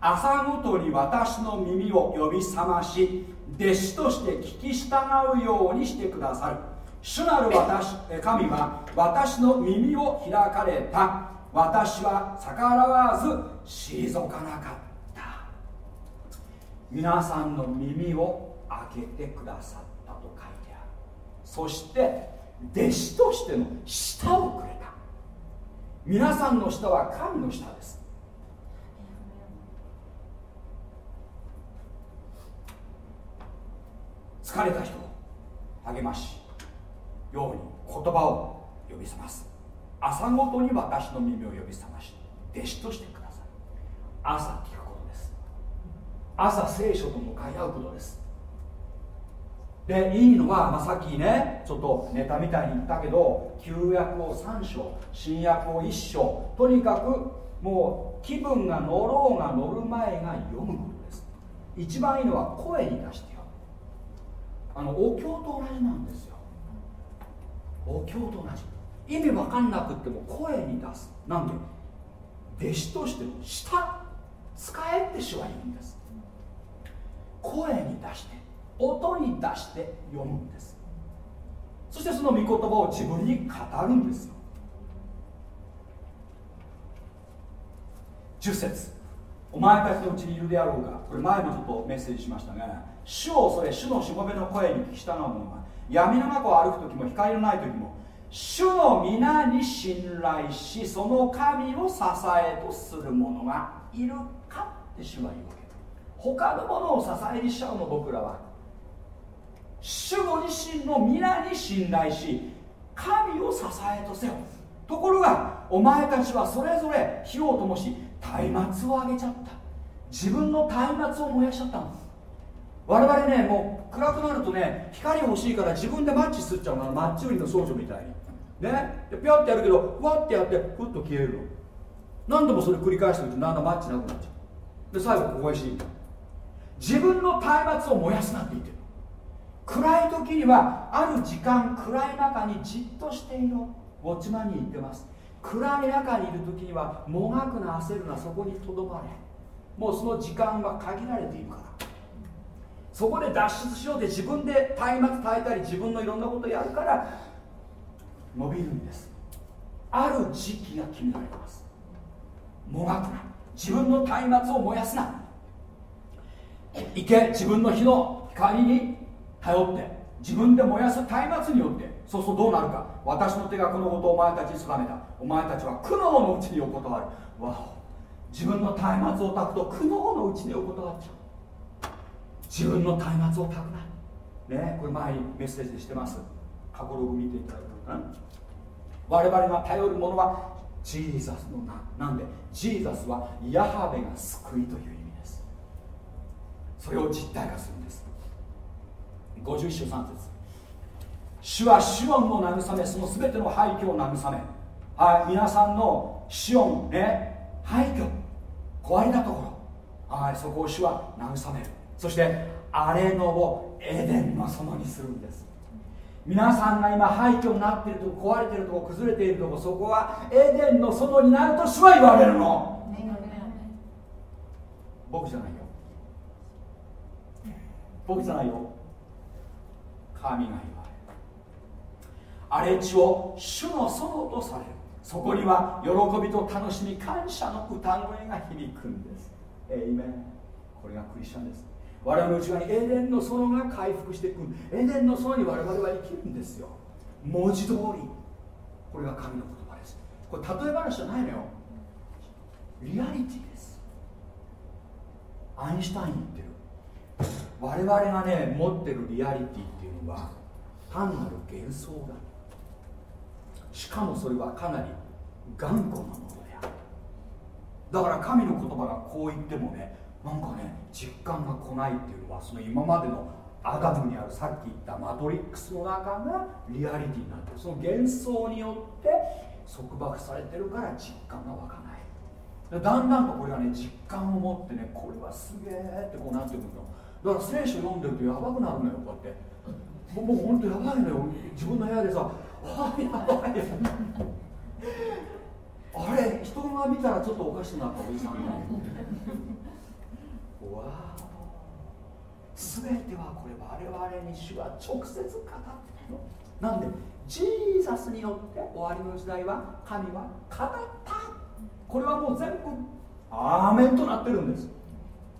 朝ごとに私の耳を呼び覚まし弟子として聞き従うようにしてくださる。主なる私神は私の耳を開かれた。私は逆らわず退かなかった。皆さんの耳を開けてくださったと書いてある。そして弟子としての舌をくれた。皆さんの舌は神の舌です。疲れた人を励ましように言葉を呼び覚ます。朝ごとに私の耳を呼び覚まし弟子としてください。朝聞くことです。朝聖書と向かい合うことです。でいいのは、まあ、さっきねちょっとネタみたいに言ったけど旧約を3章新約を1章とにかくもう気分が乗ろうが乗る前が読むことです。一番いいのは声に出してあのお経と同じなんですよ。お経と同じ。意味分かんなくても声に出す。なんで？弟子としての舌使えって主は言うんです。声に出して音に出して読むんです。そしてその御言葉を自分に語るんですよ。10節。お前たちのうちにいるであろうか。これ前もちょっとメッセージしましたが主を恐れ主のしもべの声に聞き従う者は闇の中を歩く時も光のない時も主の皆に信頼しその神を支えとする者がいるかって主は言うわけ他のものを支えにしちゃうの僕らは主ご自身の皆に信頼し神を支えとせよ。ところがお前たちはそれぞれ火を灯し松明をあげちゃった。自分の松明を燃やしちゃった。んです我々ねもう暗くなるとね光欲しいから自分でマッチすっちゃうの。マッチ売りの少女みたいに。ね。でピョってやるけどふわってやってふっと消えるの。何度もそれ繰り返してるとだんだマッチなくなっちゃう。で最後ここへし自分の松明を燃やすなって言ってる。暗い時にはある時間暗い中にじっとしていろ。ウォッチマンに言ってます。暗い中にいる時にはもがくな焦るなそこにとどまれ。もうその時間は限られているから。そこで脱出しようって自分で松明耐えたり自分のいろんなことやるから伸びるんです。ある時期が決められてます。もがくな。自分の松明を燃やすな。行け。自分の火の光に頼って。自分で燃やす松明によって。そうするとどうなるか。私の手がこのことをお前たちに定めた。お前たちは苦悩のうちに横たわるわお。自分の松明を焚くと苦悩のうちに横たわっちゃう自分の松明を焚くな。ねこれ前にメッセージしてます。過去ログ見ていただくと、うん、我々が頼るものはジーザスの名。なんでジーザスはヤハベが救いという意味です。それを実体化するんです。51章3節。主はシオンを慰めその全ての廃墟を慰め。はい皆さんのシオンね廃墟。壊れたところ。はいそこを主は慰める。そして荒れ野をエデンの園にするんです。皆さんが今廃墟になっているとこ壊れているとこ崩れているとこそこはエデンの園になると主は言われるの。僕じゃないよ。僕じゃないよ。神が言われる。荒れ地を主の園とされる。そこには喜びと楽しみ感謝の歌声が響くんです。エイメンこれがクリスチャンです。我々の内側にエデンの園が回復していくエデンの園に我々は生きるんですよ。文字通り。これが神の言葉です。これ例え話じゃないのよ。リアリティです。アインシュタイン言ってる。我々がね持ってるリアリティっていうのは単なる幻想だ。しかもそれはかなり頑固なものである。だから神の言葉がこう言ってもねなんかね実感が来ないっていうのはその今までのアダムにあるさっき言ったマトリックスの中がリアリティになってるその幻想によって束縛されてるから実感が湧かない。だんだんとこれがね実感を持ってねこれはすげえってこうなってくるのだから聖書読んでるとやばくなるのよこうやって。もう本当やばいのよ。自分の部屋でさあやばいあれ？人が見たらちょっとおかしくなったおじさんがわすべてはこれ我々に主は直接語ってるの。なんでジーザスによって終わりの時代は神は語った。これはもう全部アーメンとなってるんです。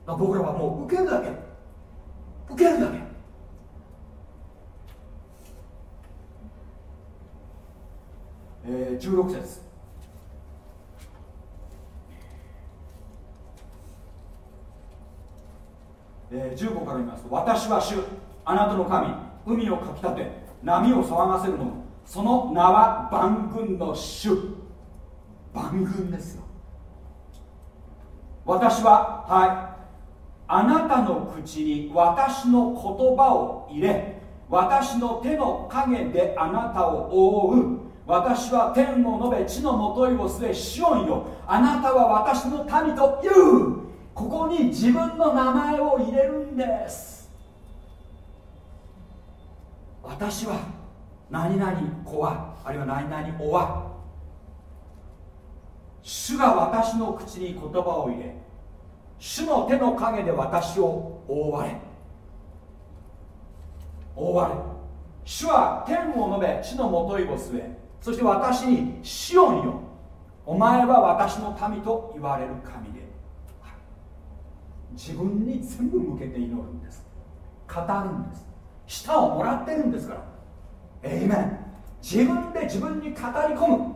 僕らはもう受けるだけ。受けるだけ。えー、16節。えー、15から見ます。と私は主あなたの神。海をかきたて波を騒がせるの。その名は万軍の主。万軍ですよ。私ははい。あなたの口に私の言葉を入れ私の手の影であなたを覆う。私は天を述べ地のもといを据えシオンよ。あなたは私の民と言うここに自分の名前を入れるんです。私は何々子はあるいは何々おは主が私の口に言葉を入れ主の手の陰で私を覆われ覆われ主は天を述べ地のもといを据えそして私に死をよお前は私の民と言われる神で自分に全部向けて祈るんです。語るんです。舌をもらってるんですから。えいめん自分で自分に語り込む。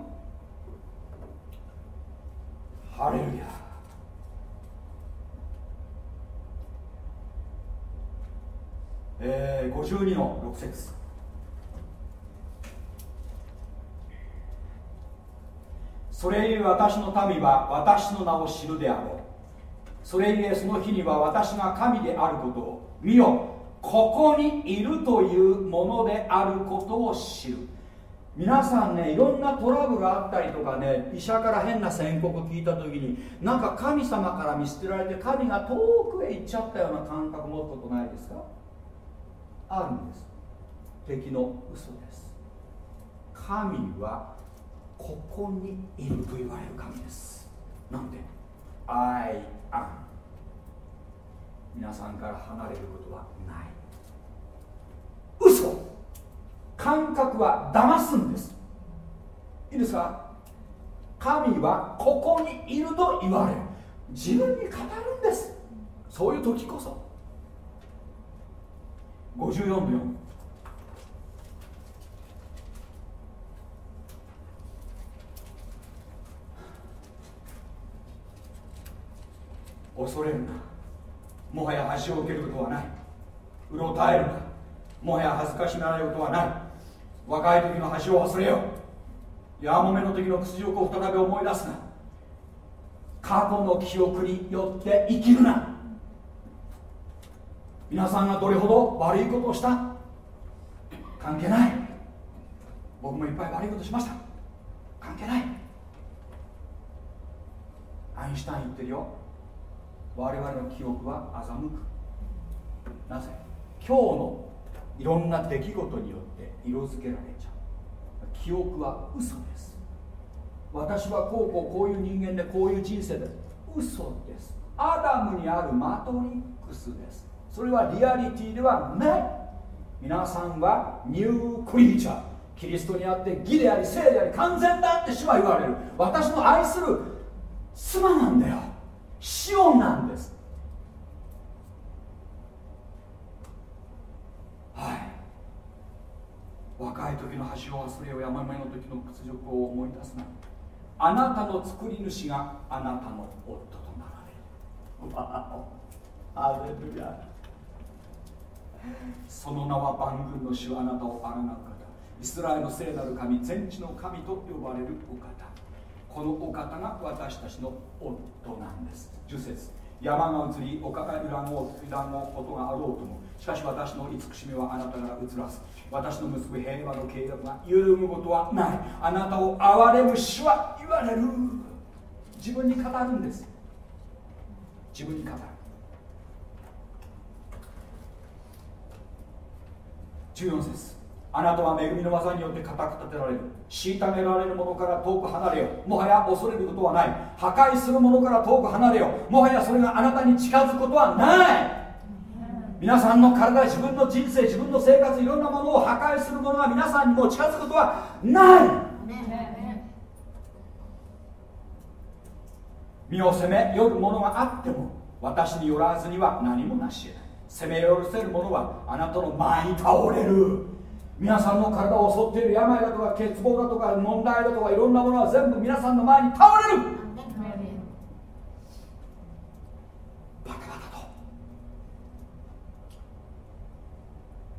ハレルヤえー、52の6節。それゆえ私の民は私の名を知るであろう。それゆえその日には私が神であることを見よここにいるというものであることを知る。皆さんねいろんなトラブルあったりとかね医者から変な宣告聞いた時になんか神様から見捨てられて神が遠くへ行っちゃったような感覚持つことないですか？あるんです。敵の嘘です。神はここにいると言われる神です。なんで？I 皆さんから離れることはない。嘘。感覚は騙すんです。いいですか？神はここにいると言われ自分に語るんです。そういう時こそ。54の4恐れるな。もはや恥を受けることはない。うろたえるな。もはや恥ずかしめられることはない。若い時の恥を忘れよう。やもめの時の屈辱を再び思い出すな。過去の記憶によって生きるな。皆さんがどれほど悪いことをした？関係ない。僕もいっぱい悪いことしました。関係ない。アインシュタイン言ってるよ。我々の記憶は欺く。なぜ？今日のいろんな出来事によって色づけられちゃう。記憶は嘘です。私はこうこうこういう人間でこういう人生で嘘です。アダムにあるマトリックスです。それはリアリティではない。皆さんはニュークリーチャー。キリストにあって義であり聖であり完全だって主は言われる。私の愛する妻なんだよ。シオンなんです。はい。若い時の恥を忘れよ山々の時の屈辱を思い出すな。あなたの作り主があなたの夫となられる。わお。ハレルヤ。その名は万軍の主あなたをあらなう方。イスラエルの聖なる神全知の神と呼ばれるお方このお方が私たちの夫なんです。10節。山が移り丘が揺らごう乱ごうことがあろうとも。しかし私の慈しみはあなたから移らず。私の結ぶ平和の契約が揺るぐことはない。あなたを憐れむ主は言われる。自分に語るんです。自分に語る。14節。あなたは恵みの技によって固く立てられる。虐げられる者から遠く離れよもはや恐れることはない。破壊する者から遠く離れよもはやそれがあなたに近づくことはない。皆さんの体自分の人生自分の生活いろんなものを破壊する者が皆さんにも近づくことはない。身を責め寄るものがあっても私によらずには何もなし得ない。責め寄せる者はあなたの前に倒れる。皆さんの体を襲っている病だとか欠乏だとか問題だとかいろんなものは全部皆さんの前に倒れる。バタバタと。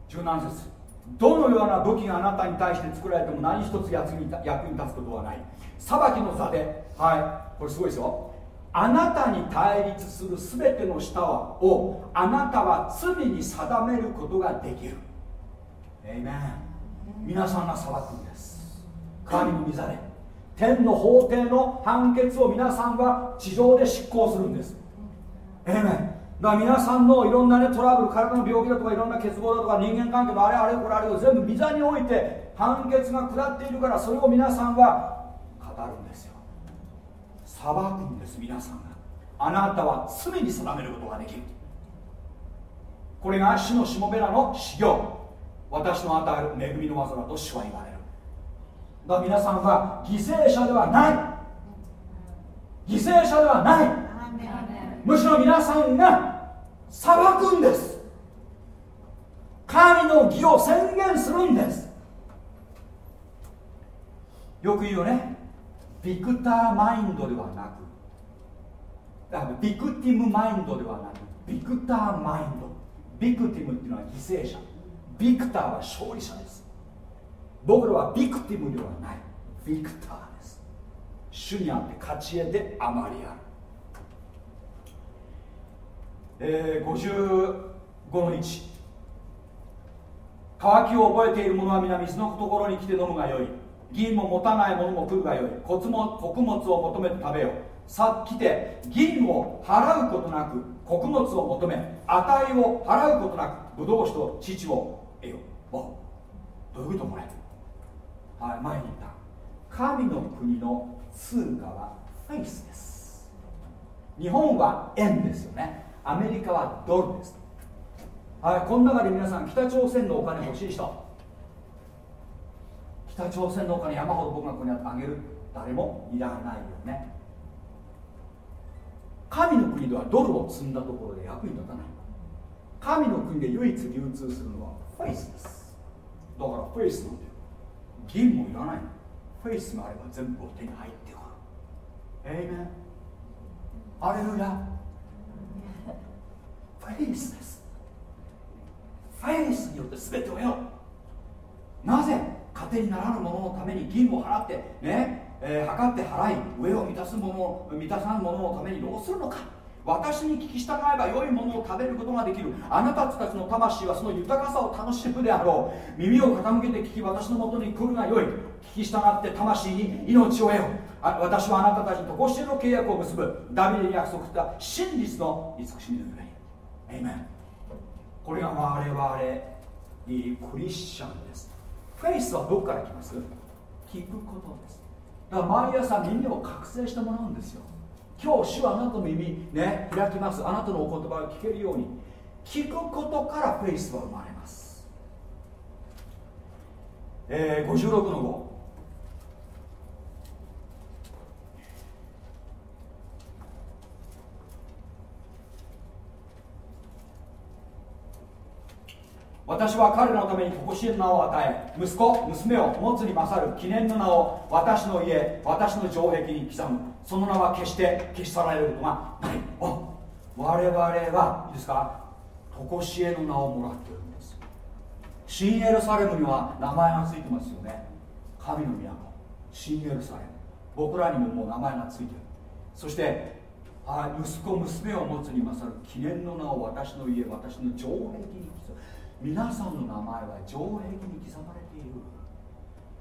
17節。どのような武器があなたに対して作られても何一つ役に立つことはない。裁きの座で。はい。これすごいですよ。あなたに対立する全ての舌をあなたは罪に定めることができる。エイメン皆さんが裁くんです。神の御座で。天の法廷の判決を皆さんは地上で執行するんです。エイメンだから皆さんのいろんな、ね、トラブル体の病気だとかいろんな欠乏だとか人間関係のあれあれこれあれを全部御座において判決が下っているからそれを皆さんは語るんですよ。裁くんです皆さんが。あなたは罪に定めることができるこれが死のしもべらの修行。私の与える恵みの技だと主は言われる。だから皆さんは犠牲者ではない。犠牲者ではない。むしろ皆さんが裁くんです。神の義を宣言するんです。よく言うよね。 victor mind ではなく。だから victim mind ではなく victor mind。victim っていうのは犠牲者 victor は勝利者です。僕らは victim ではない。 victor です。主にあって勝ち得てあまりある。えー、55の1渇きを覚えている者は皆水のところに来て飲むがよい。銀も持たない者も来るがよい。穀物穀物を求めて食べよさっきて銀を払うことなく穀物を求め値を払うことなくブドウ酒と父を得よ。どういうことこれ？はい前に言った。神の国の通貨はフェイスです。日本は円ですよね。アメリカはドルです。はいこの中で皆さん北朝鮮のお金欲しい人。北朝鮮のお金山ほど僕がここにあげる。誰もいらないよね。神の国ではドルを積んだところで役に立たない。神の国で唯一流通するのはフェイスです。だからフェイスなんだよ銀もいらない。フェイスがあれば全部手に入ってくる。エイメンアレルヤフェイスです。フェイスによって全てを得よう。なぜ糧にならぬ者ののために銀を払ってねえー、測って払い上を満たすもの満たさんもののためにどうするのか。私に聞き従えば良いものを食べることができる。あなたたちの魂はその豊かさを楽しむであろう。耳を傾けて聞き私のもとに来るが良い。聞き従って魂に命を得よ。私はあなたたちとこしえの契約を結ぶ。ダビデに約束した真実の慈しみのゆえに。エイメンこれが我々クリスチャンです。フェイスはどこから来ます？聞くことです。だから毎朝耳を覚醒してもらうんですよ。今日主はあなたの耳ね開きます。あなたのお言葉を聞けるように聞くことからフェイスは生まれます、えー、56の5私は彼のためにとこしえの名を与え息子娘を持つに勝る記念の名を私の家私の城壁に刻む。その名は決して消し去られることがない。我々はいいですか？とこしえの名をもらっているんです。新エルサレムには名前がついてますよね。神の都。新エルサレム。僕らにももう名前がついてる。そしてあ息子娘を持つに勝る記念の名を私の家私の城壁に刻む。皆さんの名前は城壁に刻まれている。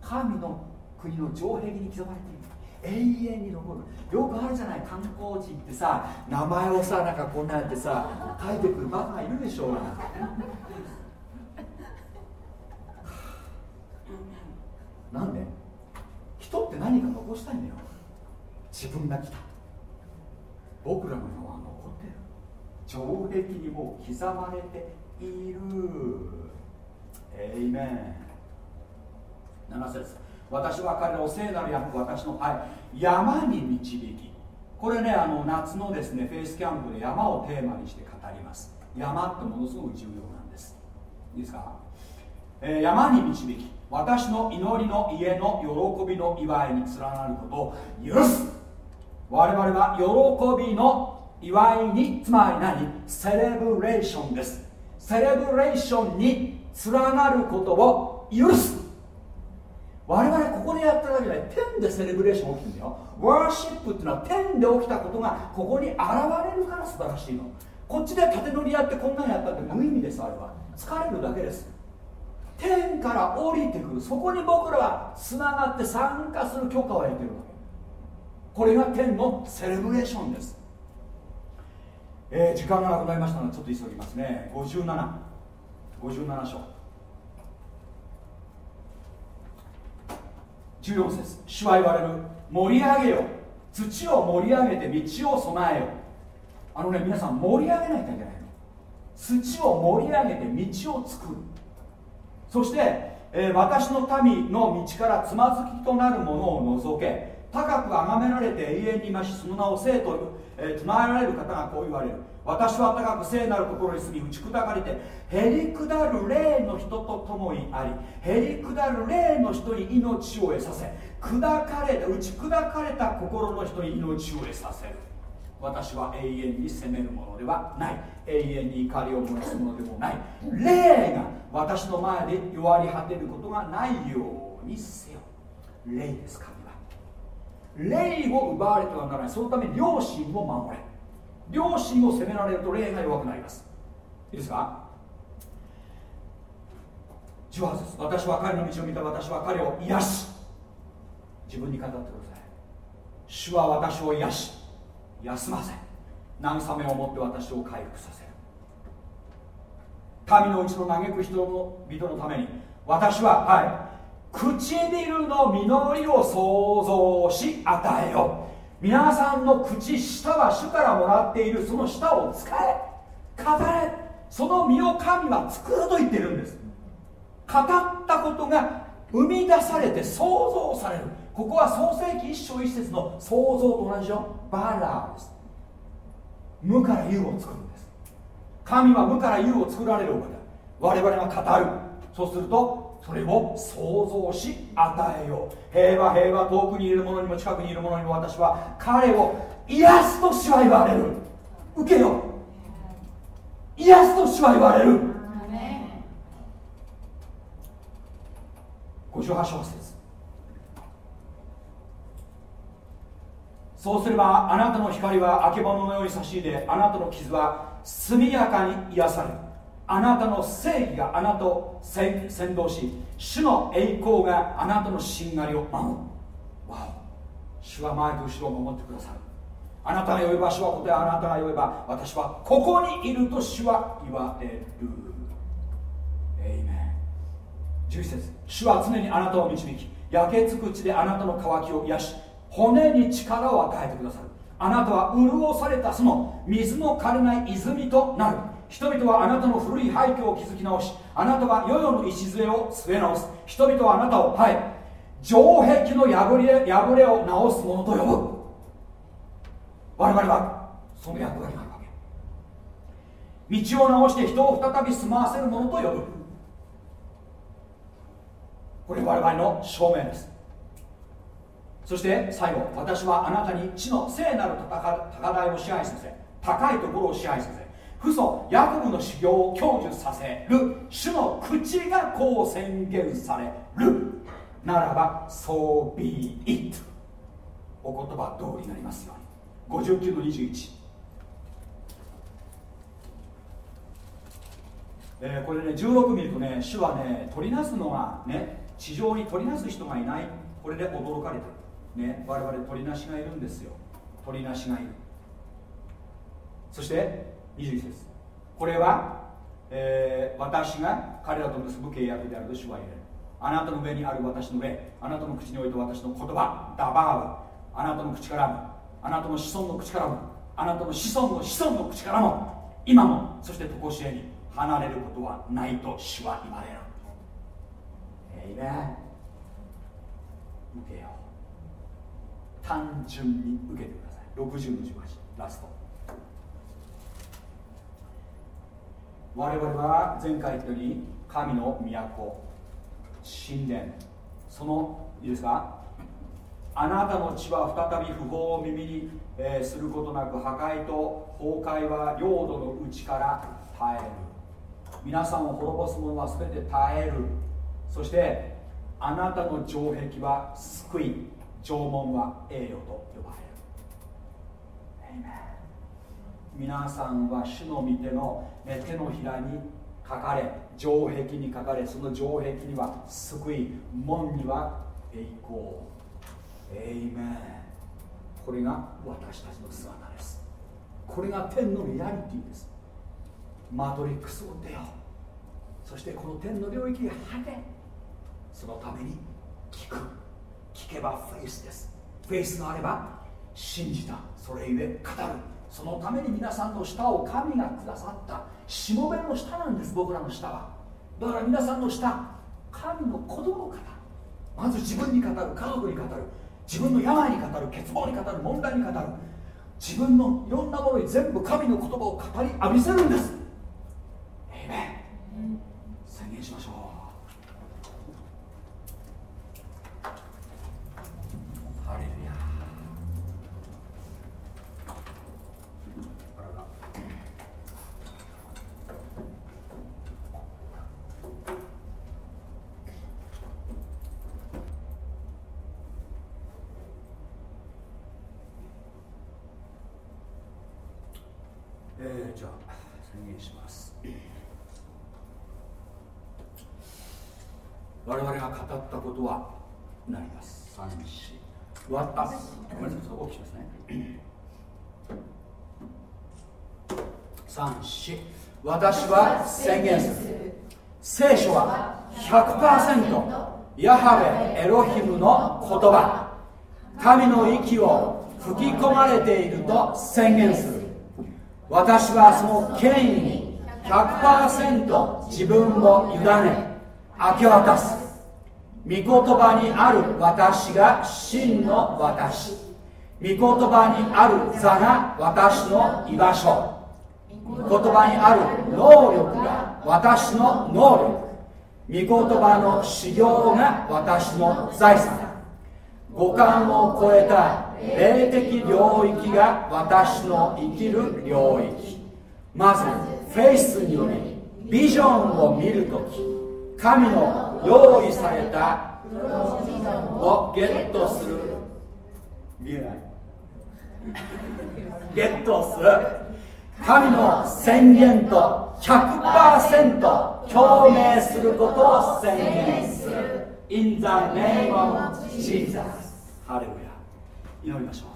神の国の城壁に刻まれている。永遠に残る。よくあるじゃない観光地ってさ名前をさなんかこんなやってさ書いてくるバカがいるでしょうが。なんで？人って何か残したいんだよ。自分が来た。僕らの名は残ってる。城壁にもう刻まれている。エイメン7節。私は彼らを聖なる山私の、はい、山に導き。これねあの夏のですねフェイスキャンプで山をテーマにして語ります。山ってものすごく重要なんです。いいですか、えー、山に導き私の祈りの家の喜びの祝いに連なること。を許す我々は喜びの祝いにつまり何？セレブレーションです。セレブレーションに連なることを許す。我々ここでやっただけで天でセレブレーション起きてるんだよ。ワーシップっていうのは天で起きたことがここに現れるから素晴らしいの。こっちで縦乗りやってこんなのやったって無意味ですあれは。疲れるだけです。天から降りてくる。そこに僕らはつながって参加する許可を得てるわけ。これが天のセレブレーションです。えー、時間がなくなりましたのでちょっと急ぎますね。5757 57章。14節。主は言われる。盛り上げよ。土を盛り上げて道を備えよ。あのね皆さん盛り上げないといけないの。土を盛り上げて道を作る。そして、えー、私の民の道からつまずきとなるものを除け。高く崇められて永遠に増しその名を生とえー、唱えられる方がこう言われる。私は高く聖なるところに住み打ち砕かれてへりくだる霊の人と共にありへりくだる霊の人に命を得させ砕かれた打ち砕かれた心の人に命を得させる。私は永遠に責めるものではない。永遠に怒りを燃やすものでもない。霊が私の前で弱り果てることがないようにせよ。霊です神は霊を奪われてはならない。そのため良心を守れ。良心を責められると霊が弱くなります。いいですか？ジワです私は彼の道を見た。私は彼を癒し。自分に語ってください。主は私を癒し。休ませ。慰めを持って私を回復させる。神のうちの嘆く人の人のために。私ははい。唇の実りを創造し与えよ皆さんの口舌は主からもらっているその舌を使え。語れ。その身を神は作ると言ってるんです。語ったことが生み出されて創造される。ここは創世紀一章一節の創造と同じよ。バラーです。無から有を作るんです。神は無から有を作られるお方。我々が語る。そうするとそれを創造し与えよう。平和平和遠くにいる者にも近くにいる者にも私は彼を癒すと主は言われる。受けよ癒すと主は言われる。58小節。そうすればあなたの光はあけぼののように差し入れあなたの傷は速やかに癒される。あなたの正義があなたを先導し主の栄光があなたのしんがりを守る。わお。主は前と後ろを守ってくださる。あなたが呼べば主は答えあなたが呼べば私はここにいると主は言われる。エイメン11節。主は常にあなたを導き焼けつく地であなたの渇きを癒し骨に力を与えてくださる。あなたは潤されたその水の枯れない泉となる。人々はあなたの古い廃墟を築き直しあなたは世々の礎を据え直す。人々はあなたをはい城壁の破れ破れを直すものと呼ぶ。我々はその役割があるわけ。道を直して人を再び住まわせるものと呼ぶ。これ我々の証明です。そして最後私はあなたに地の聖なる高台を支配させ高いところを支配させ父祖ヤコブの修行を享受させる。主の口がこう宣言される。ならば So be it お言葉通りになりますように。59の21えー、これね16見るとね主はね取りなすのがね地上に取りなす人がいない。これで驚かれてるね、我々鳥なしがいるんですよ。鳥なしがいる。そして21節。これは、えー、私が彼らと結ぶ契約であると主は言える。あなたの上にある私の霊あなたの口において私の言葉ダバーはあなたの口からもあなたの子孫の口からもあなたの子孫の子孫の口からも今もそして常しえに離れることはないと主は言われる。えいね受けよう。単純に受けてください。60の18ラスト。我々は前回言ったように神の都神殿そのいいですか？あなたの血は再び不法を耳に、えー、することなく破壊と崩壊は領土の内から耐える。皆さんを滅ぼす者は全て耐える。そしてあなたの城壁は救い縄文は栄誉と呼ばれる。皆さんは主の御手の手のひらに書かれ。城壁に書かれ。その城壁には救い門には栄光。エイメンこれが私たちの姿です。これが天のリアリティです。マトリックスを出よう。そしてこの天の領域が果てそのために聞く。聞けばフェイスです。フェイスがあれば信じた。それゆえ語る。そのために皆さんの舌を神がくださった。しもべの舌なんです僕らの舌は。だから皆さんの舌神の子供を語るまず自分に語る家族に語る。自分の病に語る欠乏に語る問題に語る。自分のいろんなものに全部神の言葉を語り浴びせるんです。え宣言しましょう三四私は宣言する。聖書は100%ヤハベエロヒムの言葉。神の息を吹き込まれていると宣言する。私はその権威に100%自分を委ね明け渡す。御言葉にある私が真の私。御言葉にある座が私の居場所。言葉にある能力が私の能力御言葉の修行が私の財産五感を超えた霊的領域が私の生きる領域まずフェイスによりビジョンを見るとき神の用意されたをゲットする見えない。ゲットする。神の宣言と100%表明することを宣言する。In the name of Jesus ハレルヤ。祈りましょう。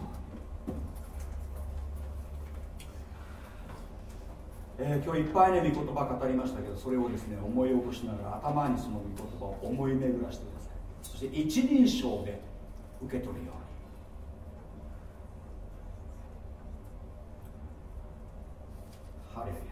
えー、今日いっぱいね御言葉語りましたけどそれをですね思い起こしながら頭にその御言葉を思い巡らしてください。そして一人称で受け取るように。ハレ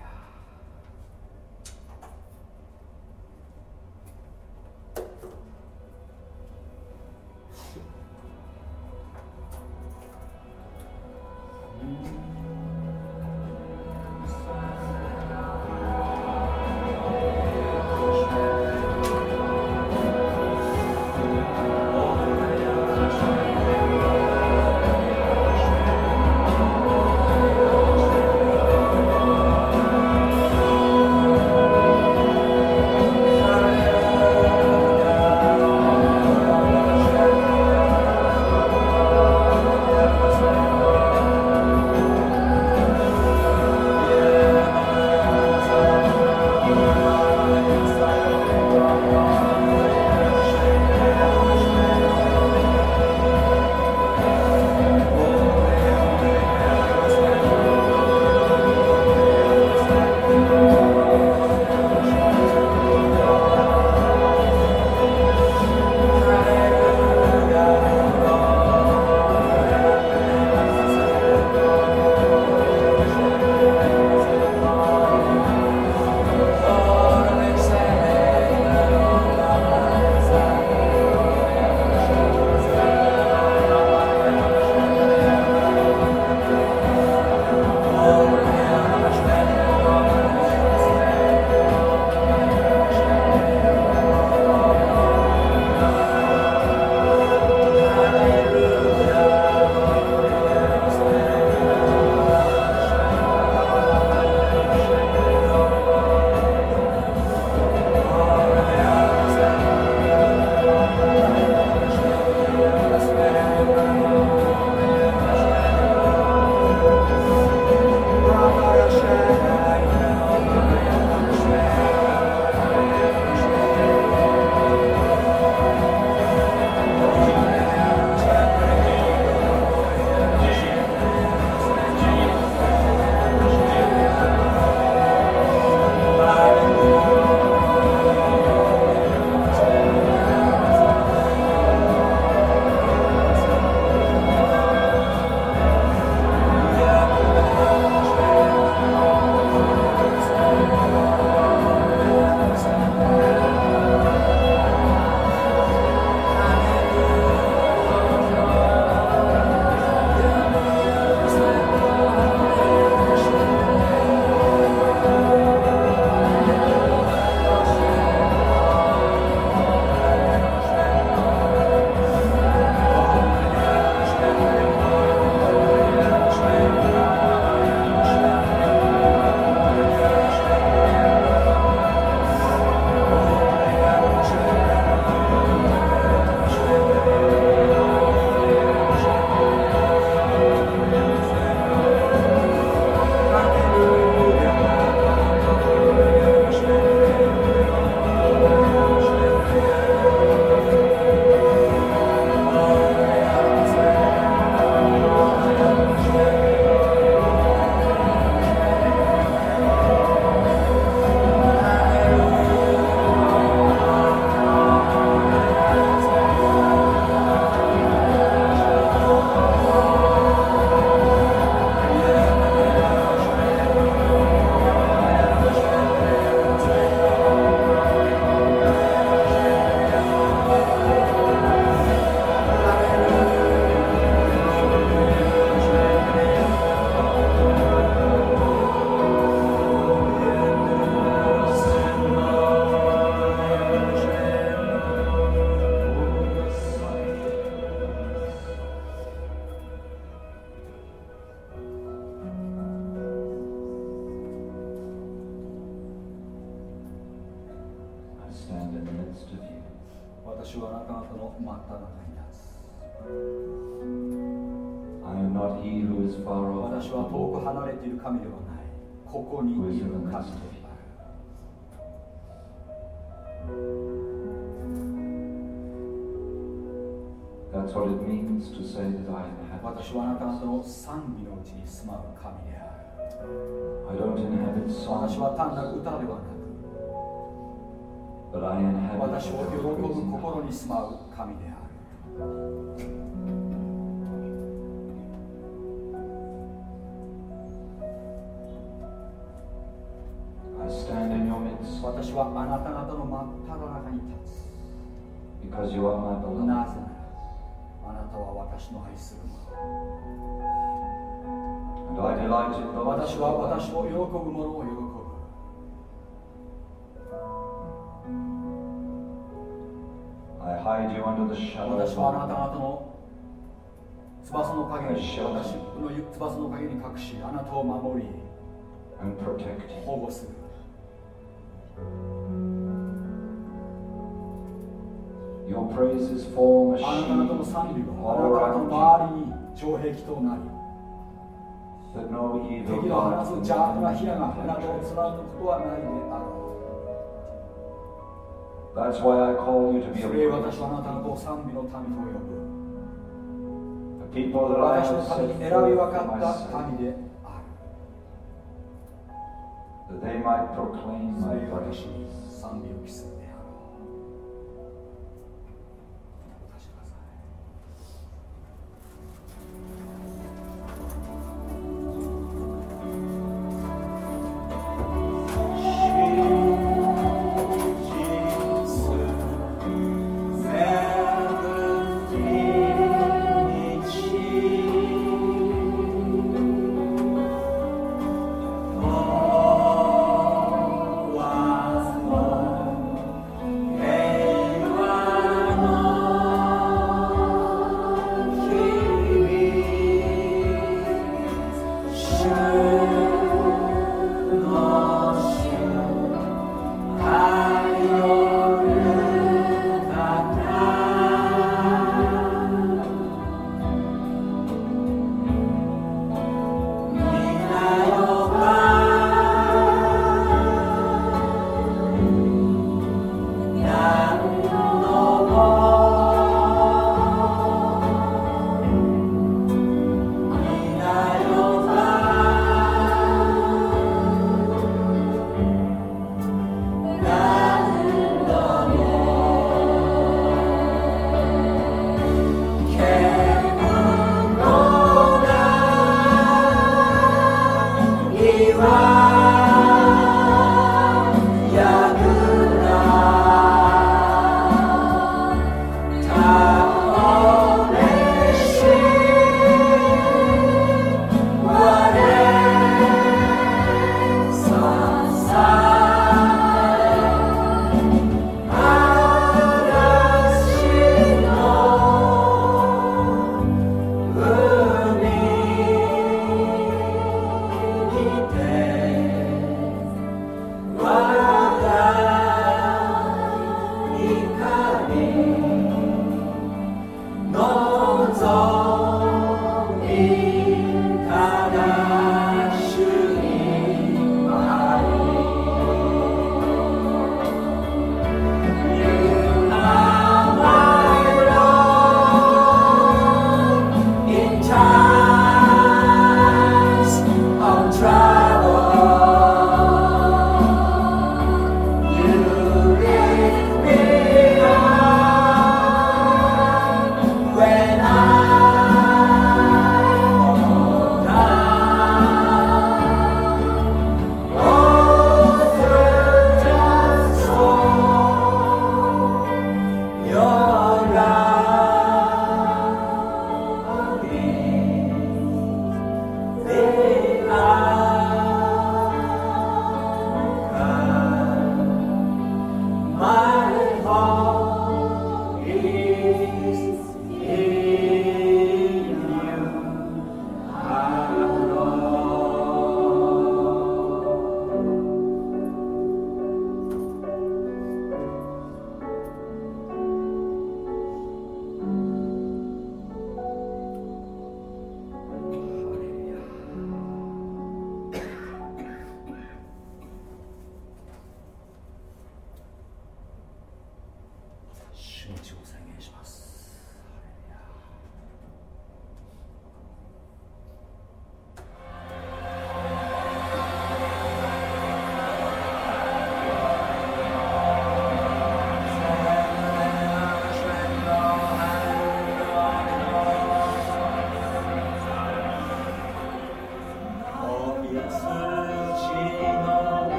私はあなた方の真っ只中に立つ I am not he who is far off, 私は遠く離れている神ではないここにいる神で.ある That's what it means to say that I inhabit. 私はあなた方の賛美のうちに住まう神である I don't inhabit 私 song, は単なる歌ではなく私を喜ぶ心に住まう神である。私はあなた方の真っ只中に立つ。Because you are my beloved. なぜならあなたは私の愛するもの。Do I delight you? 私は私を喜ぶものを喜ぶ。私はあなた方の翼の影に隠し、の翼の影に隠し、あなたを守り、保護する。あなたの賛美はあなた方の周りに城壁となり、敵の話す邪悪な火がなあなたを貫くことはないであろう。That's why I call you to う be a それゆえ praise 私はあなた方を賛美の民と呼ぶ The people that I 私の have ために選び分かった神である that they might proclaim そ my praise. に賛美を期する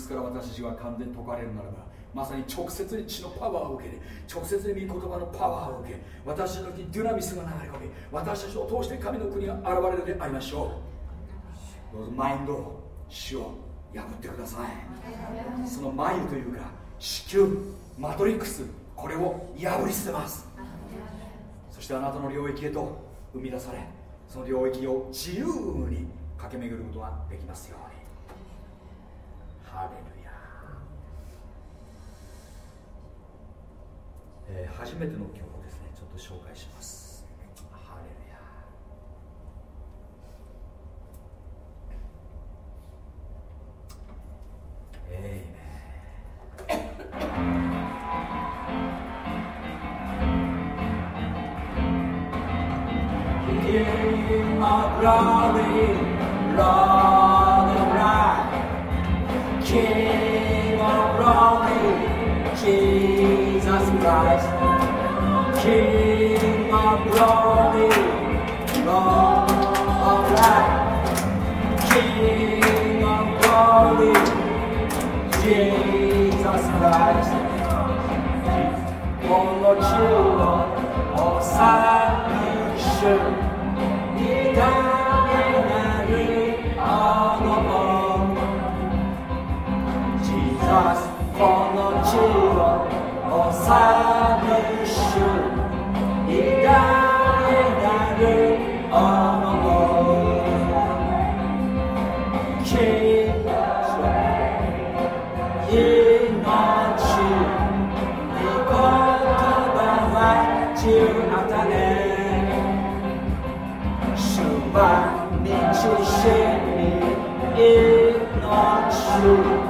スから私たちが完全に解かれるならばまさに直接に血のパワーを受けて直接に御言葉のパワーを受け私たちの時デュナミスが流れ込み私たちを通して神の国が現れるでありましょう。どうぞマインドを死を破ってください。その眉というか子宮マトリックスこれを破り捨てます。そしてあなたの領域へと生み出されその領域を自由に駆け巡ることができますよハレルヤえー、初めての曲をですねちょっと紹介します。ハレルヤえいめ King of glory, Lord right. King of glory, Jesus Christ, King of glory, Lord of Life, King of glory, Jesus Christ. On the children of salvation, he died. Teraz ponoczyło osady sił i dalej dalej ono Inaczej nie gotowa cię na to Szuba między ziemi i noczu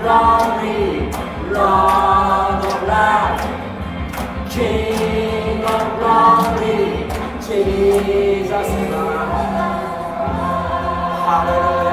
glory, Lord of King of glory, Jesus Christ. Hallelujah.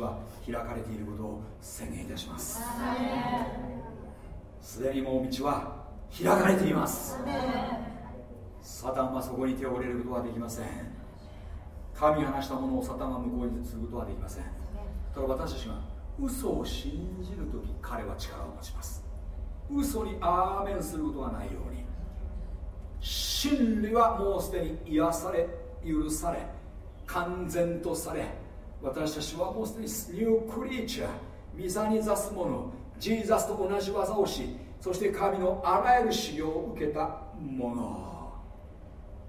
は開かれていることを宣言いたします。すでにもう道は開かれています。サタンはそこに手を入れることはできません。神話したものをサタンは向こうに継ぐことはできません。ただ私たちが嘘を信じるとき彼は力を持ちます。嘘にアーメンすることはないように。真理はもうすでに癒され許され完全とされ私たちはもうすでにニュークリーチャー御座に座す者ジーザスと同じ技をしそして神のあらゆる修行を受けた者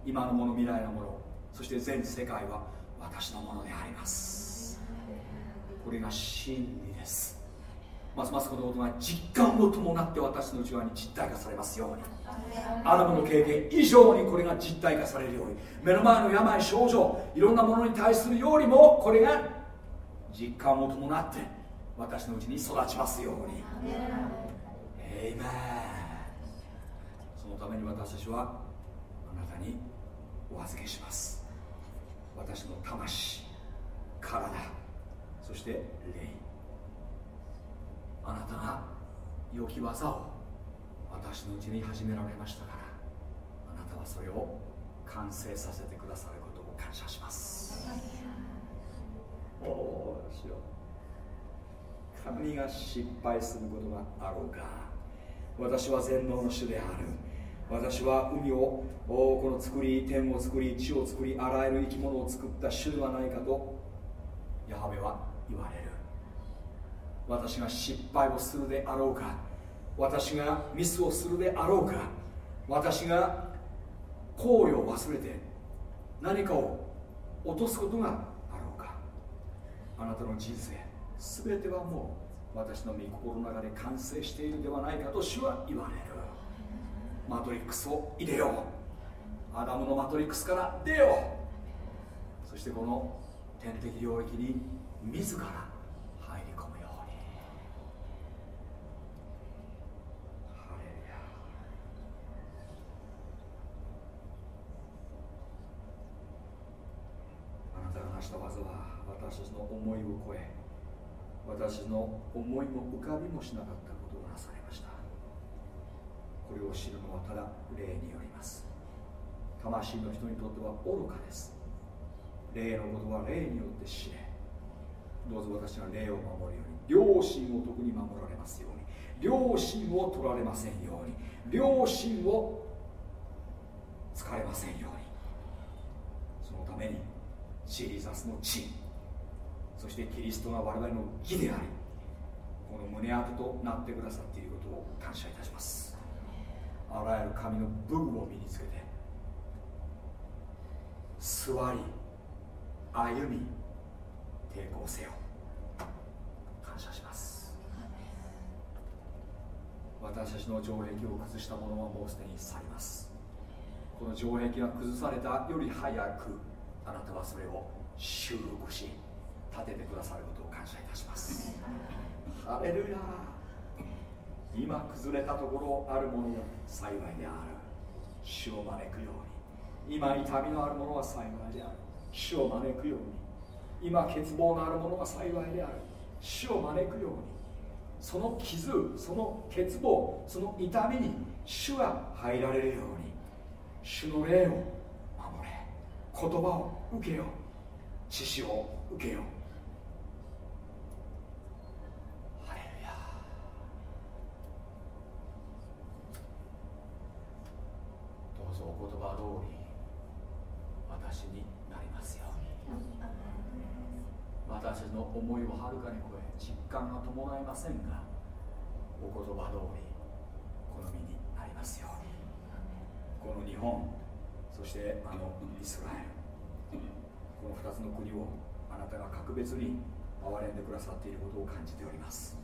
今のもの未来のもの。そして全世界は私のものであります。これが真理です。ますますこのことが実感を伴って私の内側に実体化されますように。アダムの経験以上にこれが実体化されるように目の前の病症状いろんなものに対するよりもこれが実感を伴って私のうちに育ちますように。エイメンそのために私たちはあなたにお預けします。私の魂体そして霊。あなたが良き技を私のうちに始められましたからあなたはそれを完成させてくださることを感謝します。おおしよ神が失敗することがあろうか。私は全能の主である。私は海をこの作り天を作り地を作りあらゆる生き物を作った主ではないかとヤハベは言われる。私が失敗をするであろうか。私がミスをするであろうか私が考慮を忘れて何かを落とすことがあろうか。あなたの人生全てはもう私の御心の中で完成しているではないかと主は言われる。マトリックスを入れよう。アダムのマトリックスから出よう。そしてこの天的領域に自らした技は私たちの思いを超え私の思いも浮かびもしなかったことをなされました。これを知るのはただ霊によります。魂の人にとっては愚かです。霊のことは霊によって知れ。どうぞ私が霊を守るように良心を特に守られますように良心を取られませんように良心を疲れませんように。そのためにジーザスの地。そしてキリストが我々の義でありこの胸当てとなってくださっていることを感謝いたします。あらゆる神の武具を身につけて座り歩み抵抗せよ。感謝します。私たちの城壁を崩した者はもうすでに去ります。この城壁が崩されたより早くあなたはそれを修復し立ててくださることを感謝いたします。ハレルヤ今崩れたところあるものは幸いである。主を招くように。今痛みのあるものは幸いである。主を招くように。今欠乏のあるものが幸いである。主を招くように。その傷その欠乏その痛みに主が入られるように。主の霊を言葉を受けよ知識を受けよハレルヤ。どうぞお言葉通り私になりますよ。うに私の思いをはるかに超え実感が伴いませんがお言葉通りこの身になりますよ。うにこの日本そしてあのイスラエル。この2つの国をあなたが格別に憐れんでくださっていることを感じております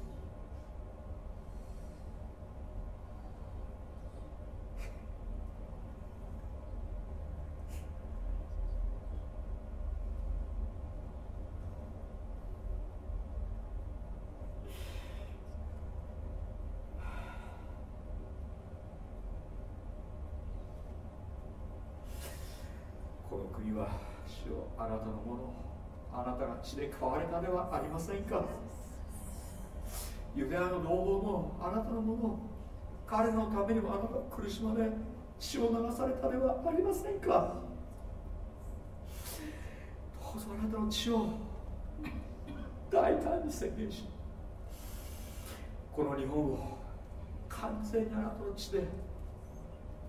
この国は主よあなたのものあなたが血で買われたではありませんか？ユダヤの同胞もあなたのもの彼のためにもあなたは苦しまれ血を流されたではありませんか？どうぞあなたの血を大胆に宣言しこの日本を完全にあなたの血で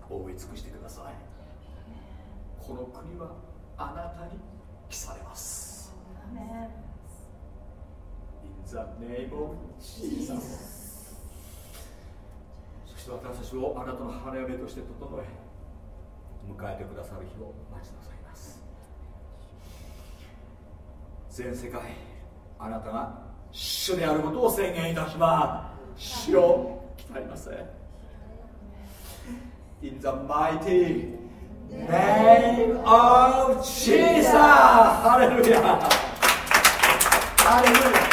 覆い尽くしてください。この国はあなたに記されます。In the name of Jesus. そして私たちをあなたの花嫁として整え迎えてくださる日を待ちなさい。ます全世界あなたが主であることを宣言いたします。主を来たりません In the mighty name of Jesus! ハレルヤハレルヤ